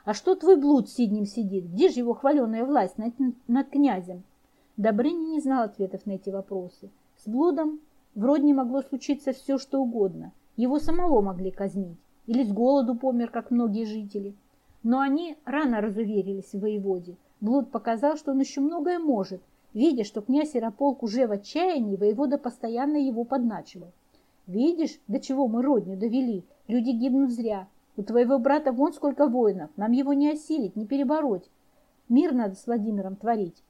А что твой блуд сиднем сидит? Где же его хваленая власть над, над князем? Добрыня не знал ответов на эти вопросы. С блудом в родне могло случиться все, что угодно. Его самого могли казнить. Или с голоду помер, как многие жители. Но они рано разуверились в воеводе. Блуд показал, что он еще многое может. Видя, что князь Ярополк уже в отчаянии, воевода постоянно его подначивал. Видишь, до чего мы родню довели? Люди гибнут зря. У твоего брата вон сколько воинов. Нам его не осилить, не перебороть. Мир надо с Владимиром творить.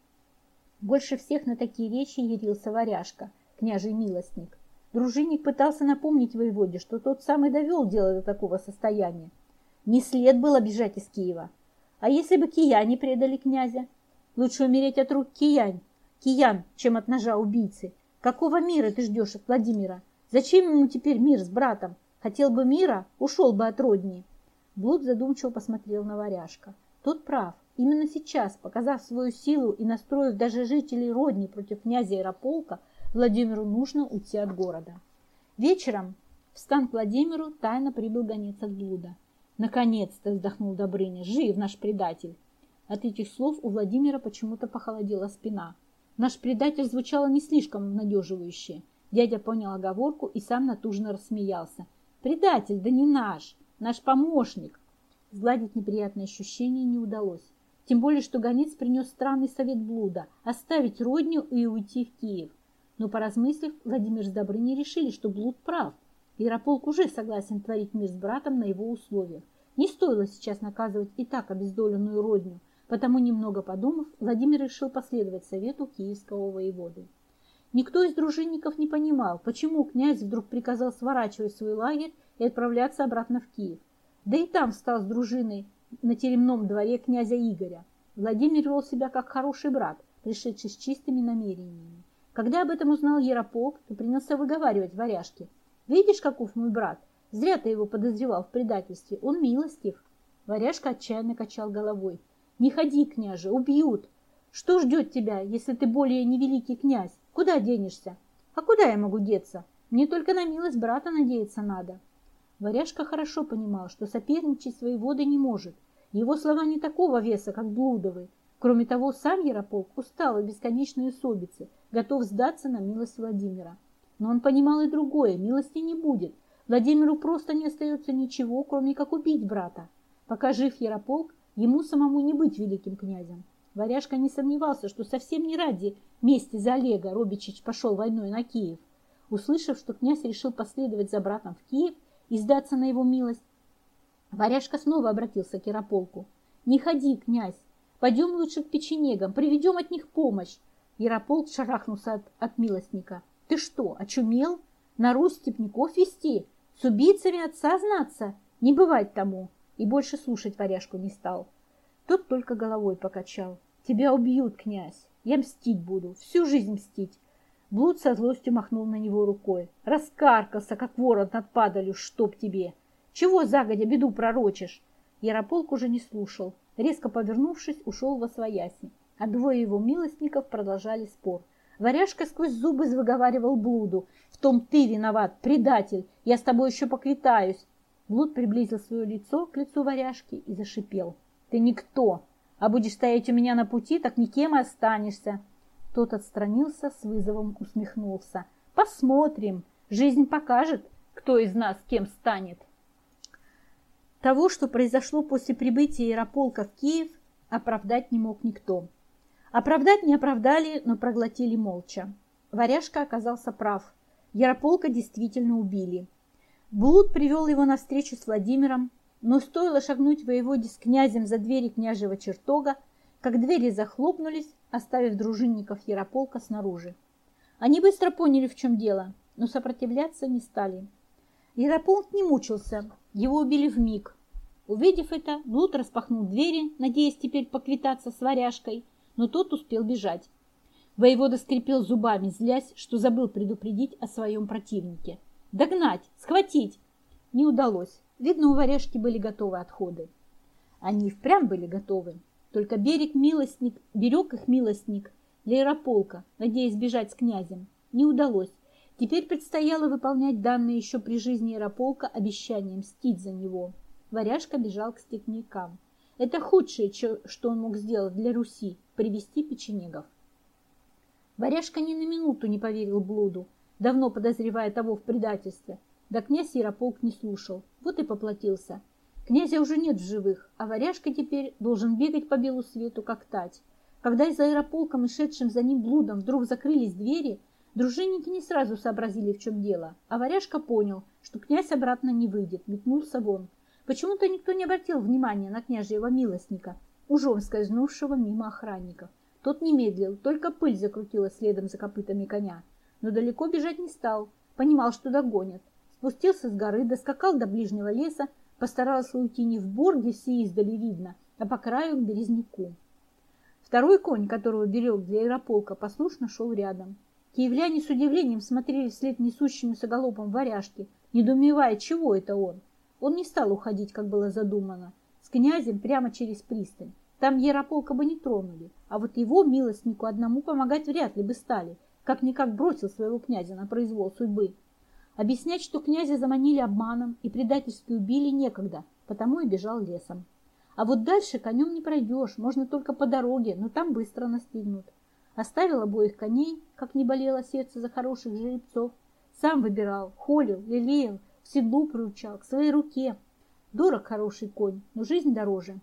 Больше всех на такие речи ярился варяжка, княжий милостник. Дружинник пытался напомнить воеводе, что тот самый довел дело до такого состояния. Не след было бежать из Киева. А если бы кияне предали князя? Лучше умереть от рук киянь, киян, чем от ножа убийцы. Какого мира ты ждешь от Владимира? Зачем ему теперь мир с братом? Хотел бы мира, ушел бы от родни. Блуд задумчиво посмотрел на варяжка. Тот прав. Именно сейчас, показав свою силу и настроив даже жителей родни против князя Ярополка, Владимиру нужно уйти от города. Вечером в стан к Владимиру тайно прибыл гонец от Блуда. «Наконец-то!» – вздохнул Добрыня. «Жив наш предатель!» От этих слов у Владимира почему-то похолодела спина. Наш предатель звучало не слишком обнадеживающе. Дядя понял оговорку и сам натужно рассмеялся. «Предатель, да не наш! Наш помощник!» Сгладить неприятное ощущение не удалось. Тем более, что гонец принес странный совет блуда – оставить родню и уйти в Киев. Но, поразмыслив, Владимир с Добрыней решили, что блуд прав. Ярополк уже согласен творить мир с братом на его условиях. Не стоило сейчас наказывать и так обездоленную родню, потому, немного подумав, Владимир решил последовать совету киевского воеводы. Никто из дружинников не понимал, почему князь вдруг приказал сворачивать свой лагерь и отправляться обратно в Киев. Да и там встал с дружиной на теремном дворе князя Игоря. Владимир вел себя как хороший брат, пришедший с чистыми намерениями. Когда об этом узнал Ярополк, то принялся выговаривать варяжке. «Видишь, каков мой брат? Зря ты его подозревал в предательстве. Он милостив». Варяжка отчаянно качал головой. «Не ходи, княже, убьют. Что ждет тебя, если ты более не великий князь? Куда денешься? А куда я могу деться? Мне только на милость брата надеяться надо. Варяжка хорошо понимал, что соперничать своей воды не может. Его слова не такого веса, как Блудовый. Кроме того, сам Ярополк устал от бесконечной усобицы, готов сдаться на милость Владимира. Но он понимал и другое, милости не будет. Владимиру просто не остается ничего, кроме как убить брата. Пока жив Ярополк, ему самому не быть великим князем. Варяжка не сомневался, что совсем не ради мести за Олега Робичич пошел войной на Киев. Услышав, что князь решил последовать за братом в Киев и сдаться на его милость, Варяжка снова обратился к Ярополку. «Не ходи, князь, пойдем лучше к печенегам, приведем от них помощь». Ярополк шарахнулся от, от милостника. «Ты что, очумел? На Русь степняков вести? С убийцами отца знаться? Не бывать тому!» И больше слушать варяжку не стал. Тот только головой покачал. «Тебя убьют, князь. Я мстить буду, всю жизнь мстить». Блуд со злостью махнул на него рукой. Раскаркался, как ворон над падалью, чтоб тебе. Чего загодя беду пророчишь? Ярополк уже не слушал. Резко повернувшись, ушел во свояси. А двое его милостников продолжали спор. Варяжка сквозь зубы выговаривал блуду. В том ты виноват, предатель, я с тобой еще поквитаюсь. Блуд приблизил свое лицо к лицу варяжки и зашипел. Ты никто, а будешь стоять у меня на пути, так никем и останешься. Тот отстранился, с вызовом усмехнулся. Посмотрим, жизнь покажет, кто из нас кем станет. Того, что произошло после прибытия Ярополка в Киев, оправдать не мог никто. Оправдать не оправдали, но проглотили молча. Варяжка оказался прав. Ярополка действительно убили. Блуд привел его на встречу с Владимиром, но стоило шагнуть воеводе с князем за двери княжего чертога, как двери захлопнулись, оставив дружинников Ярополка снаружи. Они быстро поняли, в чем дело, но сопротивляться не стали. Ярополк не мучился, его убили в миг. Увидев это, Блуд распахнул двери, надеясь теперь поквитаться с варяжкой, но тот успел бежать. Воевода скрипел зубами, злясь, что забыл предупредить о своем противнике. «Догнать! Схватить!» Не удалось. Видно, у варяжки были готовы отходы. Они впрямь были готовы. Только берег милостник, берег их милостник для Ярополка, надеясь бежать с князем. Не удалось. Теперь предстояло выполнять данные еще при жизни Ярополка обещание мстить за него. Варяжка бежал к степнякам. Это худшее, что он мог сделать для Руси – привести печенегов. Варяжка ни на минуту не поверил блуду, давно подозревая того в предательстве. Да князь Ярополк не слушал, вот и поплатился. Князя уже нет в живых, а Варяжка теперь должен бегать по белу свету, как тать. Когда из Ярополком и шедшим за ним блудом вдруг закрылись двери, дружинники не сразу сообразили, в чем дело, а Варяжка понял, что князь обратно не выйдет, метнулся вон – Почему-то никто не обратил внимания на княжьего милостника, ужом скользнувшего мимо охранников. Тот не медлил, только пыль закрутилась следом за копытами коня. Но далеко бежать не стал, понимал, что догонят. Спустился с горы, доскакал до ближнего леса, постарался уйти не в бор, где все издали видно, а по краю к березняку. Второй конь, которого берег для аэрополка, послушно шел рядом. Киевляне с удивлением смотрели вслед несущемуся галопом варяжки, недоумевая, чего это он. Он не стал уходить, как было задумано, с князем прямо через пристань. Там Ярополка бы не тронули, а вот его милостнику одному помогать вряд ли бы стали, как-никак бросил своего князя на произвол судьбы. Объяснять, что князя заманили обманом и предательски убили, некогда, потому и бежал лесом. А вот дальше конем не пройдешь, можно только по дороге, но там быстро настигнут. Оставил обоих коней, как не болело сердце за хороших жеребцов. Сам выбирал, холил, лелеял, седлу приучал, к своей руке. Дорог хороший конь, но жизнь дороже.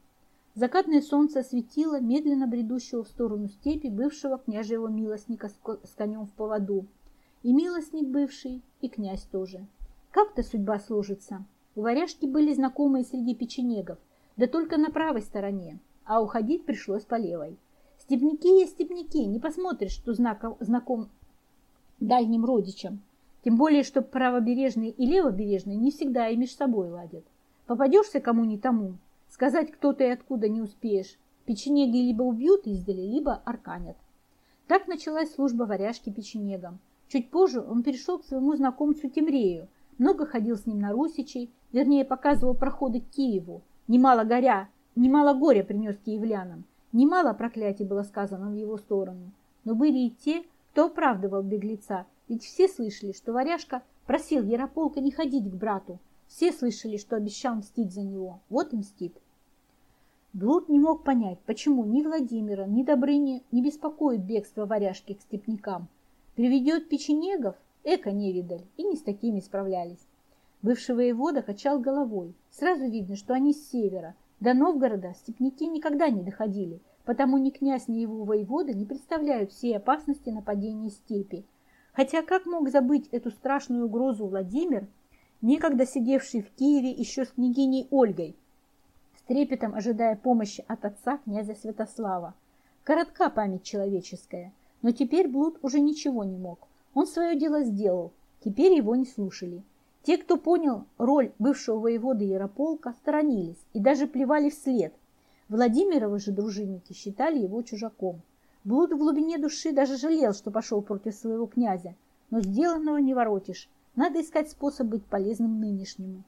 Закатное солнце осветило медленно бредущего в сторону степи бывшего княжьего милостника с конем в поводу. И милостник бывший, и князь тоже. Как-то судьба сложится. У варяжки были знакомые среди печенегов, да только на правой стороне, а уходить пришлось по левой. Степняки есть степняки, не посмотришь, что знаком, знаком дальним родичам. Тем более, что правобережные и левобережные не всегда и между собой ладят. Попадешься кому не тому, сказать кто ты и откуда не успеешь. Печенеги либо убьют издали, либо арканят. Так началась служба варяжки печенегам. Чуть позже он перешел к своему знакомцу Темрею, много ходил с ним на русичей, вернее, показывал проходы к Киеву. Немало горя, немало горя принес киевлянам, немало проклятий было сказано в его сторону. Но были и те, кто оправдывал беглеца ведь все слышали, что Варяжка просил Ярополка не ходить к брату. Все слышали, что обещал мстить за него. Вот и мстит. Блуд не мог понять, почему ни Владимира, ни Добрыни не беспокоит бегство варяжки к степнякам. Приведет печенегов, эко невидаль, и не с такими справлялись. Бывший воевода качал головой. Сразу видно, что они с севера. До Новгорода степняки никогда не доходили, потому ни князь, ни его воевода не представляют всей опасности нападения степи. Хотя как мог забыть эту страшную угрозу Владимир, некогда сидевший в Киеве еще с княгиней Ольгой, трепетом ожидая помощи от отца князя Святослава. Коротка память человеческая, но теперь Блуд уже ничего не мог. Он свое дело сделал, теперь его не слушали. Те, кто понял роль бывшего воевода Ярополка, сторонились и даже плевали вслед. Владимировы же дружинники считали его чужаком. Блуд в глубине души даже жалел, что пошел против своего князя, но сделанного не воротишь. Надо искать способ быть полезным нынешнему.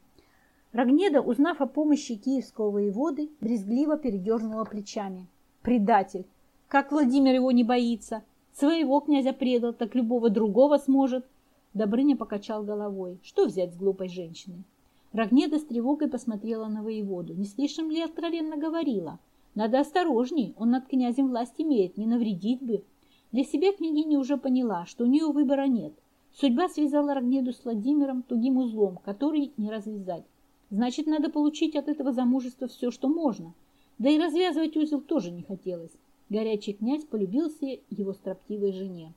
Рогнеда, узнав о помощи киевского воеводы, брезгливо передернула плечами. Предатель! Как Владимир его не боится! Своего князя предал, так любого другого сможет. Добрыня покачал головой. Что взять с глупой женщины? Рогнеда с тревогой посмотрела на воеводу. Не слишком ли откровенно говорила? Надо осторожней, он над князем власть имеет, не навредить бы. Для себя княгиня уже поняла, что у нее выбора нет. Судьба связала Рогнеду с Владимиром тугим узлом, который не развязать. Значит, надо получить от этого замужества все, что можно. Да и развязывать узел тоже не хотелось. Горячий князь полюбился его строптивой жене.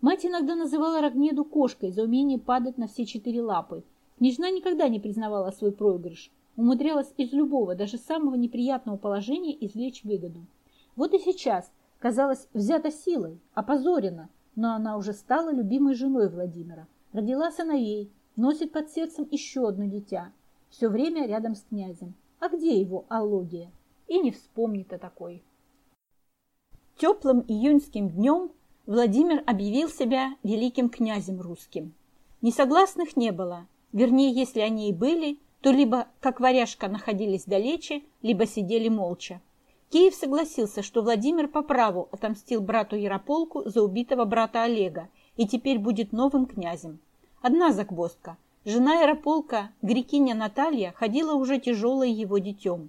Мать иногда называла Рогнеду кошкой за умение падать на все четыре лапы. Княжна никогда не признавала свой проигрыш. Умудрялась из любого, даже самого неприятного положения извлечь выгоду. Вот и сейчас, казалось, взята силой, опозорена, но она уже стала любимой женой Владимира. Родила сыновей, носит под сердцем еще одно дитя. Все время рядом с князем. А где его аллогия? И не вспомнит о такой. Теплым июньским днем Владимир объявил себя великим князем русским. Несогласных не было, вернее, если они и были, то либо, как варяжка, находились далече, либо сидели молча. Киев согласился, что Владимир по праву отомстил брату Ярополку за убитого брата Олега и теперь будет новым князем. Одна загвоздка. Жена Ярополка, грекиня Наталья, ходила уже тяжелой его детем.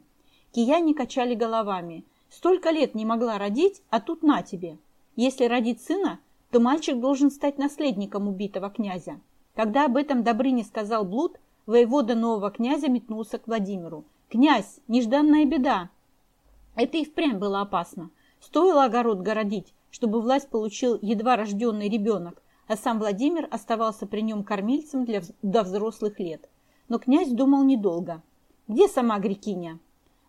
Кияне качали головами. Столько лет не могла родить, а тут на тебе. Если родит сына, то мальчик должен стать наследником убитого князя. Когда об этом Добрыне сказал Блуд, воевода нового князя метнулся к Владимиру. «Князь, нежданная беда!» Это и впрямь было опасно. Стоило огород городить, чтобы власть получил едва рожденный ребенок, а сам Владимир оставался при нем кормильцем для, до взрослых лет. Но князь думал недолго. «Где сама Грекиня?»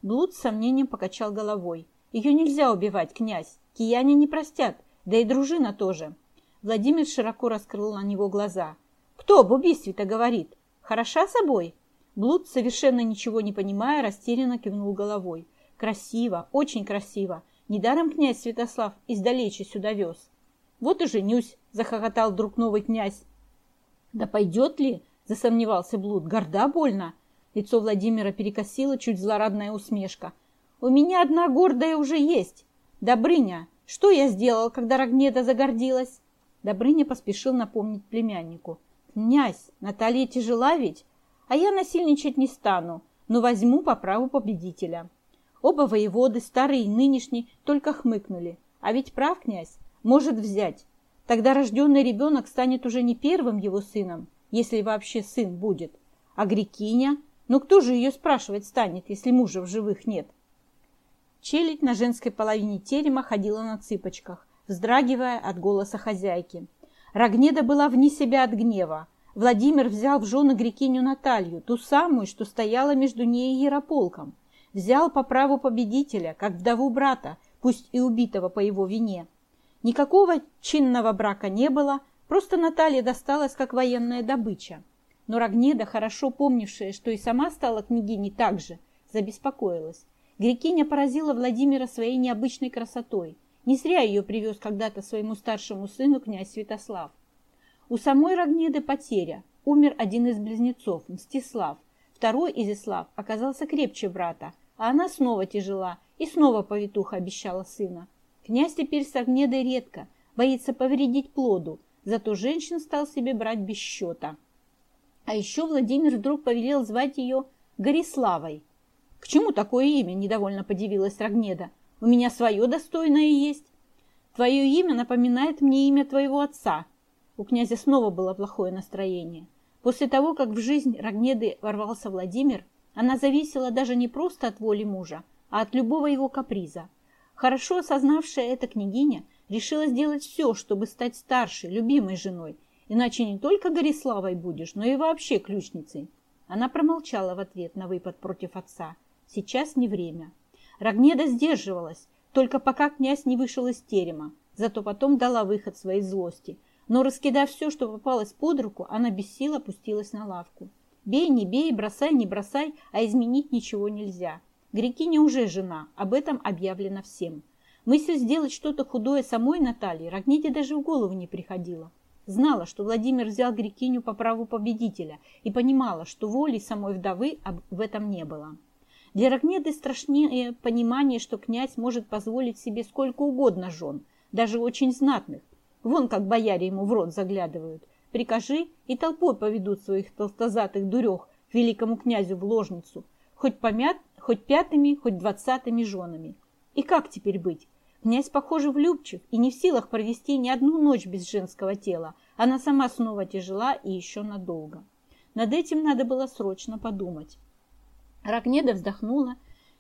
Блуд с сомнением покачал головой. «Ее нельзя убивать, князь. Кияне не простят, да и дружина тоже». Владимир широко раскрыл на него глаза. «Кто об убийстве-то говорит? Хороша собой?» Блуд, совершенно ничего не понимая, растерянно кивнул головой. «Красиво, очень красиво. Недаром князь Святослав издалече сюда вез». «Вот и женюсь», — захохотал вдруг новый князь. «Да пойдет ли?» — засомневался Блуд. «Горда больно». Лицо Владимира перекосило чуть злорадная усмешка. «У меня одна гордая уже есть. Добрыня, что я сделал, когда Рогнеда загордилась?» Добрыня поспешил напомнить племяннику. «Князь, Наталья тяжела ведь, а я насильничать не стану, но возьму по праву победителя». Оба воеводы, старый и нынешний, только хмыкнули. А ведь прав князь, может взять. Тогда рожденный ребенок станет уже не первым его сыном, если вообще сын будет. А Грекиня? Ну кто же ее спрашивать станет, если мужа в живых нет? Челядь на женской половине терема ходила на цыпочках, вздрагивая от голоса хозяйки. Рогнеда была вне себя от гнева. Владимир взял в жены Грекиню Наталью, ту самую, что стояла между ней и Ярополком. Взял по праву победителя, как вдову брата, пусть и убитого по его вине. Никакого чинного брака не было, просто Наталья досталась как военная добыча. Но Рогнеда, хорошо помнившая, что и сама стала княгиней так же, забеспокоилась. Грекиня поразила Владимира своей необычной красотой. Не зря ее привез когда-то своему старшему сыну князь Святослав. У самой Рогнеды потеря. Умер один из близнецов, Мстислав. Второй, Изяслав, оказался крепче брата, а она снова тяжела, и снова повитуха обещала сына. Князь теперь с Рогнедой редко, боится повредить плоду, зато женщин стал себе брать без счета. А еще Владимир вдруг повелел звать ее Гориславой. «К чему такое имя?» – недовольно подивилась Рогнеда. У меня свое достойное есть. Твое имя напоминает мне имя твоего отца. У князя снова было плохое настроение. После того, как в жизнь Рогнеды ворвался Владимир, она зависела даже не просто от воли мужа, а от любого его каприза. Хорошо осознавшая это княгиня решила сделать все, чтобы стать старшей, любимой женой, иначе не только Гориславой будешь, но и вообще ключницей. Она промолчала в ответ на выпад против отца. Сейчас не время. Рогнеда сдерживалась, только пока князь не вышел из терема, зато потом дала выход своей злости. Но, раскидав все, что попалось под руку, она без сил опустилась на лавку. Бей, не бей, бросай, не бросай, а изменить ничего нельзя. Грекиня уже жена, об этом объявлено всем. Мысль сделать что-то худое самой Наталье Рогнеде даже в голову не приходила. Знала, что Владимир взял Грекиню по праву победителя и понимала, что воли самой вдовы в этом не было. Для Рогнеды страшнее понимание, что князь может позволить себе сколько угодно жен, даже очень знатных, Вон как бояре ему в рот заглядывают. Прикажи, и толпой поведут своих толстозатых дурех великому князю в ложницу, хоть, помят, хоть пятыми, хоть двадцатыми женами. И как теперь быть? Князь, похоже, влюбчив и не в силах провести ни одну ночь без женского тела. Она сама снова тяжела и еще надолго. Над этим надо было срочно подумать. Рогнеда вздохнула.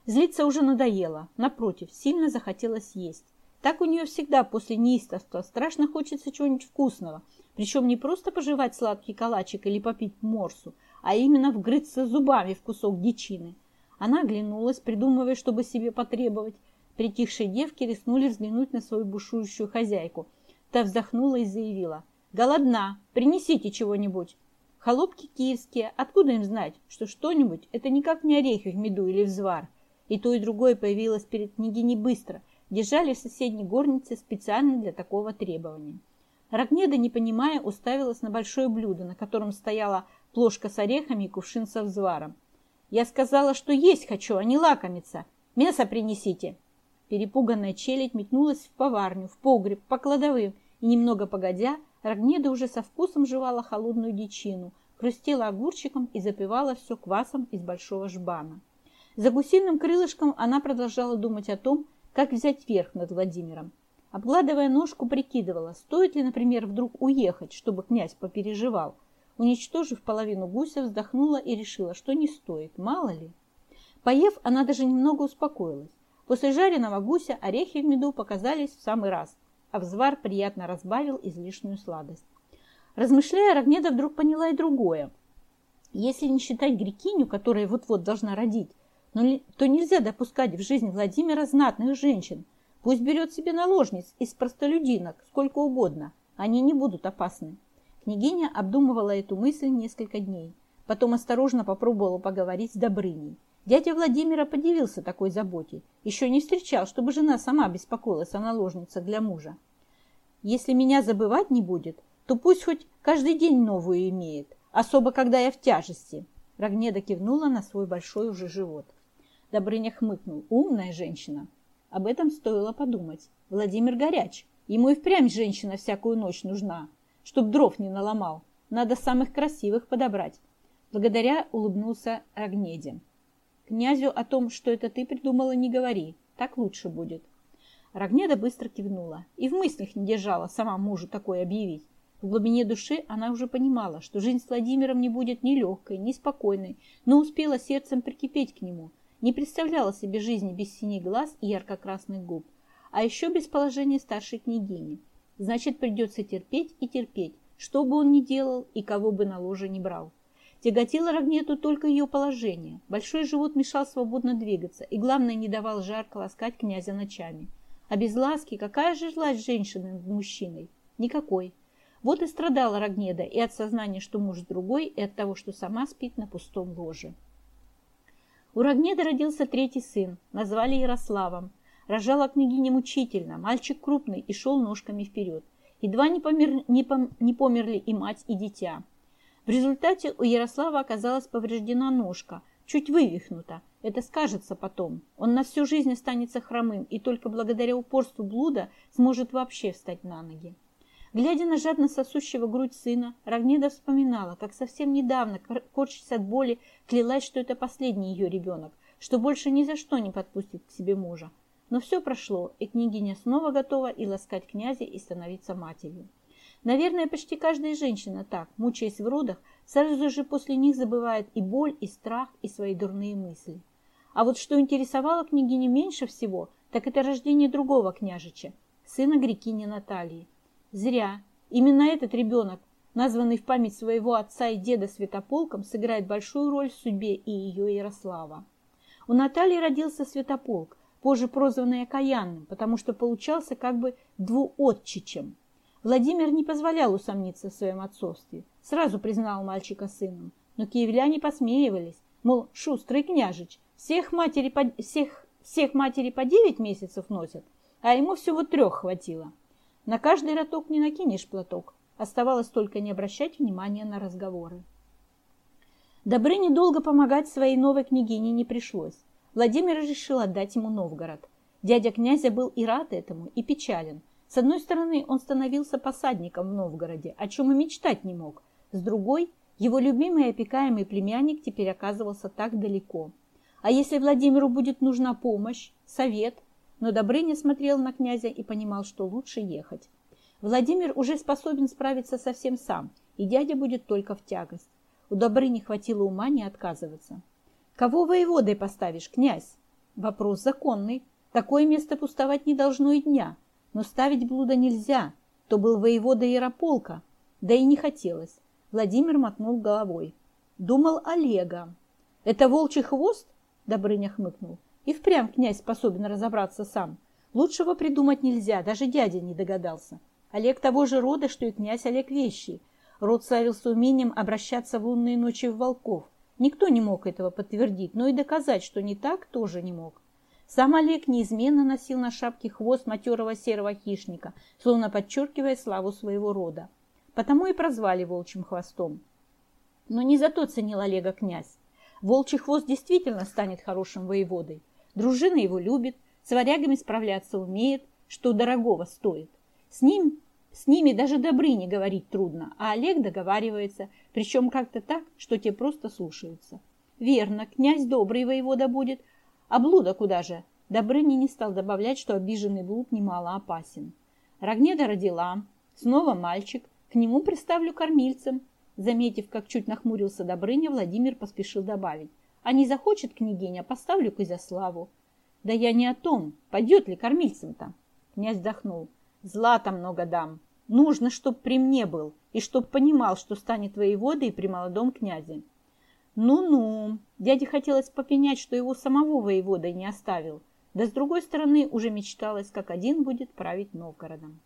Злиться уже надоело. Напротив, сильно захотелось есть. Так у нее всегда после неистовства страшно хочется чего-нибудь вкусного. Причем не просто пожевать сладкий калачик или попить морсу, а именно вгрыться зубами в кусок дичины. Она оглянулась, придумывая, чтобы себе потребовать. Притихшие девки рискнули взглянуть на свою бушующую хозяйку. Та вздохнула и заявила. «Голодна, принесите чего-нибудь». Холопки киевские, откуда им знать, что что-нибудь – это никак не орехи в меду или взвар. И то, и другое появилось перед княгиней быстро, держали в соседней горнице специально для такого требования. Рогнеда, не понимая, уставилась на большое блюдо, на котором стояла плошка с орехами и кувшин со взваром. «Я сказала, что есть хочу, а не лакомиться. Мясо принесите!» Перепуганная челядь метнулась в поварню, в погреб, по кладовым, и немного погодя, Рогнеда уже со вкусом жевала холодную дичину, хрустела огурчиком и запивала все квасом из большого жбана. За гусиным крылышком она продолжала думать о том, как взять верх над Владимиром. Обгладывая ножку, прикидывала, стоит ли, например, вдруг уехать, чтобы князь попереживал. Уничтожив половину гуся, вздохнула и решила, что не стоит, мало ли. Поев, она даже немного успокоилась. После жареного гуся орехи в меду показались в самый раз, а взвар приятно разбавил излишнюю сладость. Размышляя, Рогнеда вдруг поняла и другое. Если не считать Грекиню, которая вот-вот должна родить, то нельзя допускать в жизнь Владимира знатных женщин. Пусть берет себе наложниц из простолюдинок, сколько угодно. Они не будут опасны. Княгиня обдумывала эту мысль несколько дней. Потом осторожно попробовала поговорить с Добрыней. Дядя Владимира подивился такой заботе. Еще не встречал, чтобы жена сама беспокоилась о наложницах для мужа. Если меня забывать не будет, то пусть хоть каждый день новую имеет, особо когда я в тяжести. Рогнеда кивнула на свой большой уже живот. Добрыня хмыкнул. Умная женщина. Об этом стоило подумать. Владимир горяч. Ему и впрямь женщина всякую ночь нужна, чтоб дров не наломал. Надо самых красивых подобрать. Благодаря улыбнулся Рогнеде. Князю о том, что это ты придумала, не говори. Так лучше будет. Рогнеда быстро кивнула и в мыслях не держала сама мужу такое объявить. В глубине души она уже понимала, что жизнь с Владимиром не будет ни легкой, ни спокойной, но успела сердцем прикипеть к нему, не представляла себе жизни без синих глаз и ярко-красных губ, а еще без положения старшей княгини. Значит, придется терпеть и терпеть, что бы он ни делал и кого бы на ложе не брал. Тяготило Рогнету только ее положение. Большой живот мешал свободно двигаться и, главное, не давал жарко ласкать князя ночами. А без ласки какая же власть женщины над мужчиной? Никакой. Вот и страдала Рогнеда и от сознания, что муж другой, и от того, что сама спит на пустом ложе. У Рогнеды родился третий сын, назвали Ярославом. Рожала княгиня мучительно, мальчик крупный и шел ножками вперед. Едва не, помер, не, пом, не померли и мать, и дитя. В результате у Ярослава оказалась повреждена ножка, чуть вывихнута. Это скажется потом. Он на всю жизнь останется хромым и только благодаря упорству блуда сможет вообще встать на ноги. Глядя на жадно сосущего грудь сына, Рогнеда вспоминала, как совсем недавно, корчась от боли, клялась, что это последний ее ребенок, что больше ни за что не подпустит к себе мужа. Но все прошло, и княгиня снова готова и ласкать князя, и становиться матерью. Наверное, почти каждая женщина так, мучаясь в родах, сразу же после них забывает и боль, и страх, и свои дурные мысли. А вот что интересовало княгиню меньше всего, так это рождение другого княжича, сына грекини Натальи. Зря. Именно этот ребенок, названный в память своего отца и деда Святополком, сыграет большую роль в судьбе и ее Ярослава. У Натальи родился Святополк, позже прозванный Окаянным, потому что получался как бы двуотчичем. Владимир не позволял усомниться в своем отцовстве, сразу признал мальчика сыном, но киевляне посмеивались, мол, шустрый княжич, всех матери по, всех, всех матери по девять месяцев носят, а ему всего трех хватило. На каждый роток не накинешь платок, оставалось только не обращать внимания на разговоры. Добрыне долго помогать своей новой княгине не пришлось. Владимир решил отдать ему Новгород. Дядя князя был и рад этому, и печален – С одной стороны, он становился посадником в Новгороде, о чем и мечтать не мог. С другой, его любимый и опекаемый племянник теперь оказывался так далеко. А если Владимиру будет нужна помощь, совет? Но Добрыня смотрел на князя и понимал, что лучше ехать. Владимир уже способен справиться совсем сам, и дядя будет только в тягость. У Добрыни хватило ума не отказываться. «Кого воеводой поставишь, князь?» Вопрос законный. Такое место пустовать не должно и дня. Но ставить блуда нельзя. То был воевода Ярополка. Да и не хотелось. Владимир мотнул головой. Думал Олега. «Это волчий хвост?» Добрыня хмыкнул. «И впрямь князь способен разобраться сам. Лучшего придумать нельзя, даже дядя не догадался. Олег того же рода, что и князь Олег Вещий. Род славился умением обращаться в лунные ночи в волков. Никто не мог этого подтвердить, но и доказать, что не так, тоже не мог. Сам Олег неизменно носил на шапке хвост матерого серого хищника, словно подчеркивая славу своего рода. Потому и прозвали волчьим хвостом. Но не зато ценил Олега князь. Волчий хвост действительно станет хорошим воеводой. Дружина его любит, с варягами справляться умеет, что дорогого стоит. С ним с ними даже Добрыне говорить трудно, а Олег договаривается, причем как-то так, что те просто слушаются. Верно, князь добрый воевода будет, а блуда куда же? Добрыня не стал добавлять, что обиженный блуд немало опасен. Рогнеда родила, снова мальчик, к нему приставлю кормильцем. Заметив, как чуть нахмурился Добрыня, Владимир поспешил добавить. А не захочет княгиня, поставлю к Изяславу. Да я не о том, пойдет ли кормильцем-то. Князь вздохнул. Злата много дам, Нужно, чтоб при мне был, и чтоб понимал, что станет воеводой при молодом князе. Ну-ну, дяде хотелось попенять, что его самого воеводой не оставил, да с другой стороны уже мечталось, как один будет править Новгородом.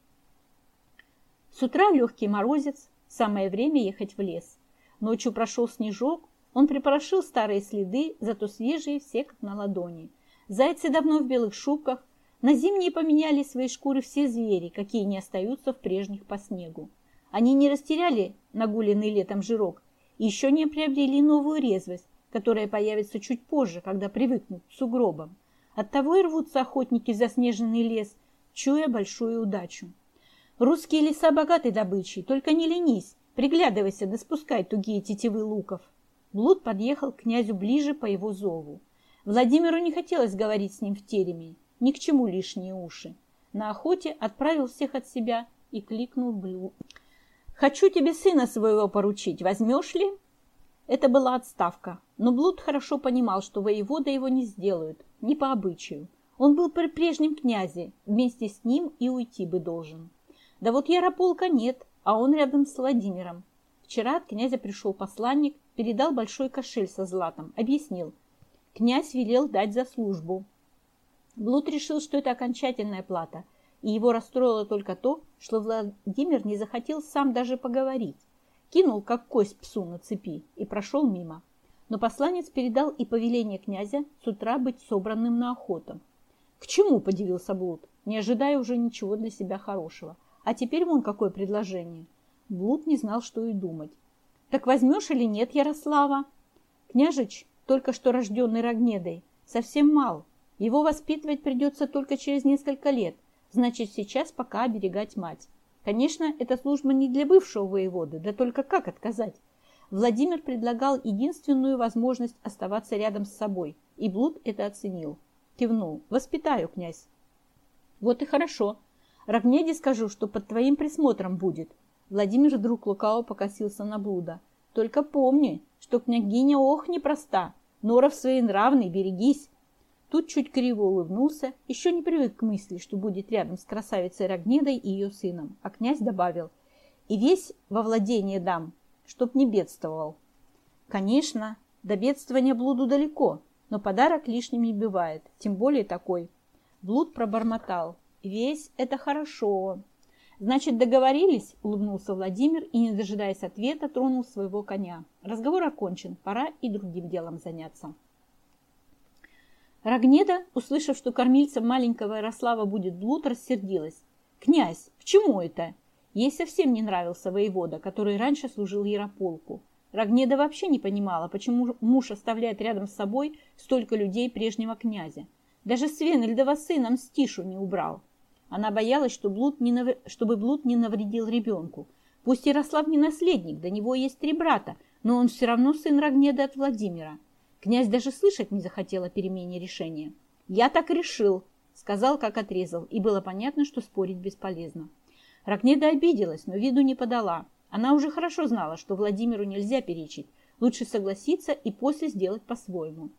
С утра легкий морозец, самое время ехать в лес. Ночью прошел снежок, он припорошил старые следы, зато свежие все как на ладони. Зайцы давно в белых шубках, на зимние поменяли свои шкуры все звери, какие не остаются в прежних по снегу. Они не растеряли нагуленный летом жирок и еще не приобрели новую резвость, которая появится чуть позже, когда привыкнут к сугробам. Оттого и рвутся охотники в заснеженный лес, чуя большую удачу. Русские леса богаты добычей, только не ленись, приглядывайся да спускай тугие тетивы луков. Блуд подъехал к князю ближе по его зову. Владимиру не хотелось говорить с ним в тереме, ни к чему лишние уши. На охоте отправил всех от себя и кликнул Блю. «Хочу тебе сына своего поручить, возьмешь ли?» Это была отставка, но Блуд хорошо понимал, что воевода его не сделают, не по обычаю. Он был при прежнем князе, вместе с ним и уйти бы должен. Да вот Ярополка нет, а он рядом с Владимиром. Вчера от князя пришел посланник, передал большой кошель со златом, объяснил. Князь велел дать за службу, Блуд решил, что это окончательная плата, и его расстроило только то, что Владимир не захотел сам даже поговорить. Кинул, как кость псу на цепи, и прошел мимо. Но посланец передал и повеление князя с утра быть собранным на охоту. К чему, подивился Блуд, не ожидая уже ничего для себя хорошего. А теперь вон какое предложение. Блуд не знал, что и думать. Так возьмешь или нет, Ярослава? Княжич, только что рожденный Рогнедой, совсем мал, его воспитывать придется только через несколько лет, значит, сейчас пока оберегать мать. Конечно, эта служба не для бывшего воеводы, да только как отказать? Владимир предлагал единственную возможность оставаться рядом с собой, и Блуд это оценил. Кивнул. «Воспитаю, князь». «Вот и хорошо. Равнеде скажу, что под твоим присмотром будет». Владимир вдруг лукаво покосился на Блуда. «Только помни, что княгиня ох непроста. Норов своенравный, берегись. Тут чуть криво улыбнулся, еще не привык к мысли, что будет рядом с красавицей Рогнедой и ее сыном, а князь добавил, и весь во владение дам, чтоб не бедствовал. Конечно, до бедствования блуду далеко, но подарок лишним не бывает, тем более такой. Блуд пробормотал. Весь это хорошо. Значит, договорились? Улыбнулся Владимир и, не дожидаясь ответа, тронул своего коня. Разговор окончен, пора и другим делом заняться. Рогнеда, услышав, что кормильцем маленького Ярослава будет блуд, рассердилась. «Князь, к чему это?» Ей совсем не нравился воевода, который раньше служил Ярополку. Рогнеда вообще не понимала, почему муж оставляет рядом с собой столько людей прежнего князя. Даже Свенельдова сына Мстишу не убрал. Она боялась, что блуд не нав... чтобы блуд не навредил ребенку. Пусть Ярослав не наследник, до него есть три брата, но он все равно сын Рогнеда от Владимира. Князь даже слышать не захотел о перемене решения. «Я так решил», — сказал, как отрезал, и было понятно, что спорить бесполезно. Рогнеда обиделась, но виду не подала. Она уже хорошо знала, что Владимиру нельзя перечить. Лучше согласиться и после сделать по-своему.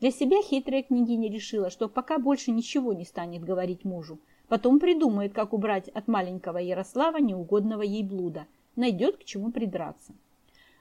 Для себя хитрая княгиня решила, что пока больше ничего не станет говорить мужу. Потом придумает, как убрать от маленького Ярослава неугодного ей блуда. Найдет к чему придраться.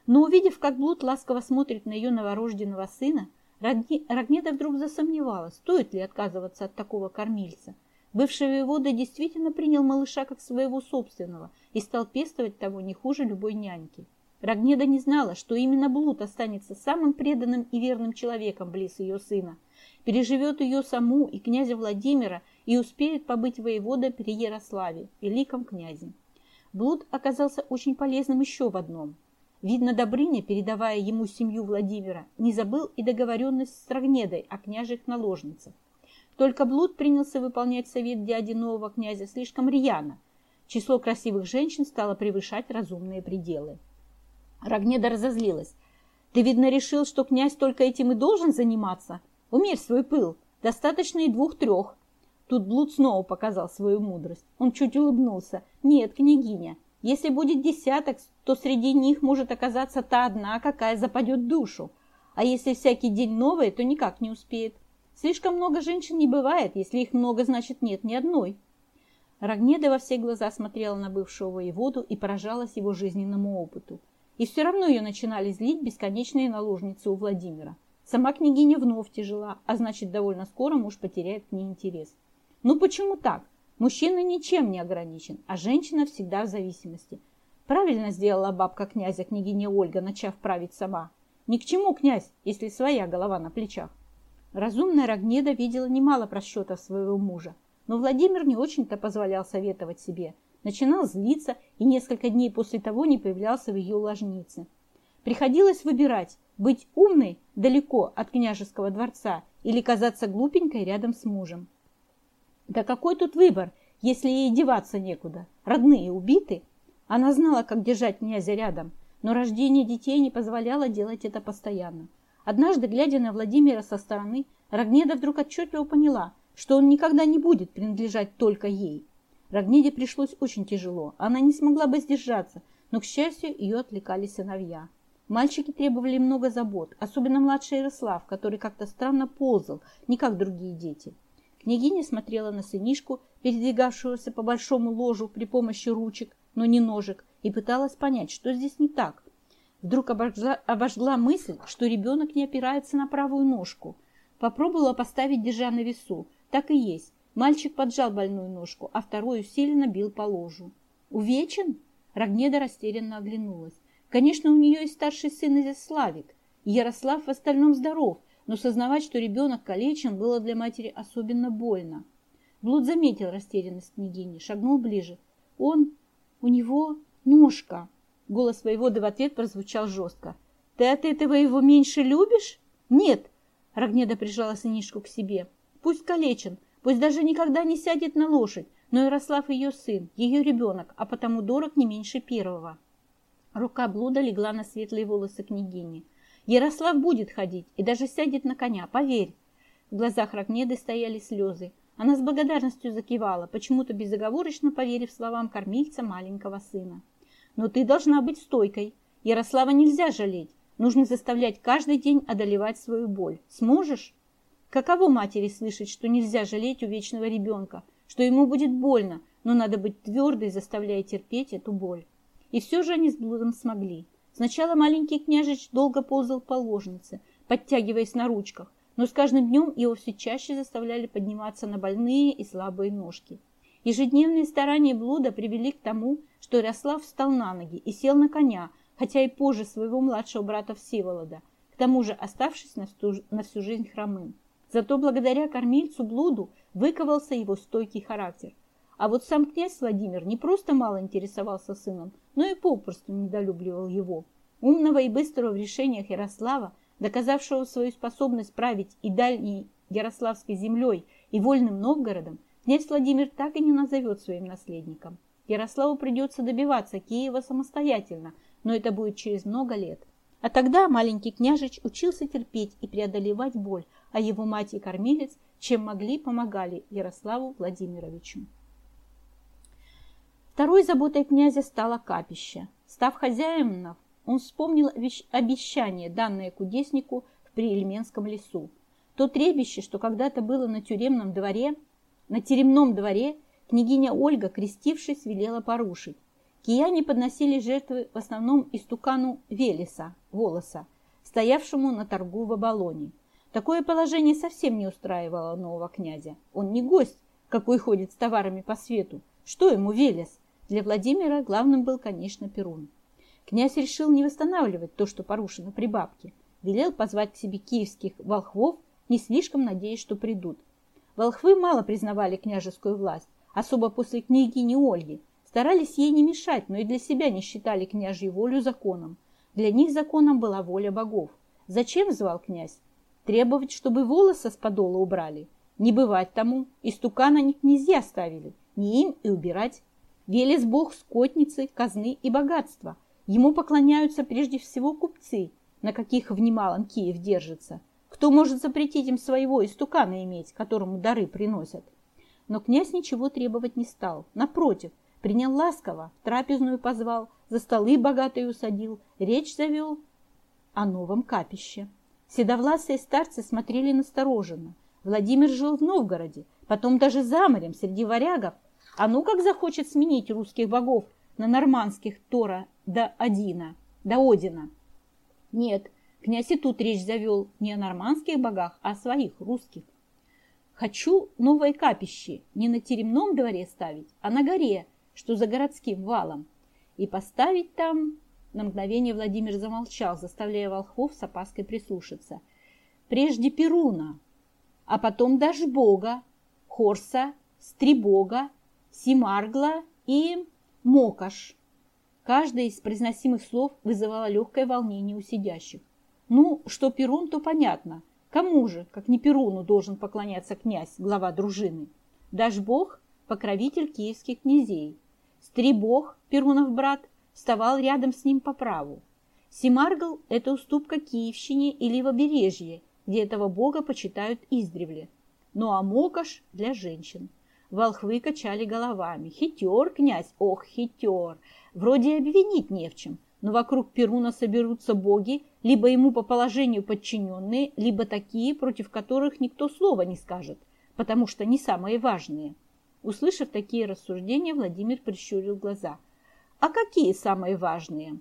Но увидев, как блуд ласково смотрит на ее новорожденного сына, Рогнеда вдруг засомневалась, стоит ли отказываться от такого кормильца. Бывший воевода действительно принял малыша как своего собственного и стал пестовать того не хуже любой няньки. Рогнеда не знала, что именно Блуд останется самым преданным и верным человеком близ ее сына, переживет ее саму и князя Владимира и успеет побыть воеводой при Ярославе, великом князе. Блуд оказался очень полезным еще в одном. Видно, Добрыня, передавая ему семью Владимира, не забыл и договоренность с Рогнедой о княжих наложницах. Только Блуд принялся выполнять совет дяди нового князя слишком рьяно. Число красивых женщин стало превышать разумные пределы. Рогнеда разозлилась. «Ты, видно, решил, что князь только этим и должен заниматься? Умерь свой пыл. Достаточно и двух-трех». Тут Блуд снова показал свою мудрость. Он чуть улыбнулся. «Нет, княгиня, если будет десяток, то среди них может оказаться та одна, какая западет душу. А если всякий день новое, то никак не успеет. Слишком много женщин не бывает. Если их много, значит нет ни одной». Рогнеда во все глаза смотрела на бывшего воеводу и поражалась его жизненному опыту. И все равно ее начинали злить бесконечные наложницы у Владимира. Сама княгиня вновь тяжела, а значит, довольно скоро муж потеряет к ней интерес. Ну почему так? Мужчина ничем не ограничен, а женщина всегда в зависимости. Правильно сделала бабка князя, княгиня Ольга, начав править сама. Ни к чему князь, если своя голова на плечах. Разумная Рогнеда видела немало просчетов своего мужа, но Владимир не очень-то позволял советовать себе – начинал злиться и несколько дней после того не появлялся в ее ложнице. Приходилось выбирать, быть умной далеко от княжеского дворца или казаться глупенькой рядом с мужем. Да какой тут выбор, если ей деваться некуда? Родные убиты? Она знала, как держать князя рядом, но рождение детей не позволяло делать это постоянно. Однажды, глядя на Владимира со стороны, Рогнеда вдруг отчетливо поняла, что он никогда не будет принадлежать только ей. Рогнеде пришлось очень тяжело. Она не смогла бы сдержаться, но, к счастью, ее отвлекали сыновья. Мальчики требовали много забот, особенно младший Ярослав, который как-то странно ползал, не как другие дети. Княгиня смотрела на сынишку, передвигавшегося по большому ложу при помощи ручек, но не ножек, и пыталась понять, что здесь не так. Вдруг обожгла, обожгла мысль, что ребенок не опирается на правую ножку. Попробовала поставить, держа на весу. Так и есть. Мальчик поджал больную ножку, а второй усиленно бил по ложу. «Увечен?» Рогнеда растерянно оглянулась. «Конечно, у нее есть старший сын Изяславик. Ярослав в остальном здоров, но сознавать, что ребенок калечен, было для матери особенно больно. Блуд заметил растерянность княгини, шагнул ближе. «Он... у него ножка!» Голос воеводы в ответ прозвучал жестко. «Ты от этого его меньше любишь?» «Нет!» Рогнеда прижала сынишку к себе. «Пусть калечен, Пусть даже никогда не сядет на лошадь, но Ярослав ее сын, ее ребенок, а потому дорог не меньше первого. Рука блуда легла на светлые волосы княгини. Ярослав будет ходить и даже сядет на коня, поверь. В глазах Рогнеды стояли слезы. Она с благодарностью закивала, почему-то безоговорочно поверив словам кормильца маленького сына. Но ты должна быть стойкой. Ярослава нельзя жалеть. Нужно заставлять каждый день одолевать свою боль. Сможешь? Каково матери слышать, что нельзя жалеть у вечного ребенка, что ему будет больно, но надо быть твердой, заставляя терпеть эту боль. И все же они с блудом смогли. Сначала маленький княжич долго ползал по ложнице, подтягиваясь на ручках, но с каждым днем его все чаще заставляли подниматься на больные и слабые ножки. Ежедневные старания блуда привели к тому, что Ярослав встал на ноги и сел на коня, хотя и позже своего младшего брата Всеволода, к тому же оставшись на всю жизнь хромым. Зато благодаря кормильцу Блуду выковался его стойкий характер. А вот сам князь Владимир не просто мало интересовался сыном, но и попросту недолюбливал его. Умного и быстрого в решениях Ярослава, доказавшего свою способность править и дальней Ярославской землей, и вольным Новгородом, князь Владимир так и не назовет своим наследником. Ярославу придется добиваться Киева самостоятельно, но это будет через много лет. А тогда маленький княжич учился терпеть и преодолевать боль, а его мать и кормилец, чем могли, помогали Ярославу Владимировичу. Второй заботой князя стало капище. Став хозяином, он вспомнил обещание, данное кудеснику в Приельменском лесу. То требище, что когда-то было на тюремном дворе, на теремном дворе, княгиня Ольга, крестившись, велела порушить. Кияне подносили жертвы в основном истукану Велеса, волоса, стоявшему на торгу в Абалоне. Такое положение совсем не устраивало нового князя. Он не гость, какой ходит с товарами по свету. Что ему Велес? Для Владимира главным был, конечно, Перун. Князь решил не восстанавливать то, что порушено при бабке. Велел позвать к себе киевских волхвов, не слишком надеясь, что придут. Волхвы мало признавали княжескую власть, особо после княгини Ольги, Старались ей не мешать, но и для себя не считали княжью волю законом. Для них законом была воля богов. Зачем звал князь? Требовать, чтобы волосы с подола убрали? Не бывать тому, и стука на них князья ставили, не им и убирать. Велес бог скотницы, казны и богатства. Ему поклоняются прежде всего купцы, на каких в немалом Киев держится. Кто может запретить им своего истукана иметь, которому дары приносят? Но князь ничего требовать не стал. Напротив, Принял ласково, в трапезную позвал, за столы богатые усадил, речь завел о новом капище. Седовласые старцы смотрели настороженно. Владимир жил в Новгороде, потом даже за морем, среди варягов. А ну как захочет сменить русских богов на нормандских Тора до Одина, до Одина. Нет, князь и тут речь завел не о нормандских богах, а о своих, русских. Хочу новое капище не на теремном дворе ставить, а на горе, что за городским валом, и поставить там... На мгновение Владимир замолчал, заставляя волхвов с опаской прислушаться. Прежде Перуна, а потом Дашбога, Хорса, Стрибога, Симаргла и Мокаш. Каждое из произносимых слов вызывало легкое волнение у сидящих. Ну, что Перун, то понятно. Кому же, как не Перуну, должен поклоняться князь, глава дружины? Дашбог – покровитель киевских князей. Стребог, Перунов брат, вставал рядом с ним по праву. Симаргл – это уступка Киевщине или Левобережье, где этого бога почитают издревле. Ну а Мокаш – для женщин. Волхвы качали головами. Хитер, князь, ох, хитер. Вроде обвинить не в чем, но вокруг Перуна соберутся боги, либо ему по положению подчиненные, либо такие, против которых никто слова не скажет, потому что не самые важные – Услышав такие рассуждения, Владимир прищурил глаза. «А какие самые важные?»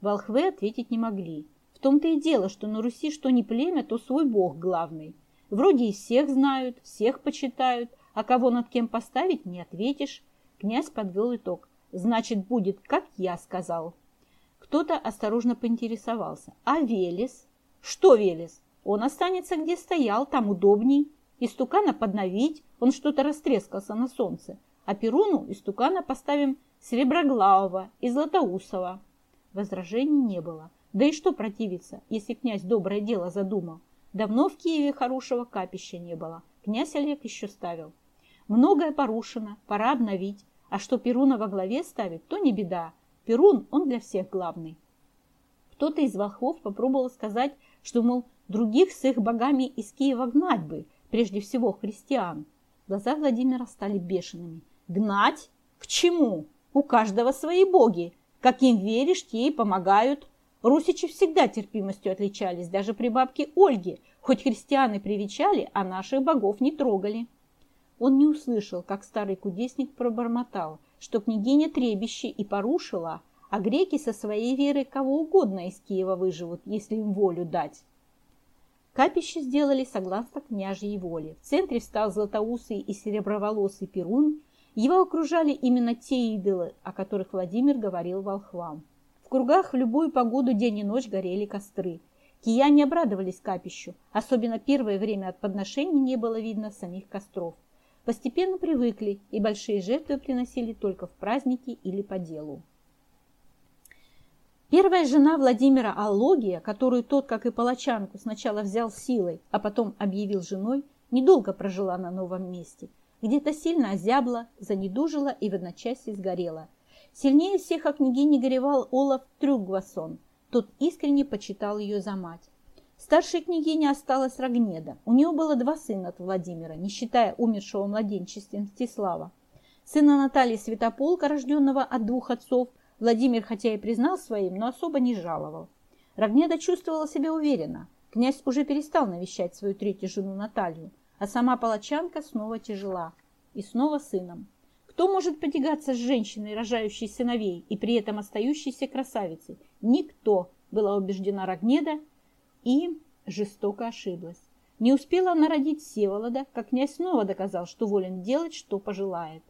Волхвы ответить не могли. В том-то и дело, что на Руси что ни племя, то свой бог главный. Вроде и всех знают, всех почитают, а кого над кем поставить, не ответишь. Князь подвел итог. Значит, будет, как я сказал. Кто-то осторожно поинтересовался. А Велес? Что Велес? Он останется, где стоял, там удобней. Истукана подновить, он что-то растрескался на солнце, а Перуну истукана поставим Сереброглавого и Златоусова. Возражений не было. Да и что противиться, если князь доброе дело задумал? Давно в Киеве хорошего капища не было. Князь Олег еще ставил. Многое порушено, пора обновить. А что Перуна во главе ставит, то не беда. Перун, он для всех главный. Кто-то из волхвов попробовал сказать, что, мол, других с их богами из Киева гнать бы, прежде всего христиан. Глаза Владимира стали бешеными. Гнать? К чему? У каждого свои боги. Каким веришь, те и помогают. Русичи всегда терпимостью отличались, даже при бабке Ольге. Хоть христианы привечали, а наших богов не трогали. Он не услышал, как старый кудесник пробормотал, что княгиня требище и порушила, а греки со своей верой кого угодно из Киева выживут, если им волю дать. Капище сделали согласно княжьей воле. В центре встал златоусый и сереброволосый Перун. Его окружали именно те идолы, о которых Владимир говорил волхвам. В кругах в любую погоду день и ночь горели костры. Кияне обрадовались капищу. Особенно первое время от подношений не было видно самих костров. Постепенно привыкли, и большие жертвы приносили только в праздники или по делу. Первая жена Владимира Аллогия, которую тот, как и палачанку, сначала взял силой, а потом объявил женой, недолго прожила на новом месте. где-то сильно озябла, занедужила и в одночасье сгорела. Сильнее всех о княгине горевал Олаф Трюгвасон. Тот искренне почитал ее за мать. Старшей княгине осталась Рогнеда. У нее было два сына от Владимира, не считая умершего младенчестве Мстислава. Сына Натальи Святополка, рожденного от двух отцов, Владимир хотя и признал своим, но особо не жаловал. Рогнеда чувствовала себя уверенно. Князь уже перестал навещать свою третью жену Наталью, а сама палачанка снова тяжела. И снова сыном. Кто может потягаться с женщиной, рожающей сыновей, и при этом остающейся красавицей? Никто, была убеждена Рогнеда, и жестоко ошиблась. Не успела она родить Всеволода, как князь снова доказал, что волен делать, что пожелает.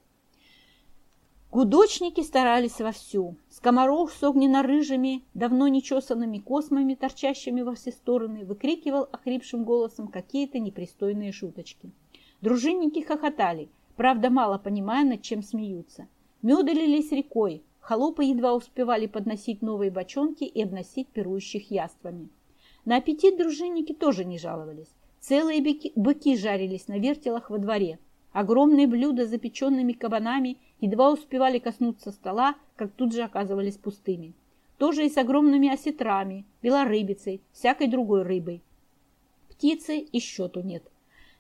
Гудочники старались вовсю. Скоморох с огненно-рыжими, давно нечесанными космами, торчащими во все стороны, выкрикивал охрипшим голосом какие-то непристойные шуточки. Дружинники хохотали, правда, мало понимая, над чем смеются. Меды лились рекой, холопы едва успевали подносить новые бочонки и обносить пирующих яствами. На аппетит дружинники тоже не жаловались. Целые быки, жарились на вертелах во дворе. Огромные блюда с запеченными кабанами едва успевали коснуться стола, как тут же оказывались пустыми. Тоже и с огромными осетрами, белорыбицей, всякой другой рыбой. Птицы и счету нет.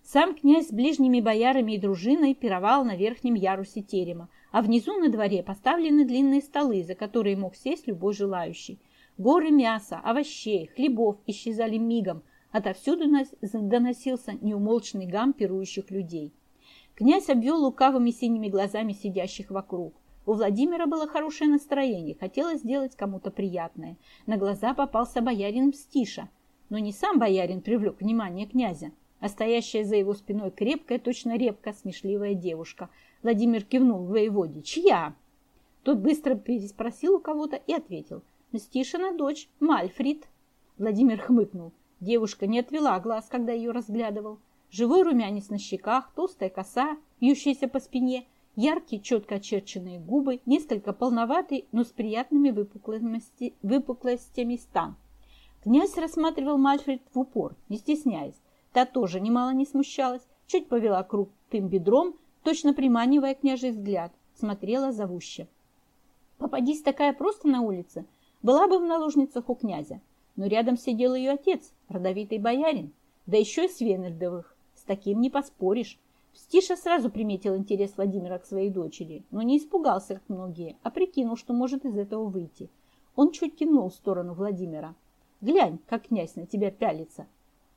Сам князь с ближними боярами и дружиной пировал на верхнем ярусе терема, а внизу на дворе поставлены длинные столы, за которые мог сесть любой желающий. Горы мяса, овощей, хлебов исчезали мигом, отовсюду доносился неумолчный гам пирующих людей. Князь обвел лукавыми синими глазами сидящих вокруг. У Владимира было хорошее настроение, хотелось сделать кому-то приятное. На глаза попался боярин Мстиша, но не сам боярин привлек внимание князя, а стоящая за его спиной крепкая, точно репка, смешливая девушка. Владимир кивнул воеводе. «Чья?» Тот быстро переспросил у кого-то и ответил – Мстишина дочь, Мальфрид. Владимир хмыкнул. Девушка не отвела глаз, когда ее разглядывал. Живой румянец на щеках, толстая коса, вьющаяся по спине, яркие, четко очерченные губы, несколько полноватый, но с приятными выпуклостями стан. Князь рассматривал Мальфрид в упор, не стесняясь. Та тоже немало не смущалась, чуть повела крутым бедром, точно приманивая княжий взгляд, смотрела зовуще. Попадись такая просто на улице, была бы в наложницах у князя, но рядом сидел ее отец, родовитый боярин, да еще и Свенельдовых. С таким не поспоришь. Стиша сразу приметил интерес Владимира к своей дочери, но не испугался, как многие, а прикинул, что может из этого выйти. Он чуть кивнул в сторону Владимира. «Глянь, как князь на тебя пялится!»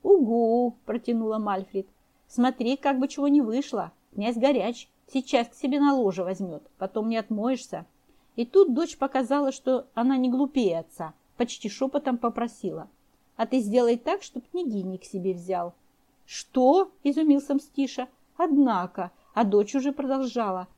«Угу!» – протянула Мальфрид. «Смотри, как бы чего не вышло. Князь горяч, сейчас к себе на ложе возьмет, потом не отмоешься». И тут дочь показала, что она не глупее отца, почти шепотом попросила. «А ты сделай так, чтоб княгини к себе взял». «Что?» – изумился Мстиша. «Однако», а дочь уже продолжала.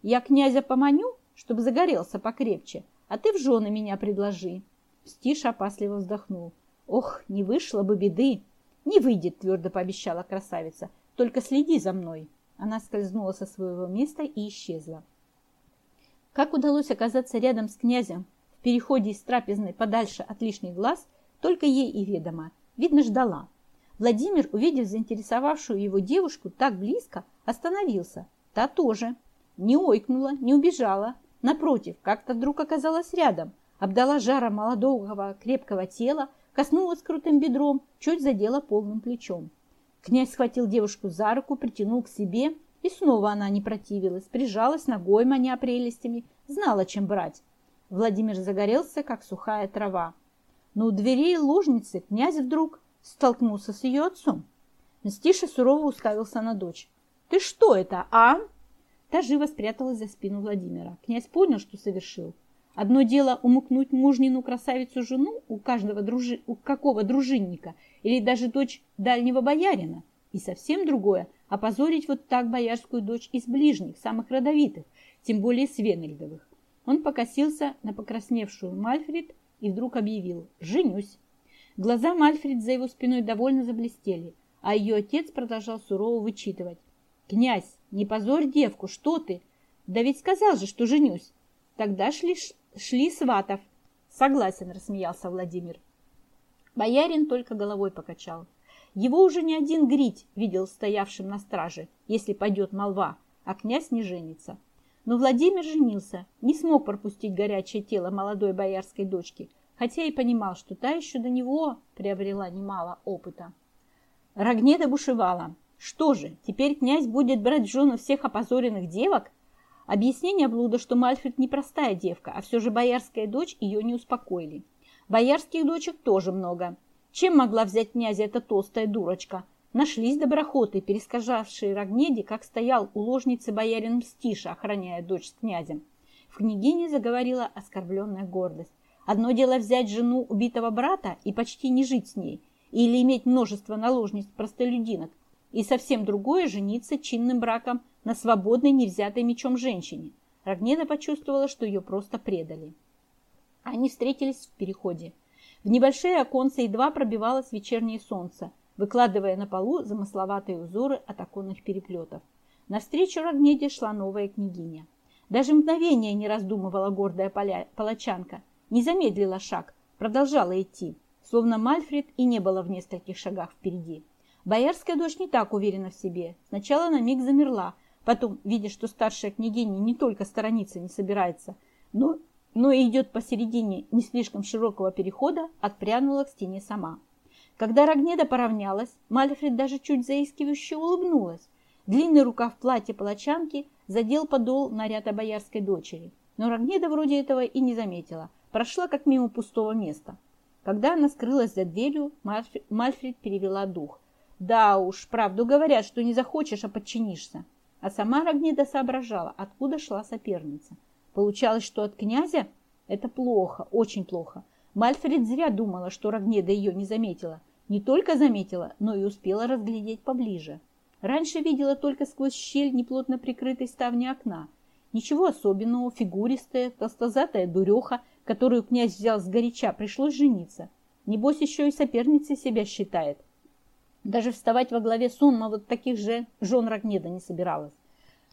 «Я князя поманю, чтобы загорелся покрепче, а ты в жены меня предложи». Мстиша опасливо вздохнул. «Ох, не вышло бы беды!» «Не выйдет», – твердо пообещала красавица. «Только следи за мной». Она скользнула со своего места и исчезла. Как удалось оказаться рядом с князем в переходе из трапезной подальше от лишних глаз, только ей и ведомо. Видно, ждала. Владимир, увидев заинтересовавшую его девушку так близко, остановился. Та тоже. Не ойкнула, не убежала. Напротив, как-то вдруг оказалась рядом, обдала жаром молодого крепкого тела, коснулась крутым бедром, чуть задела полным плечом. Князь схватил девушку за руку, притянул к себе и снова она не противилась, прижалась ногой, маня прелестями, знала, чем брать. Владимир загорелся, как сухая трава. Но у дверей ложницы князь вдруг столкнулся с ее отцом. Мстиша сурово уставился на дочь. «Ты что это, а?» Та живо спряталась за спину Владимира. Князь понял, что совершил. Одно дело умыкнуть мужнину красавицу жену у каждого дружи... у какого дружинника или даже дочь дальнего боярина, и совсем другое – опозорить вот так боярскую дочь из ближних, самых родовитых, тем более Свенельдовых. Он покосился на покрасневшую Мальфрид и вдруг объявил «Женюсь». Глаза Мальфрид за его спиной довольно заблестели, а ее отец продолжал сурово вычитывать. «Князь, не позорь девку, что ты? Да ведь сказал же, что женюсь». Тогда шли, шли сватов. «Согласен», — рассмеялся Владимир. Боярин только головой покачал. Его уже не один грить видел стоявшим на страже, если пойдет молва. а князь не женится. Но Владимир женился, не смог пропустить горячее тело молодой боярской дочки, хотя и понимал, что та еще до него приобрела немало опыта. Рогнеда бушевала. Что же, теперь князь будет брать в жены всех опозоренных девок? Объяснение блуда, что Мальфред не простая девка, а все же боярская дочь, ее не успокоили. Боярских дочек тоже много. Чем могла взять князя эта толстая дурочка? Нашлись доброхоты, пересказавшие Рогнеде, как стоял у ложницы боярин Мстиша, охраняя дочь с князем. В княгине заговорила оскорбленная гордость. Одно дело взять жену убитого брата и почти не жить с ней, или иметь множество наложниц простолюдинок, и совсем другое – жениться чинным браком на свободной, не взятой мечом женщине. Рогнеда почувствовала, что ее просто предали. Они встретились в переходе. В небольшие оконцы едва пробивалось вечернее солнце, выкладывая на полу замысловатые узоры от оконных переплетов. Навстречу Рогнеде шла новая княгиня. Даже мгновение не раздумывала гордая палачанка, не замедлила шаг, продолжала идти, словно Мальфред и не было в нескольких шагах впереди. Боярская дочь не так уверена в себе. Сначала на миг замерла, потом, видя, что старшая княгиня не только сторониться не собирается, но но и идет посередине не слишком широкого перехода, отпрянула к стене сама. Когда Рогнеда поравнялась, Мальфред даже чуть заискивающе улыбнулась. Длинный рукав платья палачанки задел подол наряда боярской дочери. Но Рогнеда вроде этого и не заметила. Прошла как мимо пустого места. Когда она скрылась за дверью, Мальфред перевела дух. Да уж, правду говорят, что не захочешь, а подчинишься. А сама Рогнеда соображала, откуда шла соперница. Получалось, что от князя? Это плохо, очень плохо. Мальфред зря думала, что Рогнеда ее не заметила. Не только заметила, но и успела разглядеть поближе. Раньше видела только сквозь щель неплотно прикрытой ставни окна. Ничего особенного, фигуристая, толстозатая дуреха, которую князь взял с горяча, пришлось жениться. Небось, еще и соперницей себя считает. Даже вставать во главе сонма вот таких же жен Рогнеда не собиралась.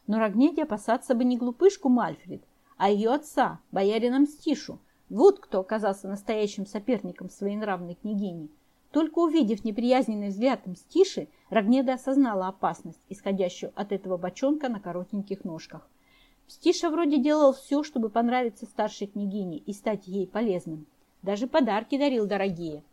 Но Рогнеде опасаться бы не глупышку Мальфред, а ее отца, боярина Мстишу. Вот кто оказался настоящим соперником своей нравной княгини. Только увидев неприязненный взгляд Мстиши, Рогнеда осознала опасность, исходящую от этого бочонка на коротеньких ножках. Мстиша вроде делал все, чтобы понравиться старшей княгине и стать ей полезным. Даже подарки дарил дорогие.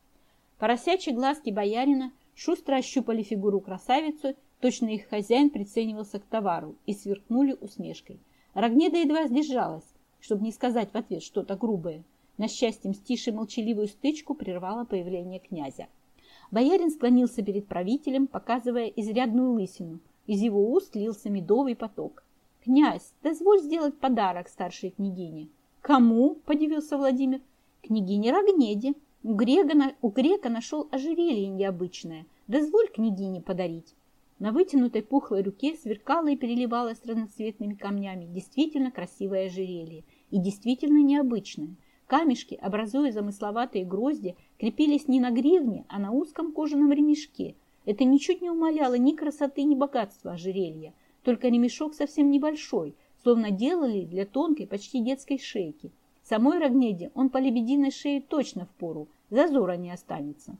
Поросячьи глазки боярина шустро ощупали фигуру красавицу, точно их хозяин приценивался к товару и сверкнули усмешкой – Рогнеда едва сдержалась, чтобы не сказать в ответ что-то грубое. На счастье, мстиши молчаливую стычку прервало появление князя. Боярин склонился перед правителем, показывая изрядную лысину. Из его уст лился медовый поток. «Князь, дозволь сделать подарок старшей княгине». «Кому?» – подивился Владимир. «Княгине Рогнеде. У, грека, у грека нашел ожерелье необычное. Дозволь княгине подарить». На вытянутой пухлой руке сверкало и переливалось разноцветными камнями действительно красивое ожерелье и действительно необычное. Камешки, образуя замысловатые грозди, крепились не на гривне, а на узком кожаном ремешке. Это ничуть не умаляло ни красоты, ни богатства ожерелья, только ремешок совсем небольшой, словно делали для тонкой, почти детской шейки. Самой Рогнеде он по лебединой шее точно в пору, зазора не останется.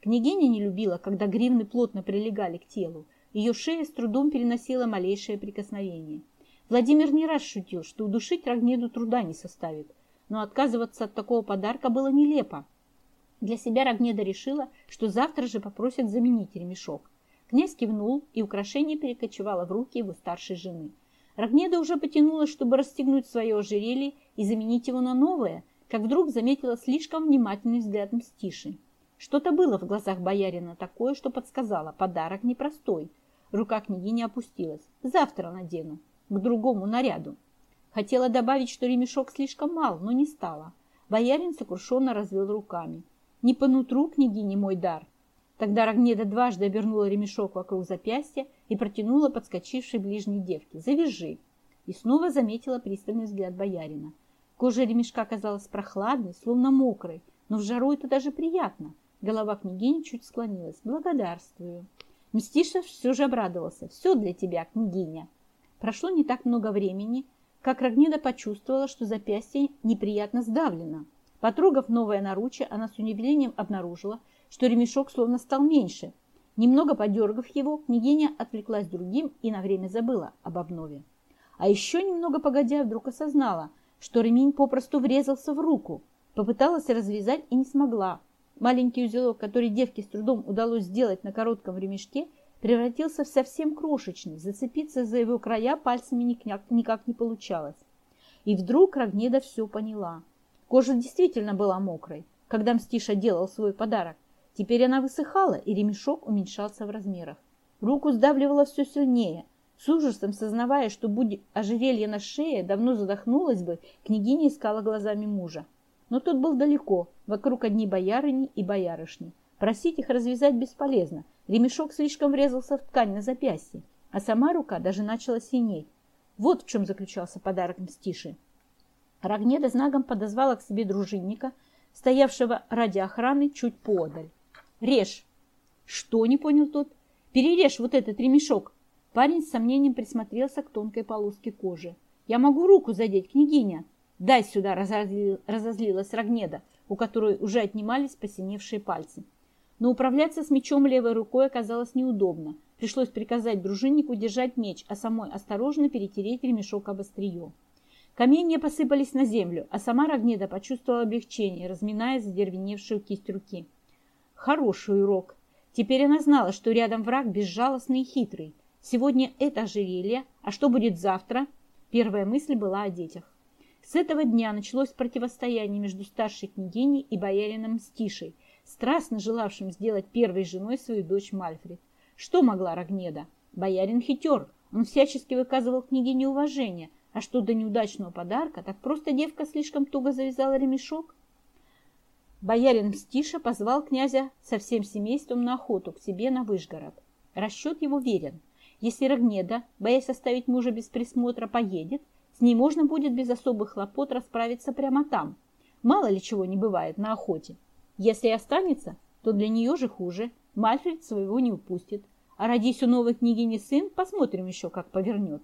Княгиня не любила, когда гривны плотно прилегали к телу, ее шея с трудом переносила малейшее прикосновение. Владимир не раз шутил, что удушить Рогнеду труда не составит, но отказываться от такого подарка было нелепо. Для себя Рогнеда решила, что завтра же попросит заменить ремешок. Князь кивнул, и украшение перекочевало в руки его старшей жены. Рогнеда уже потянулась, чтобы расстегнуть свое ожерелье и заменить его на новое, как вдруг заметила слишком внимательный взгляд Мстиши. Что-то было в глазах боярина такое, что подсказало, подарок непростой. Рука княгини опустилась. Завтра надену. К другому наряду. Хотела добавить, что ремешок слишком мал, но не стала. Боярин сокрушенно развел руками. Не по нутру княгини мой дар. Тогда Рогнеда дважды обернула ремешок вокруг запястья и протянула подскочившей ближней девке. «Завяжи!» И снова заметила пристальный взгляд боярина. Кожа ремешка казалась прохладной, словно мокрой, но в жару это даже приятно. Голова княгини чуть склонилась. «Благодарствую». Мстишев все же обрадовался. «Все для тебя, княгиня». Прошло не так много времени, как Рогнеда почувствовала, что запястье неприятно сдавлено. Потрогав новое наручие, она с удивлением обнаружила, что ремешок словно стал меньше. Немного подергав его, княгиня отвлеклась другим и на время забыла об обнове. А еще немного погодя, вдруг осознала, что ремень попросту врезался в руку. Попыталась развязать и не смогла. Маленький узелок, который девке с трудом удалось сделать на коротком ремешке, превратился в совсем крошечный. Зацепиться за его края пальцами никак, не получалось. И вдруг Рогнеда все поняла. Кожа действительно была мокрой, когда Мстиша делал свой подарок. Теперь она высыхала, и ремешок уменьшался в размерах. Руку сдавливало все сильнее. С ужасом сознавая, что будет ожерелье на шее, давно задохнулась бы, княгиня искала глазами мужа. Но тот был далеко, вокруг одни боярыни и боярышни. Просить их развязать бесполезно. Ремешок слишком врезался в ткань на запястье, а сама рука даже начала синеть. Вот в чем заключался подарок Мстиши. Рогнеда знаком подозвала к себе дружинника, стоявшего ради охраны чуть подаль. «Режь!» «Что?» – не понял тот. «Перережь вот этот ремешок!» Парень с сомнением присмотрелся к тонкой полоске кожи. «Я могу руку задеть, княгиня!» «Дай сюда!» – разозлилась Рогнеда, у которой уже отнимались посиневшие пальцы. Но управляться с мечом левой рукой оказалось неудобно. Пришлось приказать дружиннику держать меч, а самой осторожно перетереть ремешок об острие. Каменья посыпались на землю, а сама Рогнеда почувствовала облегчение, разминая задервеневшую кисть руки. Хороший урок. Теперь она знала, что рядом враг безжалостный и хитрый. Сегодня это ожерелье, а что будет завтра? Первая мысль была о детях. С этого дня началось противостояние между старшей княгиней и боярином Стишей, страстно желавшим сделать первой женой свою дочь Мальфред. Что могла Рогнеда? Боярин хитер, он всячески выказывал княгине уважение, а что до неудачного подарка, так просто девка слишком туго завязала ремешок. Боярин Мстиша позвал князя со всем семейством на охоту к себе на Выжгород. Расчет его верен. Если Рогнеда, боясь оставить мужа без присмотра, поедет, с ней можно будет без особых хлопот расправиться прямо там. Мало ли чего не бывает на охоте. Если останется, то для нее же хуже. Мальфред своего не упустит. А родись у новой княгини сын, посмотрим еще, как повернет.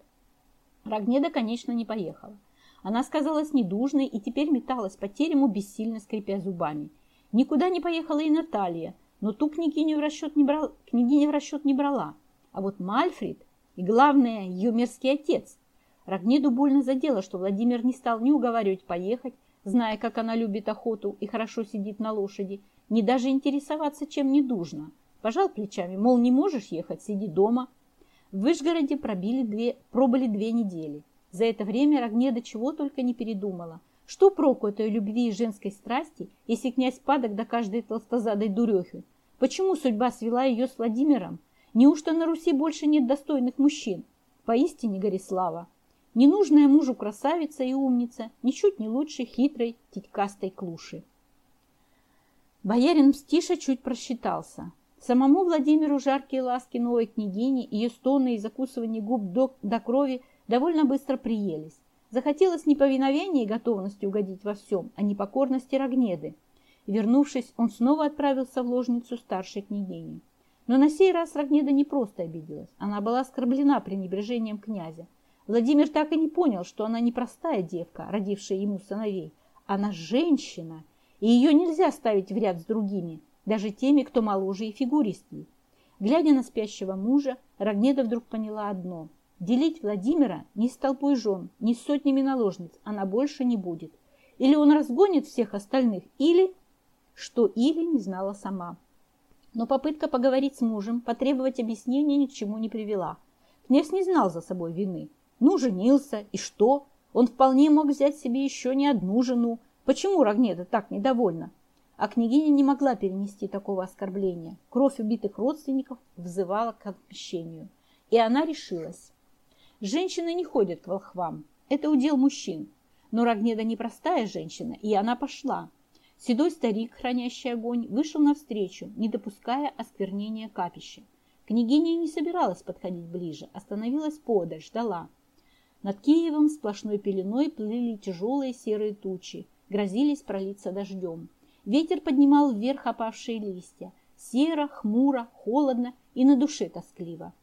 Рогнеда, конечно, не поехала. Она сказалась недужной и теперь металась по терему, бессильно скрипя зубами. Никуда не поехала и Наталья, но ту княгиню в расчет не, брал, княгиня в расчет не брала. А вот Мальфред и, главное, ее мерзкий отец. Рогнеду больно задело, что Владимир не стал ни уговаривать поехать, зная, как она любит охоту и хорошо сидит на лошади, ни даже интересоваться, чем не дужно. Пожал плечами, мол, не можешь ехать, сиди дома. В Вышгороде пробили две, пробыли две недели. За это время Рогнеда чего только не передумала. Что проку этой любви и женской страсти, если князь падок до каждой толстозадой дурехи? Почему судьба свела ее с Владимиром? Неужто на Руси больше нет достойных мужчин? Поистине Горислава. Ненужная мужу красавица и умница, ничуть не лучше хитрой титькастой клуши. Боярин Мстиша чуть просчитался. Самому Владимиру жаркие ласки новой княгини, ее стоны и закусывание губ до, до крови довольно быстро приелись. Захотелось неповиновения и готовности угодить во всем, а непокорности Рогнеды. Вернувшись, он снова отправился в ложницу старшей княгини. Но на сей раз Рогнеда не просто обиделась. Она была оскорблена пренебрежением князя. Владимир так и не понял, что она не простая девка, родившая ему сыновей. Она женщина, и ее нельзя ставить в ряд с другими – даже теми, кто моложе и фигуристей. Глядя на спящего мужа, Рогнеда вдруг поняла одно. Делить Владимира ни с толпой жен, ни с сотнями наложниц она больше не будет. Или он разгонит всех остальных, или... Что или не знала сама. Но попытка поговорить с мужем, потребовать объяснения ни к чему не привела. Князь не знал за собой вины. Ну, женился, и что? Он вполне мог взять себе еще не одну жену. Почему Рогнеда так недовольна? А княгиня не могла перенести такого оскорбления. Кровь убитых родственников взывала к отмщению. И она решилась. Женщины не ходят к волхвам. Это удел мужчин. Но Рогнеда непростая женщина, и она пошла. Седой старик, хранящий огонь, вышел навстречу, не допуская осквернения капища. Княгиня не собиралась подходить ближе, остановилась подаль, ждала. Над Киевом сплошной пеленой плыли тяжелые серые тучи, грозились пролиться дождем. Ветер поднимал вверх опавшие листья. Серо, хмуро, холодно и на душе тоскливо.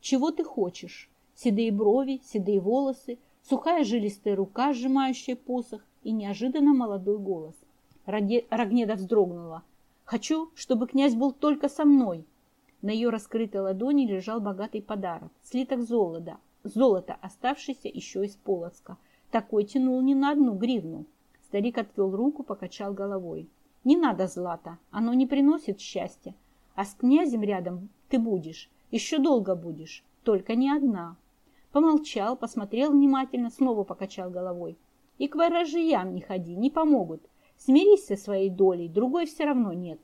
Чего ты хочешь? Седые брови, седые волосы, сухая жилистая рука, сжимающая посох, и неожиданно молодой голос. Рогнеда вздрогнула. «Хочу, чтобы князь был только со мной». На ее раскрытой ладони лежал богатый подарок – слиток золота, золото, оставшееся еще из Полоцка. Такой тянул не на одну гривну. Старик отвел руку, покачал головой. «Не надо злата, оно не приносит счастья. А с князем рядом ты будешь, еще долго будешь, только не одна». Помолчал, посмотрел внимательно, снова покачал головой. «И к ворожьям не ходи, не помогут. Смирись со своей долей, другой все равно нет».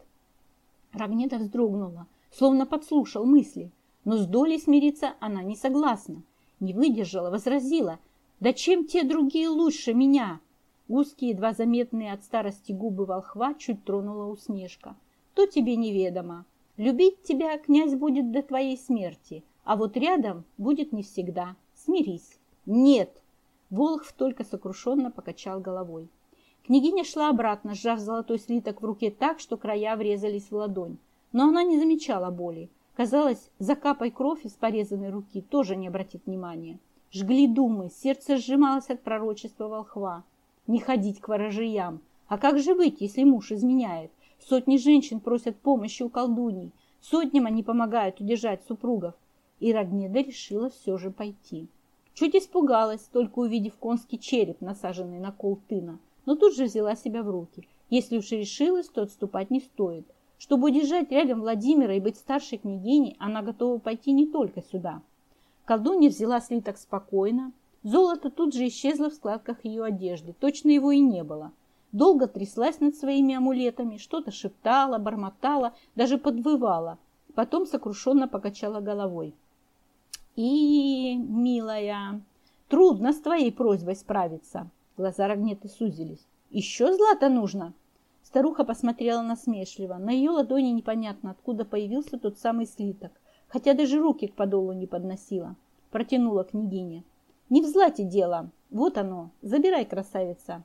Рогнеда вздрогнула, словно подслушал мысли, но с долей смириться она не согласна. Не выдержала, возразила. «Да чем те другие лучше меня?» Узкие, едва заметные от старости губы волхва чуть тронула усмешка. «То тебе неведомо. Любить тебя князь будет до твоей смерти, а вот рядом будет не всегда. Смирись». «Нет!» Волхв только сокрушенно покачал головой. Княгиня шла обратно, сжав золотой слиток в руке так, что края врезались в ладонь. Но она не замечала боли. Казалось, закапай кровь из порезанной руки, тоже не обратит внимания. Жгли думы, сердце сжималось от пророчества волхва. Не ходить к ворожиям. А как же быть, если муж изменяет? Сотни женщин просят помощи у колдуней. Сотням они помогают удержать супругов. И Рогнеда решила все же пойти. Чуть испугалась, только увидев конский череп, насаженный на кол тына но тут же взяла себя в руки. Если уж решилась, то отступать не стоит. Чтобы удержать рядом Владимира и быть старшей княгиней, она готова пойти не только сюда. Колдунья взяла слиток спокойно. Золото тут же исчезло в складках ее одежды. Точно его и не было. Долго тряслась над своими амулетами, что-то шептала, бормотала, даже подвывала. Потом сокрушенно покачала головой. И, милая, трудно с твоей просьбой справиться. Глаза Рогнеты сузились. «Еще злато нужно?» Старуха посмотрела насмешливо. На ее ладони непонятно, откуда появился тот самый слиток, хотя даже руки к подолу не подносила. Протянула княгиня. «Не в злате дело. Вот оно. Забирай, красавица.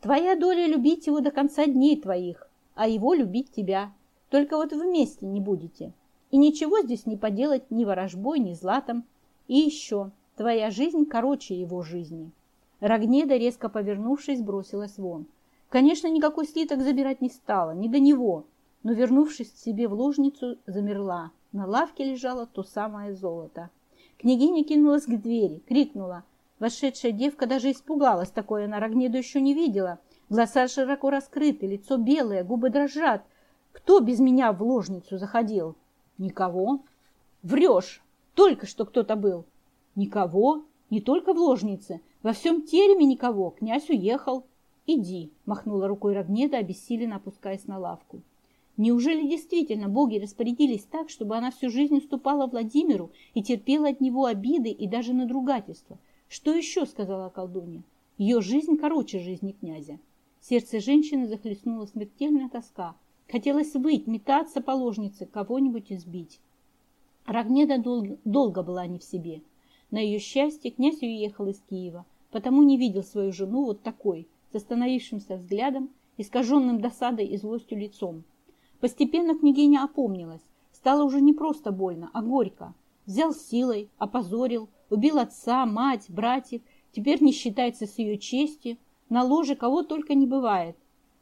Твоя доля любить его до конца дней твоих, а его любить тебя. Только вот вместе не будете. И ничего здесь не поделать ни ворожбой, ни златом. И еще, твоя жизнь короче его жизни». Рогнеда, резко повернувшись, бросилась вон. Конечно, никакой слиток забирать не стала, не до него, но, вернувшись к себе в ложницу, замерла. На лавке лежало то самое золото. Княгиня кинулась к двери, крикнула. Вошедшая девка даже испугалась, такое она Рогнеду еще не видела. Глаза широко раскрыты, лицо белое, губы дрожат. Кто без меня в ложницу заходил? Никого. Врешь. Только что кто-то был. Никого. Не только в ложнице. Во всем тереме никого, князь уехал. Иди, махнула рукой Рогнеда, обессиленно опускаясь на лавку. Неужели действительно боги распорядились так, чтобы она всю жизнь уступала Владимиру и терпела от него обиды и даже надругательства? Что еще, сказала колдунья? Ее жизнь короче жизни князя. Сердце женщины захлестнула смертельная тоска. Хотелось выйти, метаться по ложнице, кого-нибудь избить. Рогнеда долго, долго была не в себе. На ее счастье князь уехал из Киева, потому не видел свою жену вот такой, с остановившимся взглядом, искаженным досадой и злостью лицом. Постепенно княгиня опомнилась. Стало уже не просто больно, а горько. Взял силой, опозорил, убил отца, мать, братьев, теперь не считается с ее честью. На ложе кого только не бывает.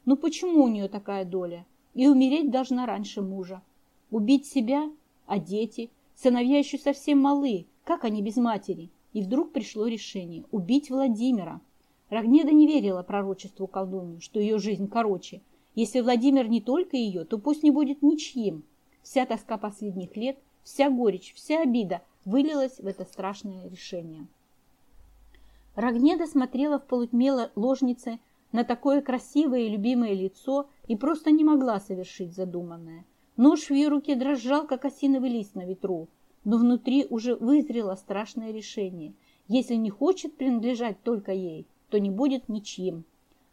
Но почему у нее такая доля? И умереть должна раньше мужа. Убить себя? А дети? Сыновья еще совсем малы, как они без матери? И вдруг пришло решение – убить Владимира. Рогнеда не верила пророчеству колдунью, что ее жизнь короче. Если Владимир не только ее, то пусть не будет ничьим. Вся тоска последних лет, вся горечь, вся обида вылилась в это страшное решение. Рогнеда смотрела в полутьме ложницы на такое красивое и любимое лицо и просто не могла совершить задуманное. Нож в ее руке дрожал, как осиновый лист на ветру но внутри уже вызрело страшное решение. Если не хочет принадлежать только ей, то не будет ничьим.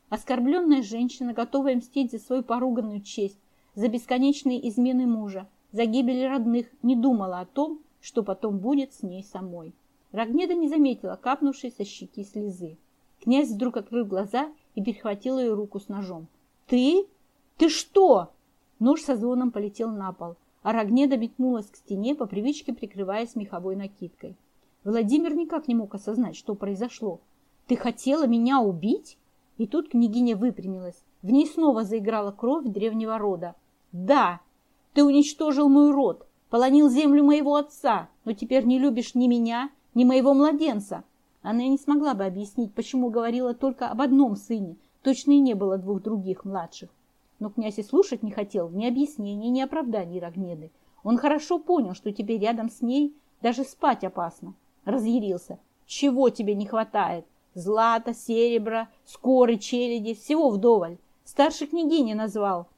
Оскорбленная женщина, готовая мстить за свою поруганную честь, за бесконечные измены мужа, за гибель родных, не думала о том, что потом будет с ней самой. Рогнеда не заметила капнувшей со щеки слезы. Князь вдруг открыл глаза и перехватил ее руку с ножом. «Ты? Ты что?» Нож со звоном полетел на пол а Рогнеда метнулась к стене, по привычке прикрываясь меховой накидкой. Владимир никак не мог осознать, что произошло. «Ты хотела меня убить?» И тут княгиня выпрямилась. В ней снова заиграла кровь древнего рода. «Да, ты уничтожил мой род, полонил землю моего отца, но теперь не любишь ни меня, ни моего младенца. Она не смогла бы объяснить, почему говорила только об одном сыне, точно и не было двух других младших. Но князь и слушать не хотел ни объяснений, ни оправданий Рогнеды. Он хорошо понял, что теперь рядом с ней даже спать опасно. Разъярился. Чего тебе не хватает? Злата, серебра, скоры, челяди, всего вдоволь. Старший княгиня назвал.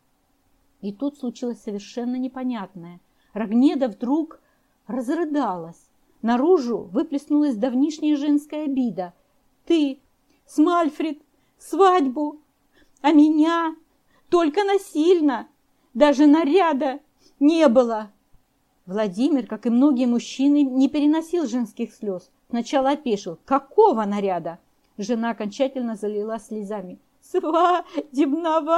И тут случилось совершенно непонятное. Рогнеда вдруг разрыдалась. Наружу выплеснулась давнишняя женская обида. «Ты, Смальфрид, свадьбу, а меня только насильно, даже наряда не было!» Владимир, как и многие мужчины, не переносил женских слез. Сначала опешил. «Какого наряда?» Жена окончательно залила слезами. «Свадебного!»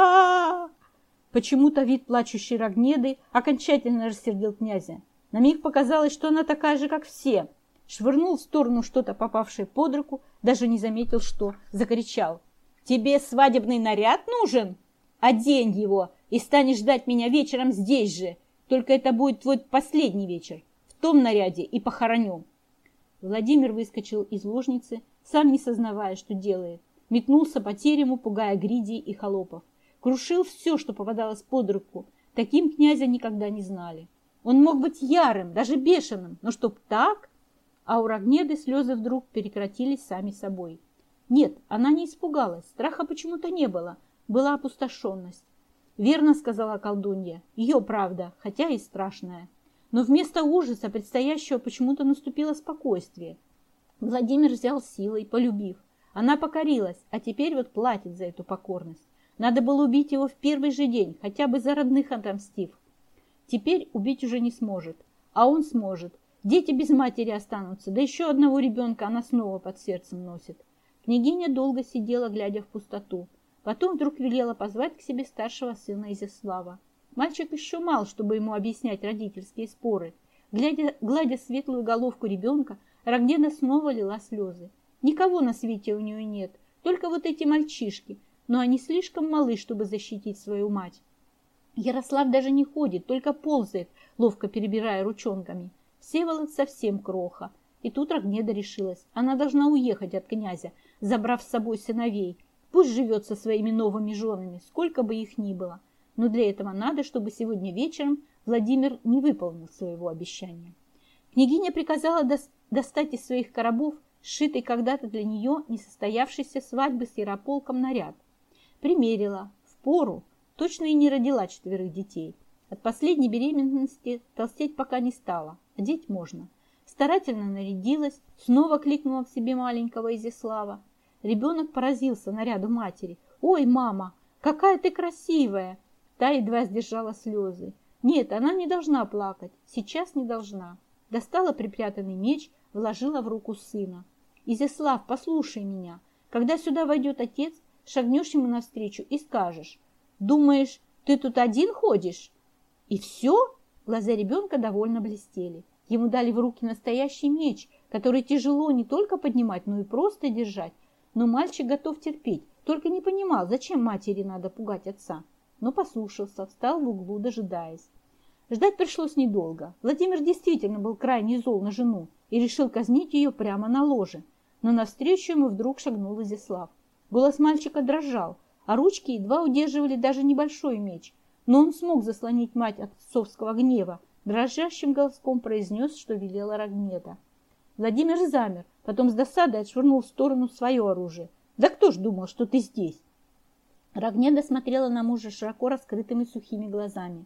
Почему-то вид плачущей Рогнеды окончательно рассердил князя. На миг показалось, что она такая же, как все. Швырнул в сторону что-то, попавшее под руку, даже не заметил, что. Закричал. «Тебе свадебный наряд нужен? Одень его и станешь ждать меня вечером здесь же. Только это будет твой последний вечер. В том наряде и похороню». Владимир выскочил из ложницы, сам не сознавая, что делает. Метнулся по терему, пугая гриди и холопов крушил все, что попадалось под руку. Таким князя никогда не знали. Он мог быть ярым, даже бешеным, но чтоб так? А у Рогнеды слезы вдруг прекратились сами собой. Нет, она не испугалась, страха почему-то не было, была опустошенность. Верно сказала колдунья, ее правда, хотя и страшная. Но вместо ужаса предстоящего почему-то наступило спокойствие. Владимир взял силой, полюбив. Она покорилась, а теперь вот платит за эту покорность. Надо было убить его в первый же день, хотя бы за родных отомстив. Теперь убить уже не сможет, а он сможет. Дети без матери останутся, да еще одного ребенка она снова под сердцем носит. Княгиня долго сидела, глядя в пустоту. Потом вдруг велела позвать к себе старшего сына Изяслава. Мальчик еще мал, чтобы ему объяснять родительские споры. Глядя, гладя светлую головку ребенка, Рогнеда снова лила слезы. Никого на свете у нее нет, только вот эти мальчишки – но они слишком малы, чтобы защитить свою мать. Ярослав даже не ходит, только ползает, ловко перебирая ручонками. Всеволод совсем кроха. И тут Рогнеда решилась. Она должна уехать от князя, забрав с собой сыновей. Пусть живет со своими новыми женами, сколько бы их ни было. Но для этого надо, чтобы сегодня вечером Владимир не выполнил своего обещания. Княгиня приказала достать из своих коробов сшитый когда-то для нее несостоявшийся свадьбы с Ярополком наряд – Примерила, в пору, точно и не родила четверых детей. От последней беременности толстеть пока не стала, одеть можно. Старательно нарядилась, снова кликнула к себе маленького Изяслава. Ребенок поразился наряду матери. «Ой, мама, какая ты красивая!» Та едва сдержала слезы. Нет, она не должна плакать, сейчас не должна. Достала припрятанный меч, вложила в руку сына. «Изяслав, послушай меня. Когда сюда войдет отец, шагнешь ему навстречу и скажешь, «Думаешь, ты тут один ходишь?» И все? Глаза ребенка довольно блестели. Ему дали в руки настоящий меч, который тяжело не только поднимать, но и просто держать. Но мальчик готов терпеть, только не понимал, зачем матери надо пугать отца. Но послушался, встал в углу, дожидаясь. Ждать пришлось недолго. Владимир действительно был крайне зол на жену и решил казнить ее прямо на ложе. Но навстречу ему вдруг шагнул Изяслав. Голос мальчика дрожал, а ручки едва удерживали даже небольшой меч. Но он смог заслонить мать от отцовского гнева. Дрожащим голоском произнес, что велела Рогнеда. Владимир замер, потом с досадой отшвырнул в сторону свое оружие. «Да кто ж думал, что ты здесь?» Рогнеда смотрела на мужа широко раскрытыми сухими глазами.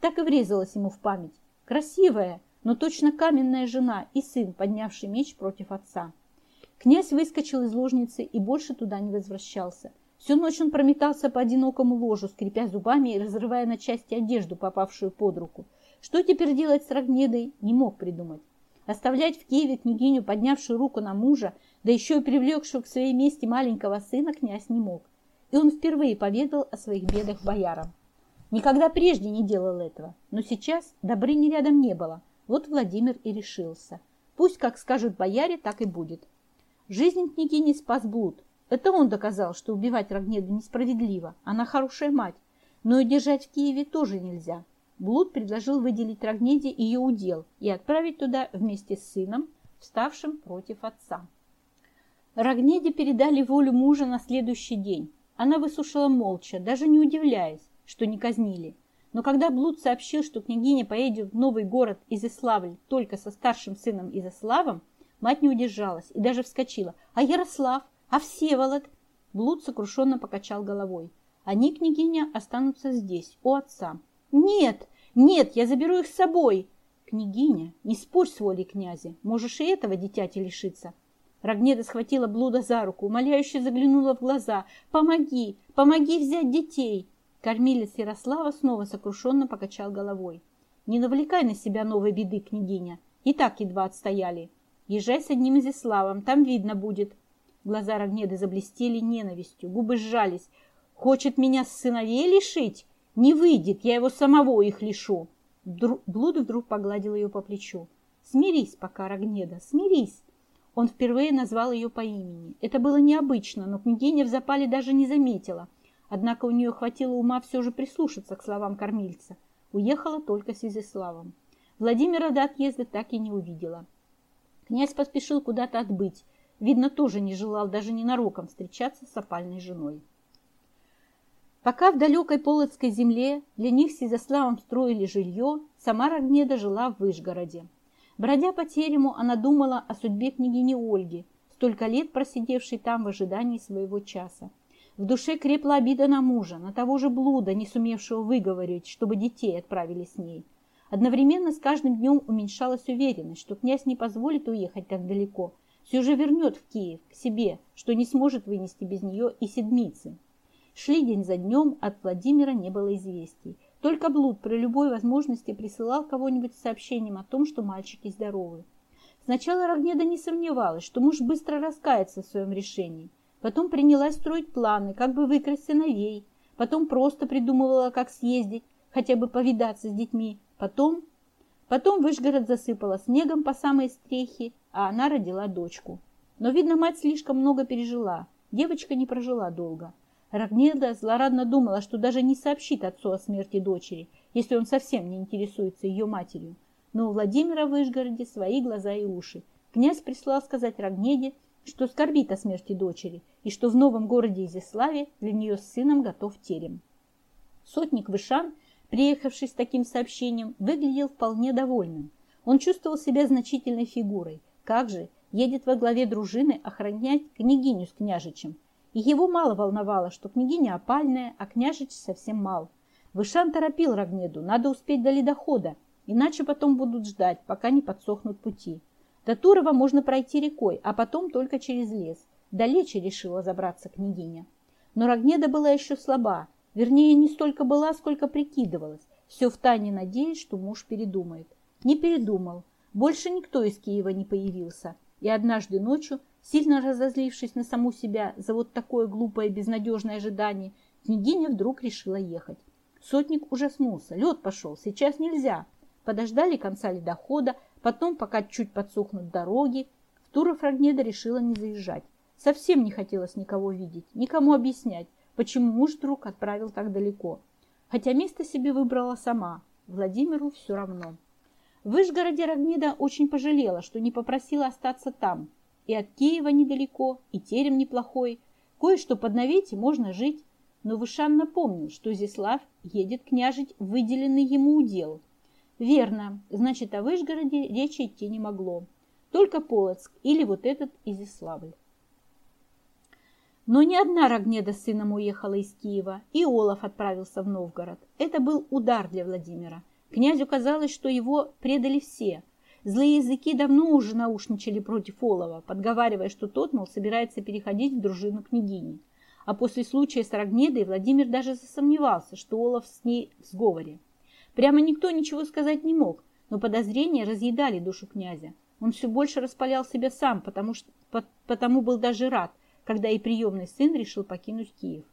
Так и врезалась ему в память. Красивая, но точно каменная жена и сын, поднявший меч против отца. Князь выскочил из ложницы и больше туда не возвращался. Всю ночь он прометался по одинокому ложу, скрипя зубами и разрывая на части одежду, попавшую под руку. Что теперь делать с Рогнедой, не мог придумать. Оставлять в Киеве княгиню, поднявшую руку на мужа, да еще и привлекшую к своей мести маленького сына, князь не мог. И он впервые поведал о своих бедах боярам. Никогда прежде не делал этого, но сейчас Добрыни рядом не было. Вот Владимир и решился. Пусть, как скажут бояре, так и будет. Жизнь княгини спас блуд. Это он доказал, что убивать Рогнеду несправедливо. Она хорошая мать. Но и держать в Киеве тоже нельзя. Блуд предложил выделить Рогнеде ее удел и отправить туда вместе с сыном, вставшим против отца. Рогнеде передали волю мужа на следующий день. Она выслушала молча, даже не удивляясь, что не казнили. Но когда Блуд сообщил, что княгиня поедет в новый город Изяславль только со старшим сыном Изяславом, мать не удержалась и даже вскочила. «А Ярослав? А Всеволод?» Блуд сокрушенно покачал головой. «Они, княгиня, останутся здесь, у отца». «Нет, нет, я заберу их с собой!» «Княгиня, не спорь с волей князя, можешь и этого дитяти лишиться». Рогнеда схватила Блуда за руку, умоляюще заглянула в глаза. «Помоги! Помоги взять детей!» Кормилец Ярослава снова сокрушенно покачал головой. «Не навлекай на себя новой беды, княгиня. И так едва отстояли. Езжай с одним из Иславом, там видно будет». Глаза Рогнеды заблестели ненавистью, губы сжались. «Хочет меня сыновей лишить? Не выйдет, я его самого их лишу. Блуд вдруг погладил ее по плечу. Смирись пока, Рогнеда, смирись. Он впервые назвал ее по имени. Это было необычно, но княгиня в запале даже не заметила. Однако у нее хватило ума все же прислушаться к словам кормильца. Уехала только с Изяславом. Владимира до отъезда так и не увидела. Князь поспешил куда-то отбыть. Видно, тоже не желал даже ненароком встречаться с опальной женой. Пока в далекой Полоцкой земле для них с Изяславом строили жилье, сама Рогнеда жила в Выжгороде. Бродя по терему, она думала о судьбе княгини Ольги, столько лет просидевшей там в ожидании своего часа. В душе крепла обида на мужа, на того же блуда, не сумевшего выговорить, чтобы детей отправили с ней. Одновременно с каждым днем уменьшалась уверенность, что князь не позволит уехать так далеко, все же вернет в Киев, к себе, что не сможет вынести без нее и седмицы. Шли день за днем, от Владимира не было известий. Только Блуд при любой возможности присылал кого-нибудь с сообщением о том, что мальчики здоровы. Сначала Рогнеда не сомневалась, что муж быстро раскается в своем решении. Потом принялась строить планы, как бы выкрасть сыновей. Потом просто придумывала, как съездить, хотя бы повидаться с детьми. Потом... Потом Вышгород засыпала снегом по самой стрехи, а она родила дочку. Но, видно, мать слишком много пережила. Девочка не прожила долго. Рогнеда злорадно думала, что даже не сообщит отцу о смерти дочери, если он совсем не интересуется ее матерью. Но у Владимира в Вышгороде свои глаза и уши. Князь прислал сказать Рогнеде, что скорбит о смерти дочери и что в новом городе Изяславе для нее с сыном готов терем. Сотник Вышан, приехавший с таким сообщением, выглядел вполне довольным. Он чувствовал себя значительной фигурой. Как же, едет во главе дружины охранять княгиню с княжичем, и его мало волновало, что княгиня опальная, а княжич совсем мал. Вышан торопил Рогнеду, надо успеть до ледохода, иначе потом будут ждать, пока не подсохнут пути. До Турова можно пройти рекой, а потом только через лес. Далече решила забраться княгиня. Но Рогнеда была еще слаба, вернее, не столько была, сколько прикидывалась, все втайне надеясь, что муж передумает. Не передумал. Больше никто из Киева не появился. И однажды ночью Сильно разозлившись на саму себя за вот такое глупое безнадежное ожидание, княгиня вдруг решила ехать. Сотник ужаснулся. Лед пошел, сейчас нельзя. Подождали конца ледохода, потом, пока чуть подсохнут дороги, в Туров Рогнеда решила не заезжать. Совсем не хотелось никого видеть, никому объяснять, почему муж вдруг отправил так далеко. Хотя место себе выбрала сама, Владимиру все равно. В Вышгороде Рогнеда очень пожалела, что не попросила остаться там, и от Киева недалеко, и терем неплохой. Кое-что под навете можно жить. Но Вышан напомнил, что Зислав едет княжить выделенный ему удел. Верно, значит, о Вышгороде речи идти не могло. Только Полоцк или вот этот Изяславль. Но не одна Рогнеда с сыном уехала из Киева, и Олаф отправился в Новгород. Это был удар для Владимира. Князю казалось, что его предали все – Злые языки давно уже наушничали против Олова, подговаривая, что тот, мол, собирается переходить в дружину княгини. А после случая с Рогнедой Владимир даже засомневался, что Олаф с ней в сговоре. Прямо никто ничего сказать не мог, но подозрения разъедали душу князя. Он все больше распалял себя сам, потому, что, потому был даже рад, когда и приемный сын решил покинуть Киев.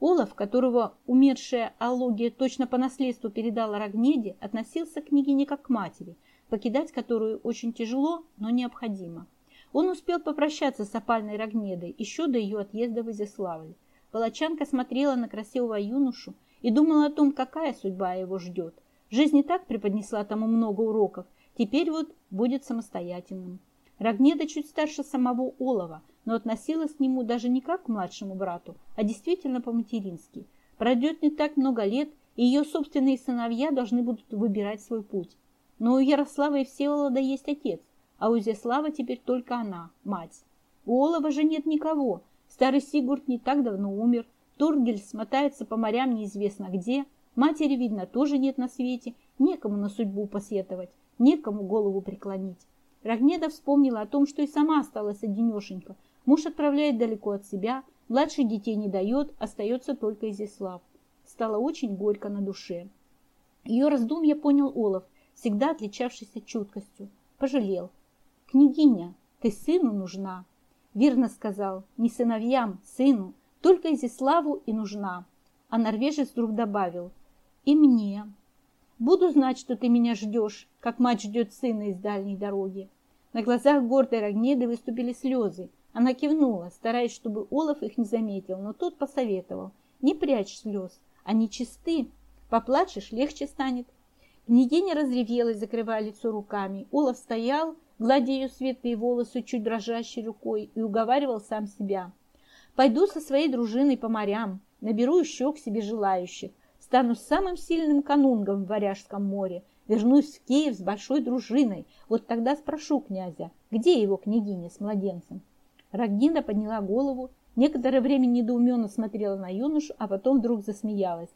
Олаф, которого умершая Аллогия точно по наследству передала Рогнеде, относился к княгине как к матери – покидать которую очень тяжело, но необходимо. Он успел попрощаться с опальной Рогнедой еще до ее отъезда в Изяславль. Волочанка смотрела на красивого юношу и думала о том, какая судьба его ждет. Жизнь и так преподнесла тому много уроков, теперь вот будет самостоятельным. Рогнеда чуть старше самого Олова, но относилась к нему даже не как к младшему брату, а действительно по-матерински. Пройдет не так много лет, и ее собственные сыновья должны будут выбирать свой путь. Но у Ярослава и Всеволода есть отец, а у Изяслава теперь только она, мать. У Олова же нет никого. Старый Сигурд не так давно умер, Тургель смотается по морям неизвестно где, матери, видно, тоже нет на свете, некому на судьбу посетовать, некому голову преклонить. Рогнеда вспомнила о том, что и сама осталась одинешенька. Муж отправляет далеко от себя, младших детей не дает, остается только Изяслав. Стало очень горько на душе. Ее раздумья понял Олаф, всегда отличавшийся чуткостью. Пожалел. «Княгиня, ты сыну нужна!» Верно сказал, не сыновьям, сыну, только Изяславу и нужна. А норвежец вдруг добавил, и мне. Буду знать, что ты меня ждешь, как мать ждет сына из дальней дороги. На глазах гордой Рогнеды выступили слезы. Она кивнула, стараясь, чтобы Олаф их не заметил, но тот посоветовал. Не прячь слез, они чисты. Поплачешь, легче станет. Княгиня разревелась, закрывая лицо руками. Олаф стоял, гладя ее светлые волосы чуть дрожащей рукой, и уговаривал сам себя. «Пойду со своей дружиной по морям, наберу еще к себе желающих, стану самым сильным канунгом в Варяжском море, вернусь в Киев с большой дружиной. Вот тогда спрошу князя, где его княгиня с младенцем?» Рагнинда подняла голову, некоторое время недоуменно смотрела на юношу, а потом вдруг засмеялась.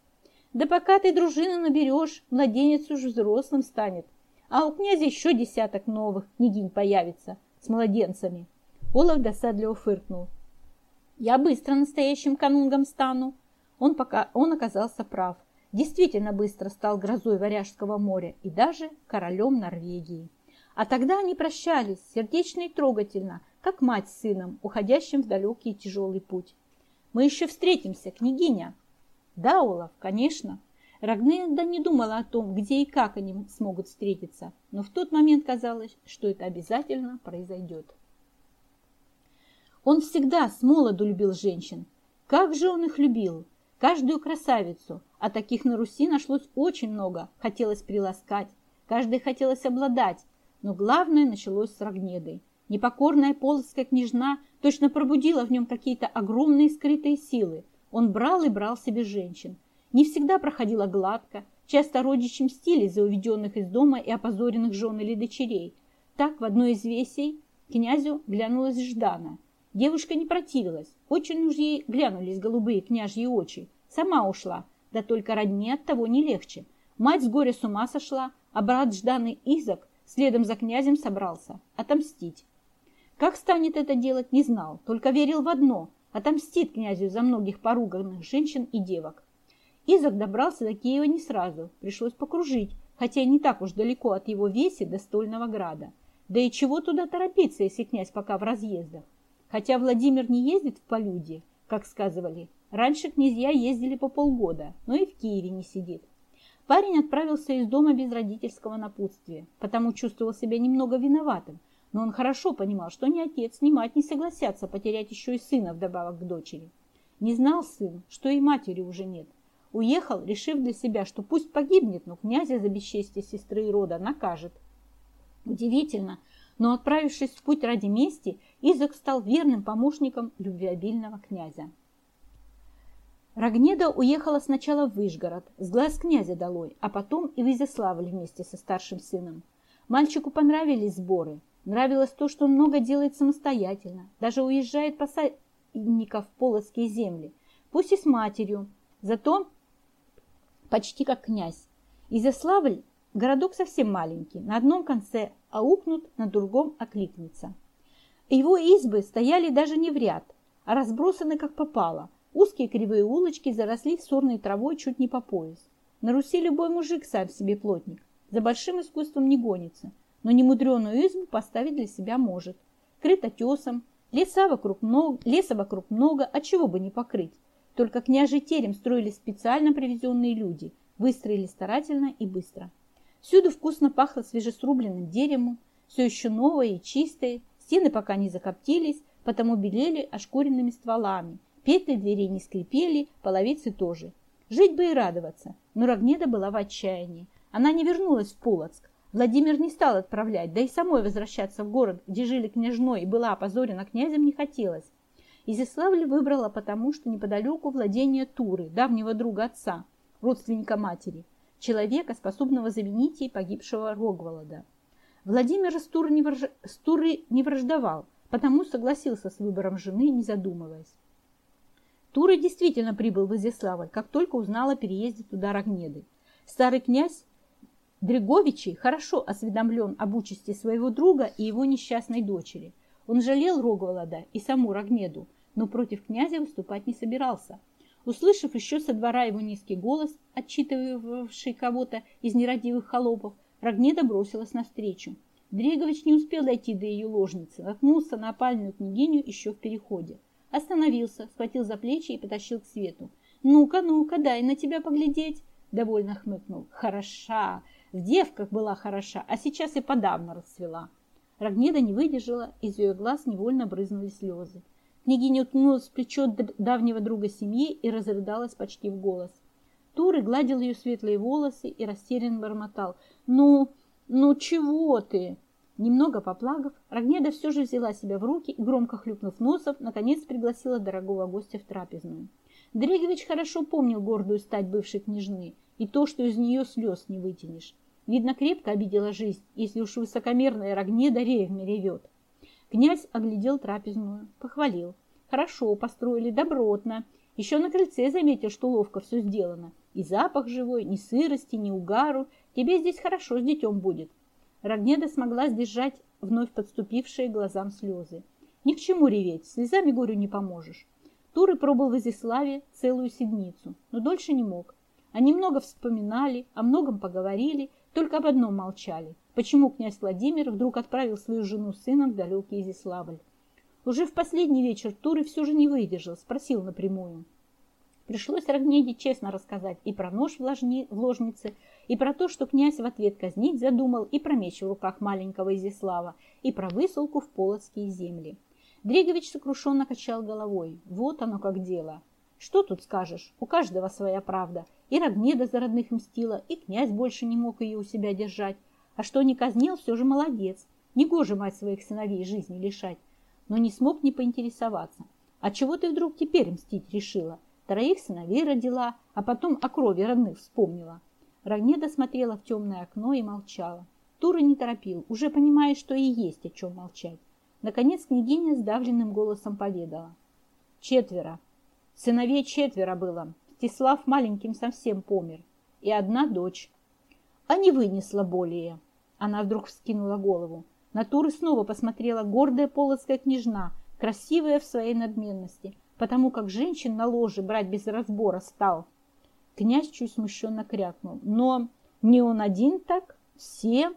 «Да пока ты дружину наберешь, младенец уж взрослым станет, а у князя еще десяток новых княгинь появится с младенцами. Олаф досадливо фыркнул. Я быстро настоящим канунгом стану. Он, пока, он оказался прав. Действительно быстро стал грозой Варяжского моря и даже королем Норвегии. А тогда они прощались, сердечно и трогательно, как мать с сыном, уходящим в далекий и тяжелый путь. «Мы еще встретимся, княгиня!» «Да, Олаф, конечно!» Рагнеда не думала о том, где и как они смогут встретиться, но в тот момент казалось, что это обязательно произойдет. Он всегда с молоду любил женщин. Как же он их любил! Каждую красавицу, а таких на Руси нашлось очень много, хотелось приласкать, каждой хотелось обладать, но главное началось с Рогнедой. Непокорная полоцкая княжна точно пробудила в нем какие-то огромные скрытые силы. Он брал и брал себе женщин – не всегда проходила гладко, часто родичи мстили за уведенных из дома и опозоренных жен или дочерей. Так в одной из весей князю глянулась Ждана. Девушка не противилась, очень уж ей глянулись голубые княжьи очи. Сама ушла, да только родне от того не легче. Мать с горя с ума сошла, а брат Жданы Изак следом за князем собрался – отомстить. Как станет это делать, не знал, только верил в одно – отомстит князю за многих поруганных женщин и девок. Изак добрался до Киева не сразу, пришлось покружить, хотя не так уж далеко от его веси до Стольного града. Да и чего туда торопиться, если князь пока в разъездах? Хотя Владимир не ездит в полюдье, как сказывали. Раньше князья ездили по полгода, но и в Киеве не сидит. Парень отправился из дома без родительского напутствия, потому чувствовал себя немного виноватым, но он хорошо понимал, что ни отец, ни мать не согласятся потерять еще и сына вдобавок к дочери. Не знал сын, что и матери уже нет, Уехал, решив для себя, что пусть погибнет, но князя за бесчестие сестры и рода накажет. Удивительно, но отправившись в путь ради мести, Изок стал верным помощником любвеобильного князя. Рогнеда уехала сначала в Выжгород, с глаз князя долой, а потом и в Изяславль вместе со старшим сыном. Мальчику понравились сборы, нравилось то, что он много делает самостоятельно, даже уезжает посадников в полоцкие земли, пусть и с матерью, зато почти как князь. Изяславль – городок совсем маленький, на одном конце аукнут, на другом окликнется. Его избы стояли даже не в ряд, а разбросаны как попало. Узкие кривые улочки заросли сорной травой чуть не по пояс. На Руси любой мужик сам себе плотник, за большим искусством не гонится, но немудреную избу поставить для себя может. Крыто тесом, леса вокруг много, леса вокруг много, а чего бы не покрыть. Только княжий терем строили специально привезенные люди, выстроили старательно и быстро. Всюду вкусно пахло свежесрубленным деревом, все еще новое и чистое, стены пока не закоптились, потому белели ошкуренными стволами, петли дверей не скрипели, половицы тоже. Жить бы и радоваться, но Рогнеда была в отчаянии. Она не вернулась в Полоцк. Владимир не стал отправлять, да и самой возвращаться в город, где жили княжной и была опозорена князем, не хотелось. Изяславль выбрала потому, что неподалеку владение Туры, давнего друга отца, родственника матери, человека, способного заменить ей погибшего Рогволода. Владимир с Туры не, враж... с Туры не враждовал, потому согласился с выбором жены, не задумываясь. Тура действительно прибыл в Изяславль, как только узнал о переезде туда Рогнеды. Старый князь Дреговичи хорошо осведомлен об участи своего друга и его несчастной дочери. Он жалел Рогволода и саму Рогнеду, но против князя выступать не собирался. Услышав еще со двора его низкий голос, отчитывавший кого-то из нерадивых холопов, Рогнеда бросилась навстречу. Дрегович не успел дойти до ее ложницы, наткнулся на опальную княгиню еще в переходе. Остановился, схватил за плечи и потащил к свету. «Ну-ка, ну-ка, дай на тебя поглядеть!» Довольно хмыкнул. «Хороша! В девках была хороша, а сейчас и подавно расцвела!» Рогнеда не выдержала, из ее глаз невольно брызнули слезы. Княгиня уткнулась в плечо давнего друга семьи и разрыдалась почти в голос. Туры гладил ее светлые волосы и растерянно бормотал. «Ну, ну чего ты?» Немного поплакав, Рогнеда все же взяла себя в руки и, громко хлюпнув носом, наконец пригласила дорогого гостя в трапезную. Дрегович хорошо помнил гордую стать бывшей княжны и то, что из нее слез не вытянешь. Видно, крепко обидела жизнь, если уж высокомерная Рогнеда ревме ревет. Князь оглядел трапезную, похвалил. Хорошо построили, добротно. Еще на крыльце заметил, что ловко все сделано. И запах живой, ни сырости, ни угару. Тебе здесь хорошо с детем будет. Рогнеда смогла сдержать вновь подступившие глазам слезы. Ни к чему реветь, слезами горю не поможешь. Туры пробыл в Изяславе целую седмицу, но дольше не мог. Они много вспоминали, о многом поговорили, только об одном молчали. Почему князь Владимир вдруг отправил свою жену с сыном в далекий Изяславль? Уже в последний вечер Туры все же не выдержал, спросил напрямую. Пришлось Рогнеде честно рассказать и про нож в, ложни, в ложнице, и про то, что князь в ответ казнить задумал, и про меч в руках маленького Изяслава, и про высылку в полоцкие земли. Дрегович сокрушенно качал головой. Вот оно как дело. Что тут скажешь? У каждого своя правда. И Рогнеда за родных мстила, и князь больше не мог ее у себя держать. А что не казнил, все же молодец. Негоже мать своих сыновей жизни лишать. Но не смог не поинтересоваться. А чего ты вдруг теперь мстить решила? Троих сыновей родила, а потом о крови родных вспомнила. Рогнеда смотрела в темное окно и молчала. Тура не торопил, уже понимая, что и есть о чем молчать. Наконец княгиня сдавленным голосом поведала. Четверо. Сыновей четверо было. Стислав маленьким совсем помер. И одна дочь. А не вынесла более. Она вдруг вскинула голову. На Туры снова посмотрела гордая полоцкая княжна, красивая в своей надменности, потому как женщин на ложе брать без разбора стал. Князь чуть смущенно крякнул. Но не он один так, все.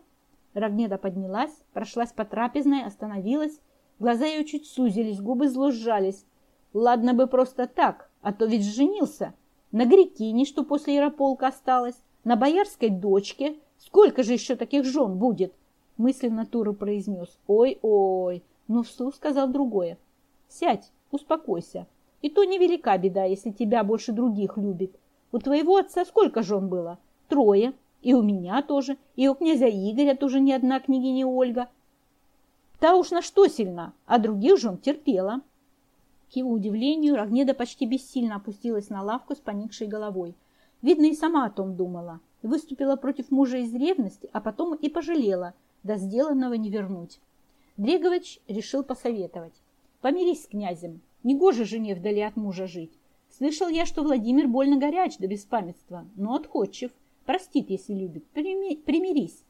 Рогнеда поднялась, прошлась по трапезной, остановилась. Глаза ее чуть сузились, губы зло сжались. Ладно бы просто так, а то ведь женился. На Грекине, что после Ярополка осталось, на боярской дочке, Сколько же еще таких жен будет? Мысленно Тура произнес. Ой-ой. Но вслух сказал другое. Сядь, успокойся. И то невелика беда, если тебя больше других любит. У твоего отца сколько жен было? Трое. И у меня тоже. И у князя Игоря тоже не одна княгиня Ольга. Та уж на что сильна, а других жен терпела. К его удивлению, Рогнеда почти бессильно опустилась на лавку с поникшей головой. Видно, и сама о том думала. Выступила против мужа из ревности, а потом и пожалела, да сделанного не вернуть. Дрегович решил посоветовать. Помирись с князем, негоже жене вдали от мужа жить. Слышал я, что Владимир больно горяч до беспамятства, но отходчив. Простит, если любит. Примирись.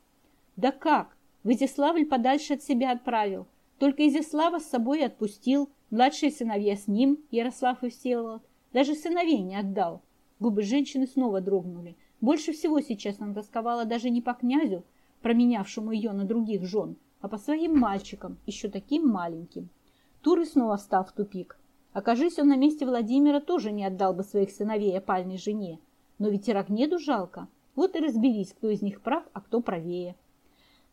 Да как? В Изяславль подальше от себя отправил. Только Изяслава с собой отпустил. Младшие сыновья с ним, Ярослав и Всеволод. Даже сыновей не отдал. Губы женщины снова дрогнули. Больше всего сейчас она тосковала даже не по князю, променявшему ее на других жен, а по своим мальчикам, еще таким маленьким. Туры снова встал в тупик. Окажись он на месте Владимира, тоже не отдал бы своих сыновей опальной жене. Но ведь и Рогнеду жалко. Вот и разберись, кто из них прав, а кто правее.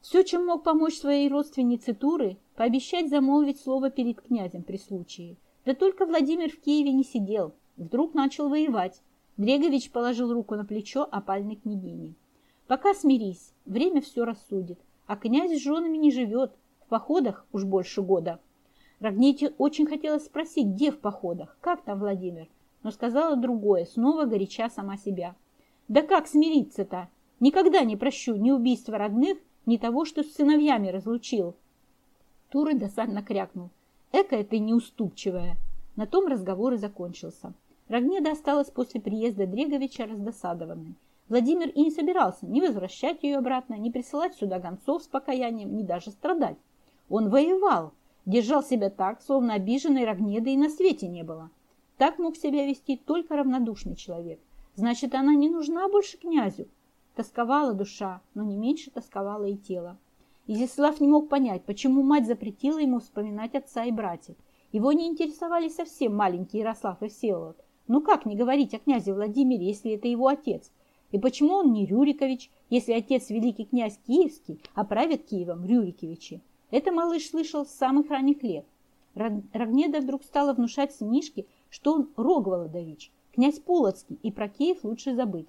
Все, чем мог помочь своей родственнице Туры, пообещать замолвить слово перед князем при случае. Да только Владимир в Киеве не сидел. Вдруг начал воевать. Дрегович положил руку на плечо опальной княгини. Пока смирись, время все рассудит. А князь с женами не живет, в походах уж больше года. Рогнете очень хотелось спросить, где в походах, как там Владимир, но сказала другое, снова горяча сама себя. Да как смириться-то? Никогда не прощу ни убийства родных, ни того, что с сыновьями разлучил. Туры досадно крякнул. Эка ты неуступчивая. На том разговор и закончился. Рогнеда осталась после приезда Дреговича раздосадованной. Владимир и не собирался ни возвращать ее обратно, ни присылать сюда гонцов с покаянием, ни даже страдать. Он воевал, держал себя так, словно обиженной Рогнеды и на свете не было. Так мог себя вести только равнодушный человек. Значит, она не нужна больше князю. Тосковала душа, но не меньше тосковала и тело. Изяслав не мог понять, почему мать запретила ему вспоминать отца и братьев. Его не интересовали совсем маленький Ярослав и Всеволод. Ну как не говорить о князе Владимире, если это его отец? И почему он не Рюрикович, если отец великий князь Киевский, а правит Киевом Рюриковичи? Это малыш слышал с самых ранних лет. Рогнеда вдруг стала внушать сынишке, что он Рогволодович, князь Полоцкий, и про Киев лучше забыть.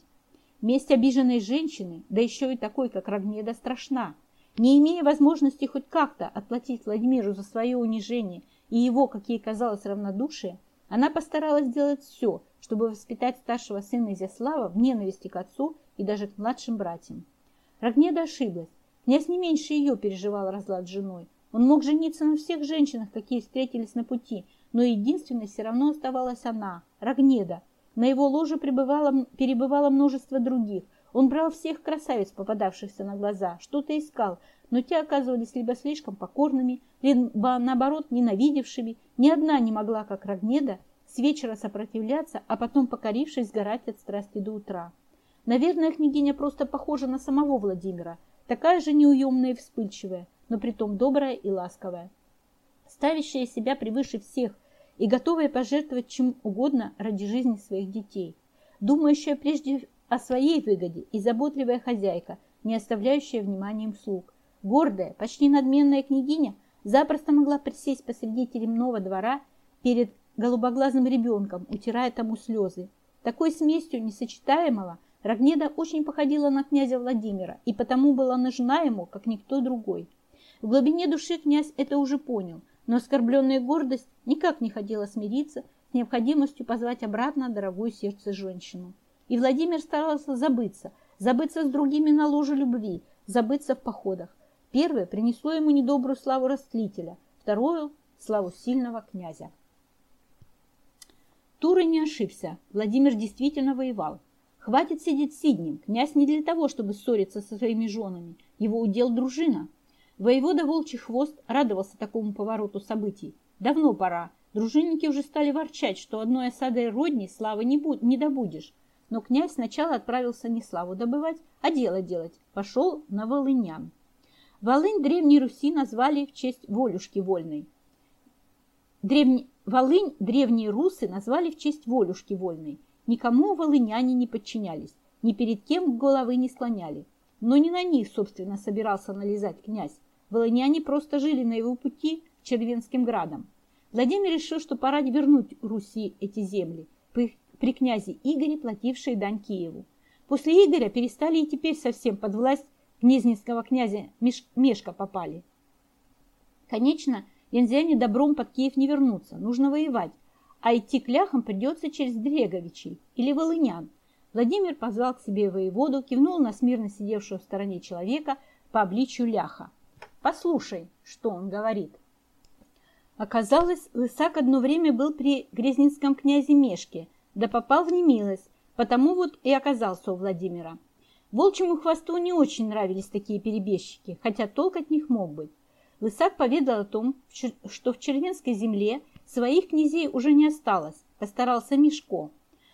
Месть обиженной женщины, да еще и такой, как Рогнеда, страшна. Не имея возможности хоть как-то отплатить Владимиру за свое унижение и его, как ей казалось, равнодушие, она постаралась сделать все, чтобы воспитать старшего сына Изяслава в ненависти к отцу и даже к младшим братьям. Рогнеда ошиблась. Князь не меньше ее переживал разлад с женой. Он мог жениться на всех женщинах, какие встретились на пути, но единственной все равно оставалась она, Рогнеда. На его ложе пребывало, перебывало множество других. Он брал всех красавиц, попадавшихся на глаза, что-то искал, но те оказывались либо слишком покорными, либо, наоборот, ненавидевшими. Ни одна не могла, как Рогнеда, с вечера сопротивляться, а потом, покорившись, сгорать от страсти до утра. Наверное, княгиня просто похожа на самого Владимира, такая же неуемная и вспыльчивая, но притом добрая и ласковая, ставящая себя превыше всех и готовая пожертвовать чем угодно ради жизни своих детей, думающая прежде о своей выгоде и заботливая хозяйка, не оставляющая вниманием слуг. Гордая, почти надменная княгиня запросто могла присесть посреди теремного двора перед голубоглазым ребенком, утирая тому слезы. Такой смесью несочетаемого Рогнеда очень походила на князя Владимира и потому была нужна ему, как никто другой. В глубине души князь это уже понял, но оскорбленная гордость никак не хотела смириться с необходимостью позвать обратно дорогую сердце женщину. И Владимир старался забыться, забыться с другими на ложе любви, забыться в походах. Первое принесло ему недобрую славу растлителя, второе – славу сильного князя. Туры не ошибся, Владимир действительно воевал. Хватит сидеть сиднем, князь не для того, чтобы ссориться со своими женами, его удел дружина. Воевода Волчий Хвост радовался такому повороту событий. Давно пора, дружинники уже стали ворчать, что одной осадой родни славы не, будь, не добудешь. Но князь сначала отправился не славу добывать, а дело делать, пошел на Волынян. Волынь Древней Руси назвали в честь Волюшки Вольной. Древне... Волынь древние русы назвали в честь Волюшки Вольной. Никому волыняне не подчинялись, ни перед кем головы не склоняли. Но не на них, собственно, собирался налезать князь. Волыняне просто жили на его пути к Червенским градам. Владимир решил, что пора вернуть Руси эти земли, при князе Игоре, платившие дань Киеву. После Игоря перестали и теперь совсем под власть гнезненского князя Мешка попали. Конечно, янзяне добром под Киев не вернутся, нужно воевать, а идти к ляхам придется через Дреговичей или Волынян. Владимир позвал к себе воеводу, кивнул на смирно сидевшего в стороне человека по обличию ляха. «Послушай, что он говорит». Оказалось, Лысак одно время был при Грезненском князе Мешке, да попал в немилость, потому вот и оказался у Владимира. Волчьему хвосту не очень нравились такие перебежчики, хотя толк от них мог быть. Лысак поведал о том, что в Червенской земле своих князей уже не осталось, постарался Мишко.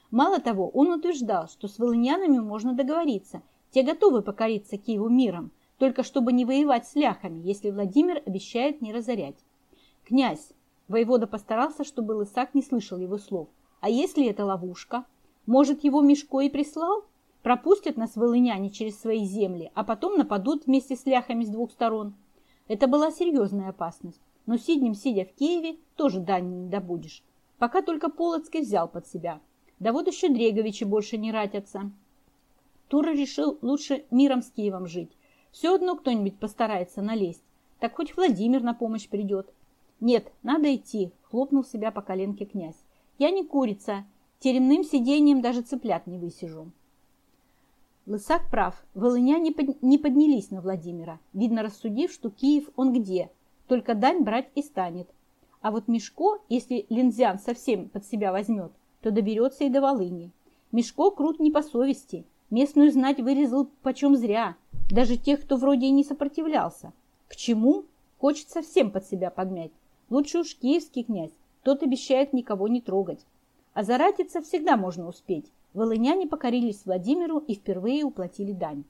Мало того, он утверждал, что с волынянами можно договориться, те готовы покориться Киеву миром, только чтобы не воевать с ляхами, если Владимир обещает не разорять. «Князь!» Воевода постарался, чтобы Лысак не слышал его слов. «А если это ловушка? Может, его Мишко и прислал?» Пропустят нас волыняне через свои земли, а потом нападут вместе с ляхами с двух сторон. Это была серьезная опасность, но сиднем, сидя в Киеве, тоже дани не добудешь. Пока только Полоцкий взял под себя. Да вот еще Дреговичи больше не ратятся. Тура решил лучше миром с Киевом жить. Все одно кто-нибудь постарается налезть. Так хоть Владимир на помощь придет. Нет, надо идти, хлопнул себя по коленке князь. Я не курица, теремным сидением даже цыплят не высижу. Лысак прав, волыняне не поднялись на Владимира, видно рассудив, что Киев он где, только дань брать и станет. А вот Мешко, если Линзян совсем под себя возьмет, то доберется и до Волыни. Мешко крут не по совести, местную знать вырезал почем зря, даже тех, кто вроде и не сопротивлялся. К чему? Хочет совсем под себя подмять. Лучше уж киевский князь, тот обещает никого не трогать. А заратиться всегда можно успеть. Волыняне покорились Владимиру и впервые уплатили дань.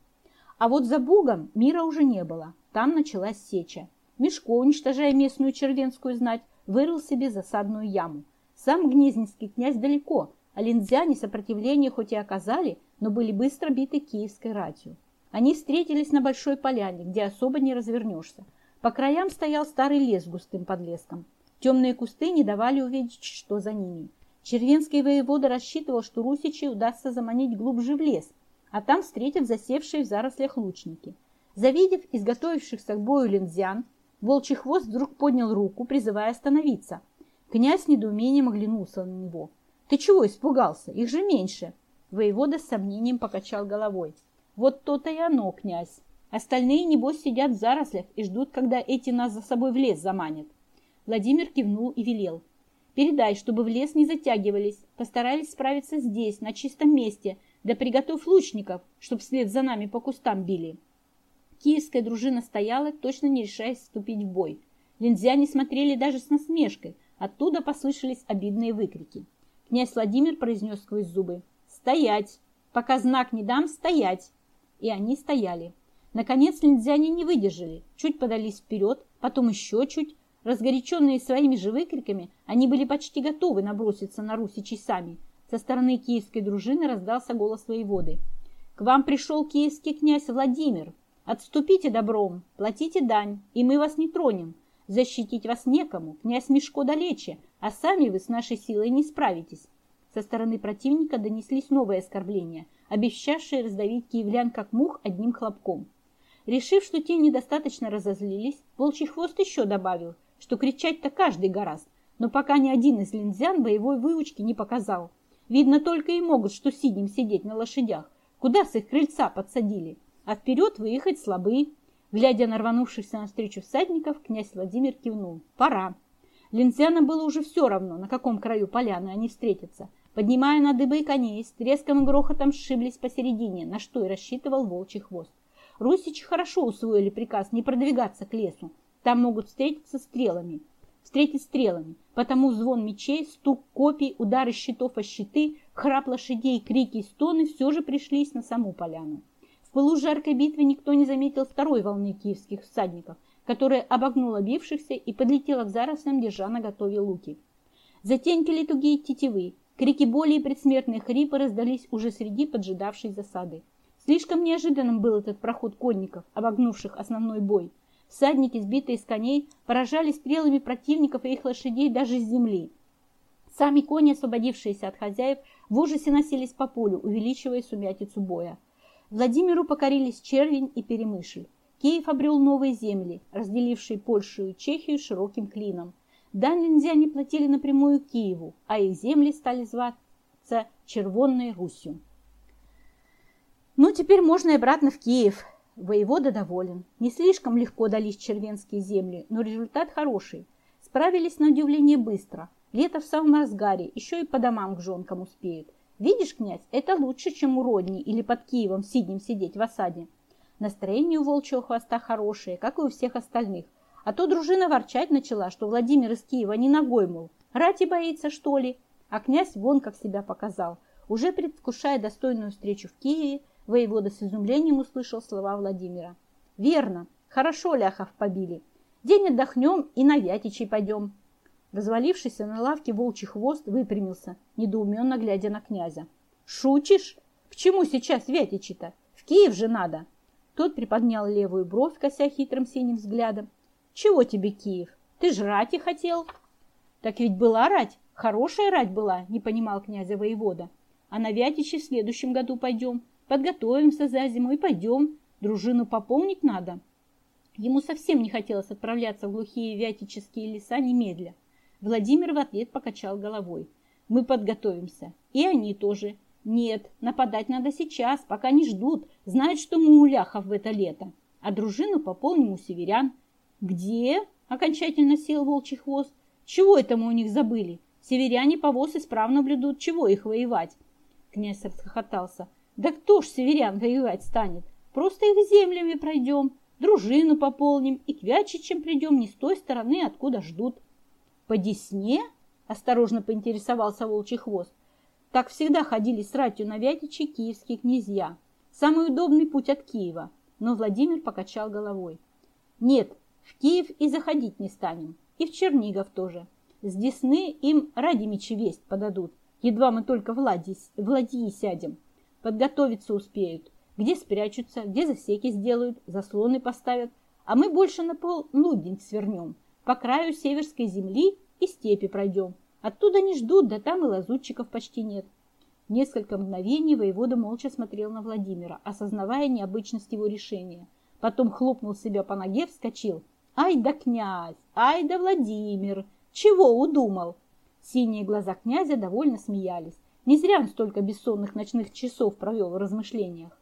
А вот за Бугом мира уже не было. Там началась сеча. Мешко, уничтожая местную червенскую знать, вырыл себе засадную яму. Сам гнезненский князь далеко, а линдзяне сопротивление хоть и оказали, но были быстро биты киевской ратью. Они встретились на большой поляне, где особо не развернешься. По краям стоял старый лес с густым подлеском. Темные кусты не давали увидеть, что за ними. Червенский воевода рассчитывал, что русичей удастся заманить глубже в лес, а там встретят засевшие в зарослях лучники. Завидев изготовившихся к бою линдзян, волчий хвост вдруг поднял руку, призывая остановиться. Князь с недоумением оглянулся на него. «Ты чего испугался? Их же меньше!» Воевода с сомнением покачал головой. «Вот то-то и оно, князь. Остальные, небось, сидят в зарослях и ждут, когда эти нас за собой в лес заманят». Владимир кивнул и велел. «Передай, чтобы в лес не затягивались. Постарались справиться здесь, на чистом месте. Да приготовь лучников, чтоб вслед за нами по кустам били». Киевская дружина стояла, точно не решаясь вступить в бой. Линдзяне смотрели даже с насмешкой. Оттуда послышались обидные выкрики. Князь Владимир произнес сквозь зубы. «Стоять! Пока знак не дам, стоять!» И они стояли. Наконец линдзяне не выдержали, чуть подались вперед, потом еще чуть. Разгоряченные своими же выкриками, они были почти готовы наброситься на русичей сами. Со стороны киевской дружины раздался голос воеводы. «К вам пришел киевский князь Владимир. Отступите добром, платите дань, и мы вас не тронем. Защитить вас некому, князь Мешко далече, а сами вы с нашей силой не справитесь. Со стороны противника донеслись новые оскорбления, обещавшие раздавить киевлян как мух одним хлопком. Решив, что те недостаточно разозлились, волчий хвост еще добавил, что кричать-то каждый гораст, но пока ни один из линзян боевой выучки не показал. Видно, только и могут, что сидим сидеть на лошадях. Куда с их крыльца подсадили? А вперед выехать слабые. Глядя на рванувшихся навстречу всадников, князь Владимир кивнул. «Пора». Линзянам было уже все равно, на каком краю поляны они встретятся. Поднимая на дыбы коней, с треском и грохотом сшиблись посередине, на что и рассчитывал волчий хвост. Русичи хорошо усвоили приказ не продвигаться к лесу. Там могут встретиться стрелами. Встретить стрелами. Потому звон мечей, стук копий, удары щитов о щиты, храп лошадей, крики и стоны все же пришлись на саму поляну. В пылу жаркой битвы никто не заметил второй волны киевских всадников, которая обогнула бившихся и подлетела к зарослям, держа на готове луки. Затенькали тугие тетивы, крики боли и предсмертные хрипы раздались уже среди поджидавшей засады. Слишком неожиданным был этот проход конников, обогнувших основной бой. Всадники, сбитые с коней, поражали стрелами противников и их лошадей даже с земли. Сами кони, освободившиеся от хозяев, в ужасе носились по полю, увеличивая сумятицу боя. Владимиру покорились Червень и Перемышль. Киев обрел новые земли, разделившие Польшу и Чехию широким клином. Дань не платили напрямую Киеву, а их земли стали зваться Червонной Русью. Ну, теперь можно и обратно в Киев. Воевода доволен. Не слишком легко дались червенские земли, но результат хороший. Справились на удивление быстро. Лето в самом разгаре, еще и по домам к жонкам успеют. Видишь, князь, это лучше, чем у Родни или под Киевом сиднем сидеть в осаде. Настроение у волчьего хвоста хорошее, как и у всех остальных. А то дружина ворчать начала, что Владимир из Киева не ногой, мол, рати боится, что ли? А князь вон как себя показал. Уже предвкушая достойную встречу в Киеве, воевода с изумлением услышал слова Владимира. «Верно, хорошо ляхов побили. День отдохнем и на Вятичей пойдем. Развалившийся на лавке волчий хвост выпрямился, недоуменно глядя на князя. «Шутишь? К чему сейчас Вятичи-то? В Киев же надо!» Тот приподнял левую бровь, кося хитрым синим взглядом. «Чего тебе Киев? Ты ж рати хотел!» «Так ведь была рать, хорошая рать была!» не понимал князя воевода. «А на Вятичи в следующем году пойдем. Подготовимся за зиму и пойдем. Дружину пополнить надо. Ему совсем не хотелось отправляться в глухие вятические леса немедля. Владимир в ответ покачал головой. Мы подготовимся. И они тоже. Нет, нападать надо сейчас, пока не ждут. Знают, что мы у ляхов в это лето. А дружину пополним у северян. Где? Окончательно сел волчий хвост. Чего это мы у них забыли? Северяне повоз исправно блюдут. Чего их воевать? Князь расхохотался. Да кто ж северян воевать станет? Просто их землями пройдем, дружину пополним и к Вячичам придем не с той стороны, откуда ждут. По Десне? Осторожно поинтересовался волчий хвост. Так всегда ходили с ратью на Вятичи киевские князья. Самый удобный путь от Киева. Но Владимир покачал головой. Нет, в Киев и заходить не станем. И в Чернигов тоже. С Десны им Радимичи весть подадут. Едва мы только в Ладьи, в Ладьи сядем. Подготовиться успеют. Где спрячутся, где засеки сделают, заслоны поставят. А мы больше на пол Лудень свернем. По краю северской земли и степи пройдем. Оттуда не ждут, да там и лазутчиков почти нет. Несколько мгновений воевода молча смотрел на Владимира, осознавая необычность его решения. Потом хлопнул себя по ноге, вскочил. «Ай да князь! Ай да Владимир! Чего удумал?» Синие глаза князя довольно смеялись. Не зря он столько бессонных ночных часов провел в размышлениях.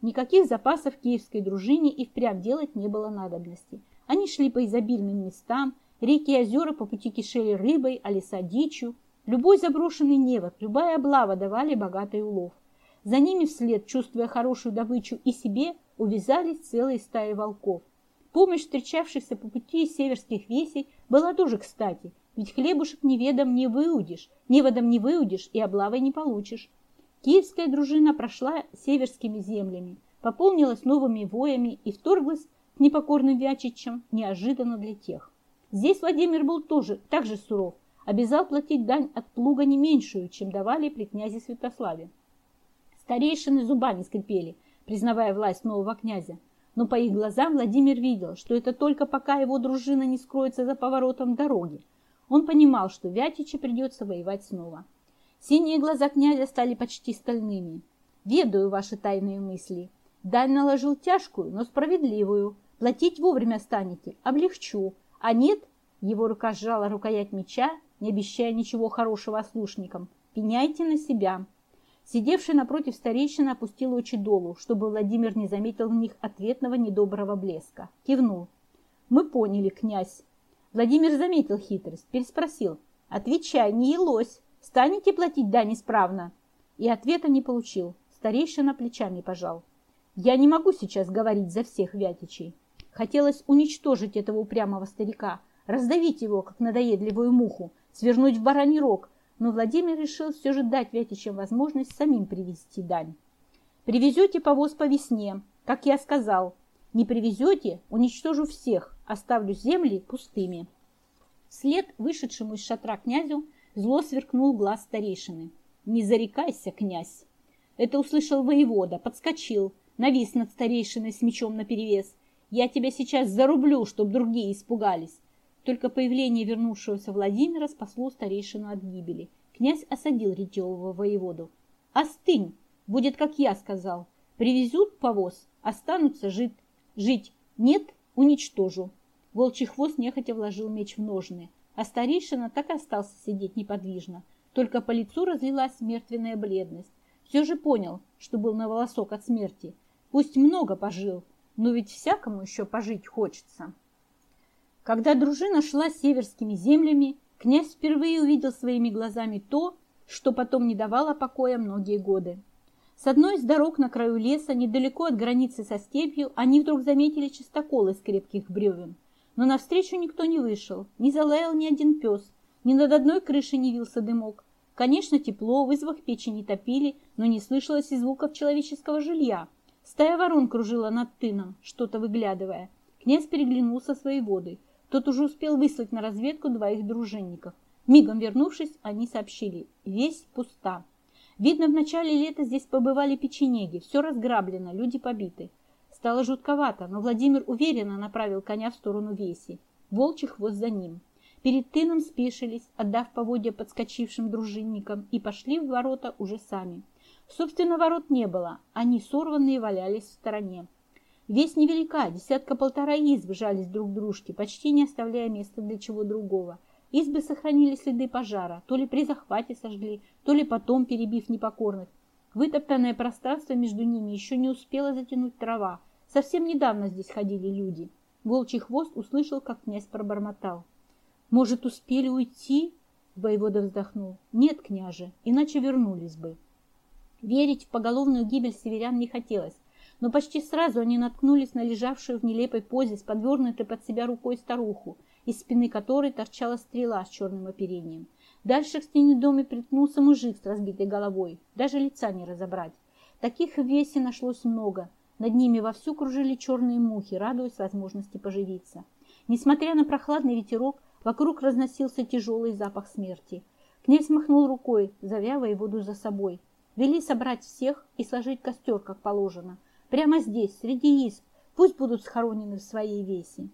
Никаких запасов киевской дружине и впрямь делать не было надобности. Они шли по изобильным местам, реки и озера по пути кишели рыбой, а леса дичью. Любой заброшенный невод, любая облава давали богатый улов. За ними вслед, чувствуя хорошую добычу и себе, увязались целые стаи волков. Помощь встречавшихся по пути северских весей была тоже кстати – ведь хлебушек неведом не выудишь, неводом не выудишь и облавой не получишь. Киевская дружина прошла северскими землями, пополнилась новыми воями и вторглась к непокорным вячичам неожиданно для тех. Здесь Владимир был тоже так же суров, обязал платить дань от плуга не меньшую, чем давали при князе Святославе. Старейшины зубами скрипели, признавая власть нового князя, но по их глазам Владимир видел, что это только пока его дружина не скроется за поворотом дороги, он понимал, что Вятичи придется воевать снова. Синие глаза князя стали почти стальными. «Ведаю ваши тайные мысли. Дань наложил тяжкую, но справедливую. Платить вовремя станете, облегчу. А нет, его рука сжала рукоять меча, не обещая ничего хорошего ослушникам. Пеняйте на себя». Сидевший напротив старейшина опустил очи долу, чтобы Владимир не заметил в них ответного недоброго блеска. Кивнул. «Мы поняли, князь. Владимир заметил хитрость, переспросил. «Отвечай, не елось. Станете платить дань исправно?» И ответа не получил. Старейшина плечами пожал. «Я не могу сейчас говорить за всех вятичей. Хотелось уничтожить этого упрямого старика, раздавить его, как надоедливую муху, свернуть в бараний рог, но Владимир решил все же дать вятичам возможность самим привезти дань. «Привезете повоз по весне, как я сказал. Не привезете – уничтожу всех, оставлю земли пустыми. Вслед вышедшему из шатра князю зло сверкнул глаз старейшины. «Не зарекайся, князь!» Это услышал воевода, подскочил, навис над старейшиной с мечом наперевес. «Я тебя сейчас зарублю, чтоб другие испугались!» Только появление вернувшегося Владимира спасло старейшину от гибели. Князь осадил ретевого воеводу. «Остынь! Будет, как я сказал. Привезут повоз, останутся жить. Жить. Нет, уничтожу. Волчий хвост нехотя вложил меч в ножны, а старейшина так и остался сидеть неподвижно. Только по лицу разлилась мертвенная бледность. Все же понял, что был на волосок от смерти. Пусть много пожил, но ведь всякому еще пожить хочется. Когда дружина шла северскими землями, князь впервые увидел своими глазами то, что потом не давало покоя многие годы. С одной из дорог на краю леса, недалеко от границы со степью, они вдруг заметили чистокол из крепких бревен. Но навстречу никто не вышел, не залаял ни один пес, ни над одной крышей не вился дымок. Конечно, тепло, в избах печи не топили, но не слышалось и звуков человеческого жилья. Стая ворон кружила над тыном, что-то выглядывая. Князь переглянулся своей водой. Тот уже успел выслать на разведку двоих дружинников. Мигом вернувшись, они сообщили – весь пуста. Видно, в начале лета здесь побывали печенеги, все разграблено, люди побиты. Стало жутковато, но Владимир уверенно направил коня в сторону Веси. Волчий хвост за ним. Перед тыном спешились, отдав поводья подскочившим дружинникам, и пошли в ворота уже сами. Собственно, ворот не было, они сорванные валялись в стороне. Весь невелика, десятка-полтора изб жались друг к дружке, почти не оставляя места для чего другого. Избы сохранили следы пожара, то ли при захвате сожгли, то ли потом, перебив непокорных. Вытоптанное пространство между ними еще не успело затянуть трава. Совсем недавно здесь ходили люди. Волчий хвост услышал, как князь пробормотал. «Может, успели уйти?» Воевода вздохнул. «Нет, княже, иначе вернулись бы». Верить в поголовную гибель северян не хотелось но почти сразу они наткнулись на лежавшую в нелепой позе с подвернутой под себя рукой старуху, из спины которой торчала стрела с черным оперением. Дальше к стене дома приткнулся мужик с разбитой головой, даже лица не разобрать. Таких в нашлось много. Над ними вовсю кружили черные мухи, радуясь возможности поживиться. Несмотря на прохладный ветерок, вокруг разносился тяжелый запах смерти. Князь махнул рукой, зовя воеводу за собой. Вели собрать всех и сложить костер, как положено. Прямо здесь, среди исп, пусть будут схоронены в своей весе.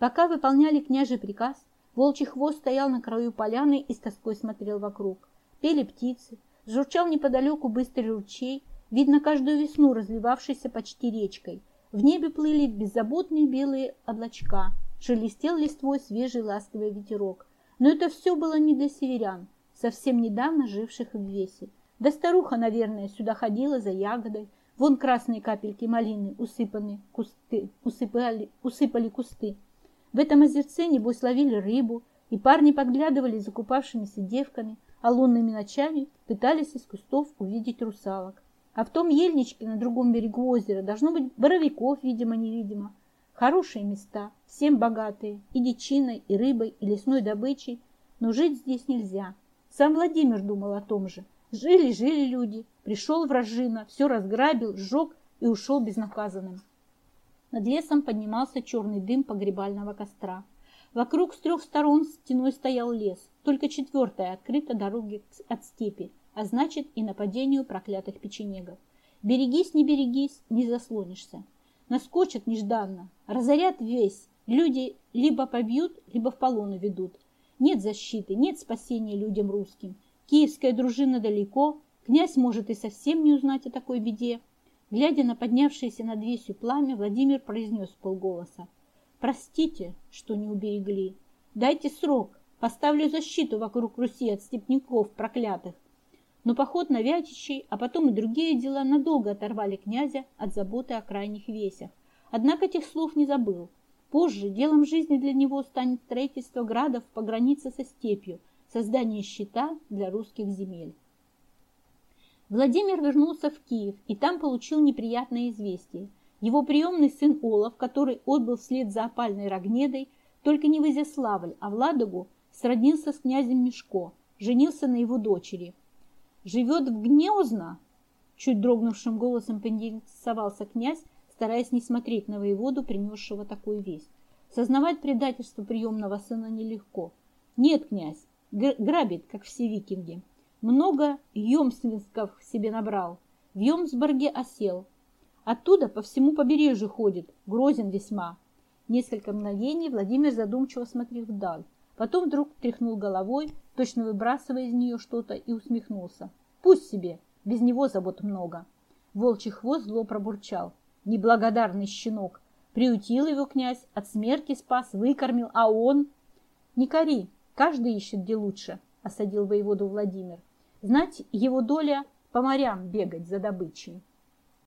Пока выполняли княжий приказ, волчий хвост стоял на краю поляны и с тоской смотрел вокруг. Пели птицы, журчал неподалеку быстрый ручей, видно каждую весну разливавшийся почти речкой. В небе плыли беззаботные белые облачка, шелестел листвой свежий ласковый ветерок. Но это все было не для северян, совсем недавно живших в весе. Да старуха, наверное, сюда ходила за ягодой, Вон красные капельки малины усыпаны кусты, усыпали, усыпали кусты. В этом озерце, небось, ловили рыбу, и парни подглядывали за купавшимися девками, а лунными ночами пытались из кустов увидеть русалок. А в том ельничке на другом берегу озера должно быть боровиков, видимо-невидимо. Хорошие места, всем богатые, и дичиной, и рыбой, и лесной добычей, но жить здесь нельзя. Сам Владимир думал о том же – Жили-жили люди, пришел вражина, все разграбил, сжег и ушел безнаказанным. Над лесом поднимался черный дым погребального костра. Вокруг с трех сторон стеной стоял лес, только четвертая открыта дороги от степи, а значит и нападению проклятых печенегов. Берегись, не берегись, не заслонишься. Наскочат нежданно, разорят весь, люди либо побьют, либо в полону ведут. Нет защиты, нет спасения людям русским. Киевская дружина далеко, князь может и совсем не узнать о такой беде. Глядя на поднявшееся над весью пламя, Владимир произнес полголоса. «Простите, что не уберегли. Дайте срок, поставлю защиту вокруг Руси от степняков проклятых». Но поход на Вятичей, а потом и другие дела надолго оторвали князя от заботы о крайних весях. Однако этих слов не забыл. Позже делом жизни для него станет строительство градов по границе со степью – создание щита для русских земель. Владимир вернулся в Киев и там получил неприятное известие. Его приемный сын Олаф, который отбыл вслед за опальной Рогнедой, только не в Изяславль, а в Ладогу, сроднился с князем Мешко, женился на его дочери. «Живет в Гнеузно?» Чуть дрогнувшим голосом поинтересовался князь, стараясь не смотреть на воеводу, принесшего такую весть. Сознавать предательство приемного сына нелегко. «Нет, князь, грабит, как все викинги. Много емственников себе набрал. В Йомсборге осел. Оттуда по всему побережью ходит, грозен весьма. Несколько мгновений Владимир задумчиво смотрел вдаль. Потом вдруг тряхнул головой, точно выбрасывая из нее что-то, и усмехнулся. Пусть себе, без него забот много. Волчий хвост зло пробурчал. Неблагодарный щенок. Приутил его князь, от смерти спас, выкормил, а он... Не кори, Каждый ищет где лучше, осадил воеводу Владимир. Знать его доля по морям бегать за добычей.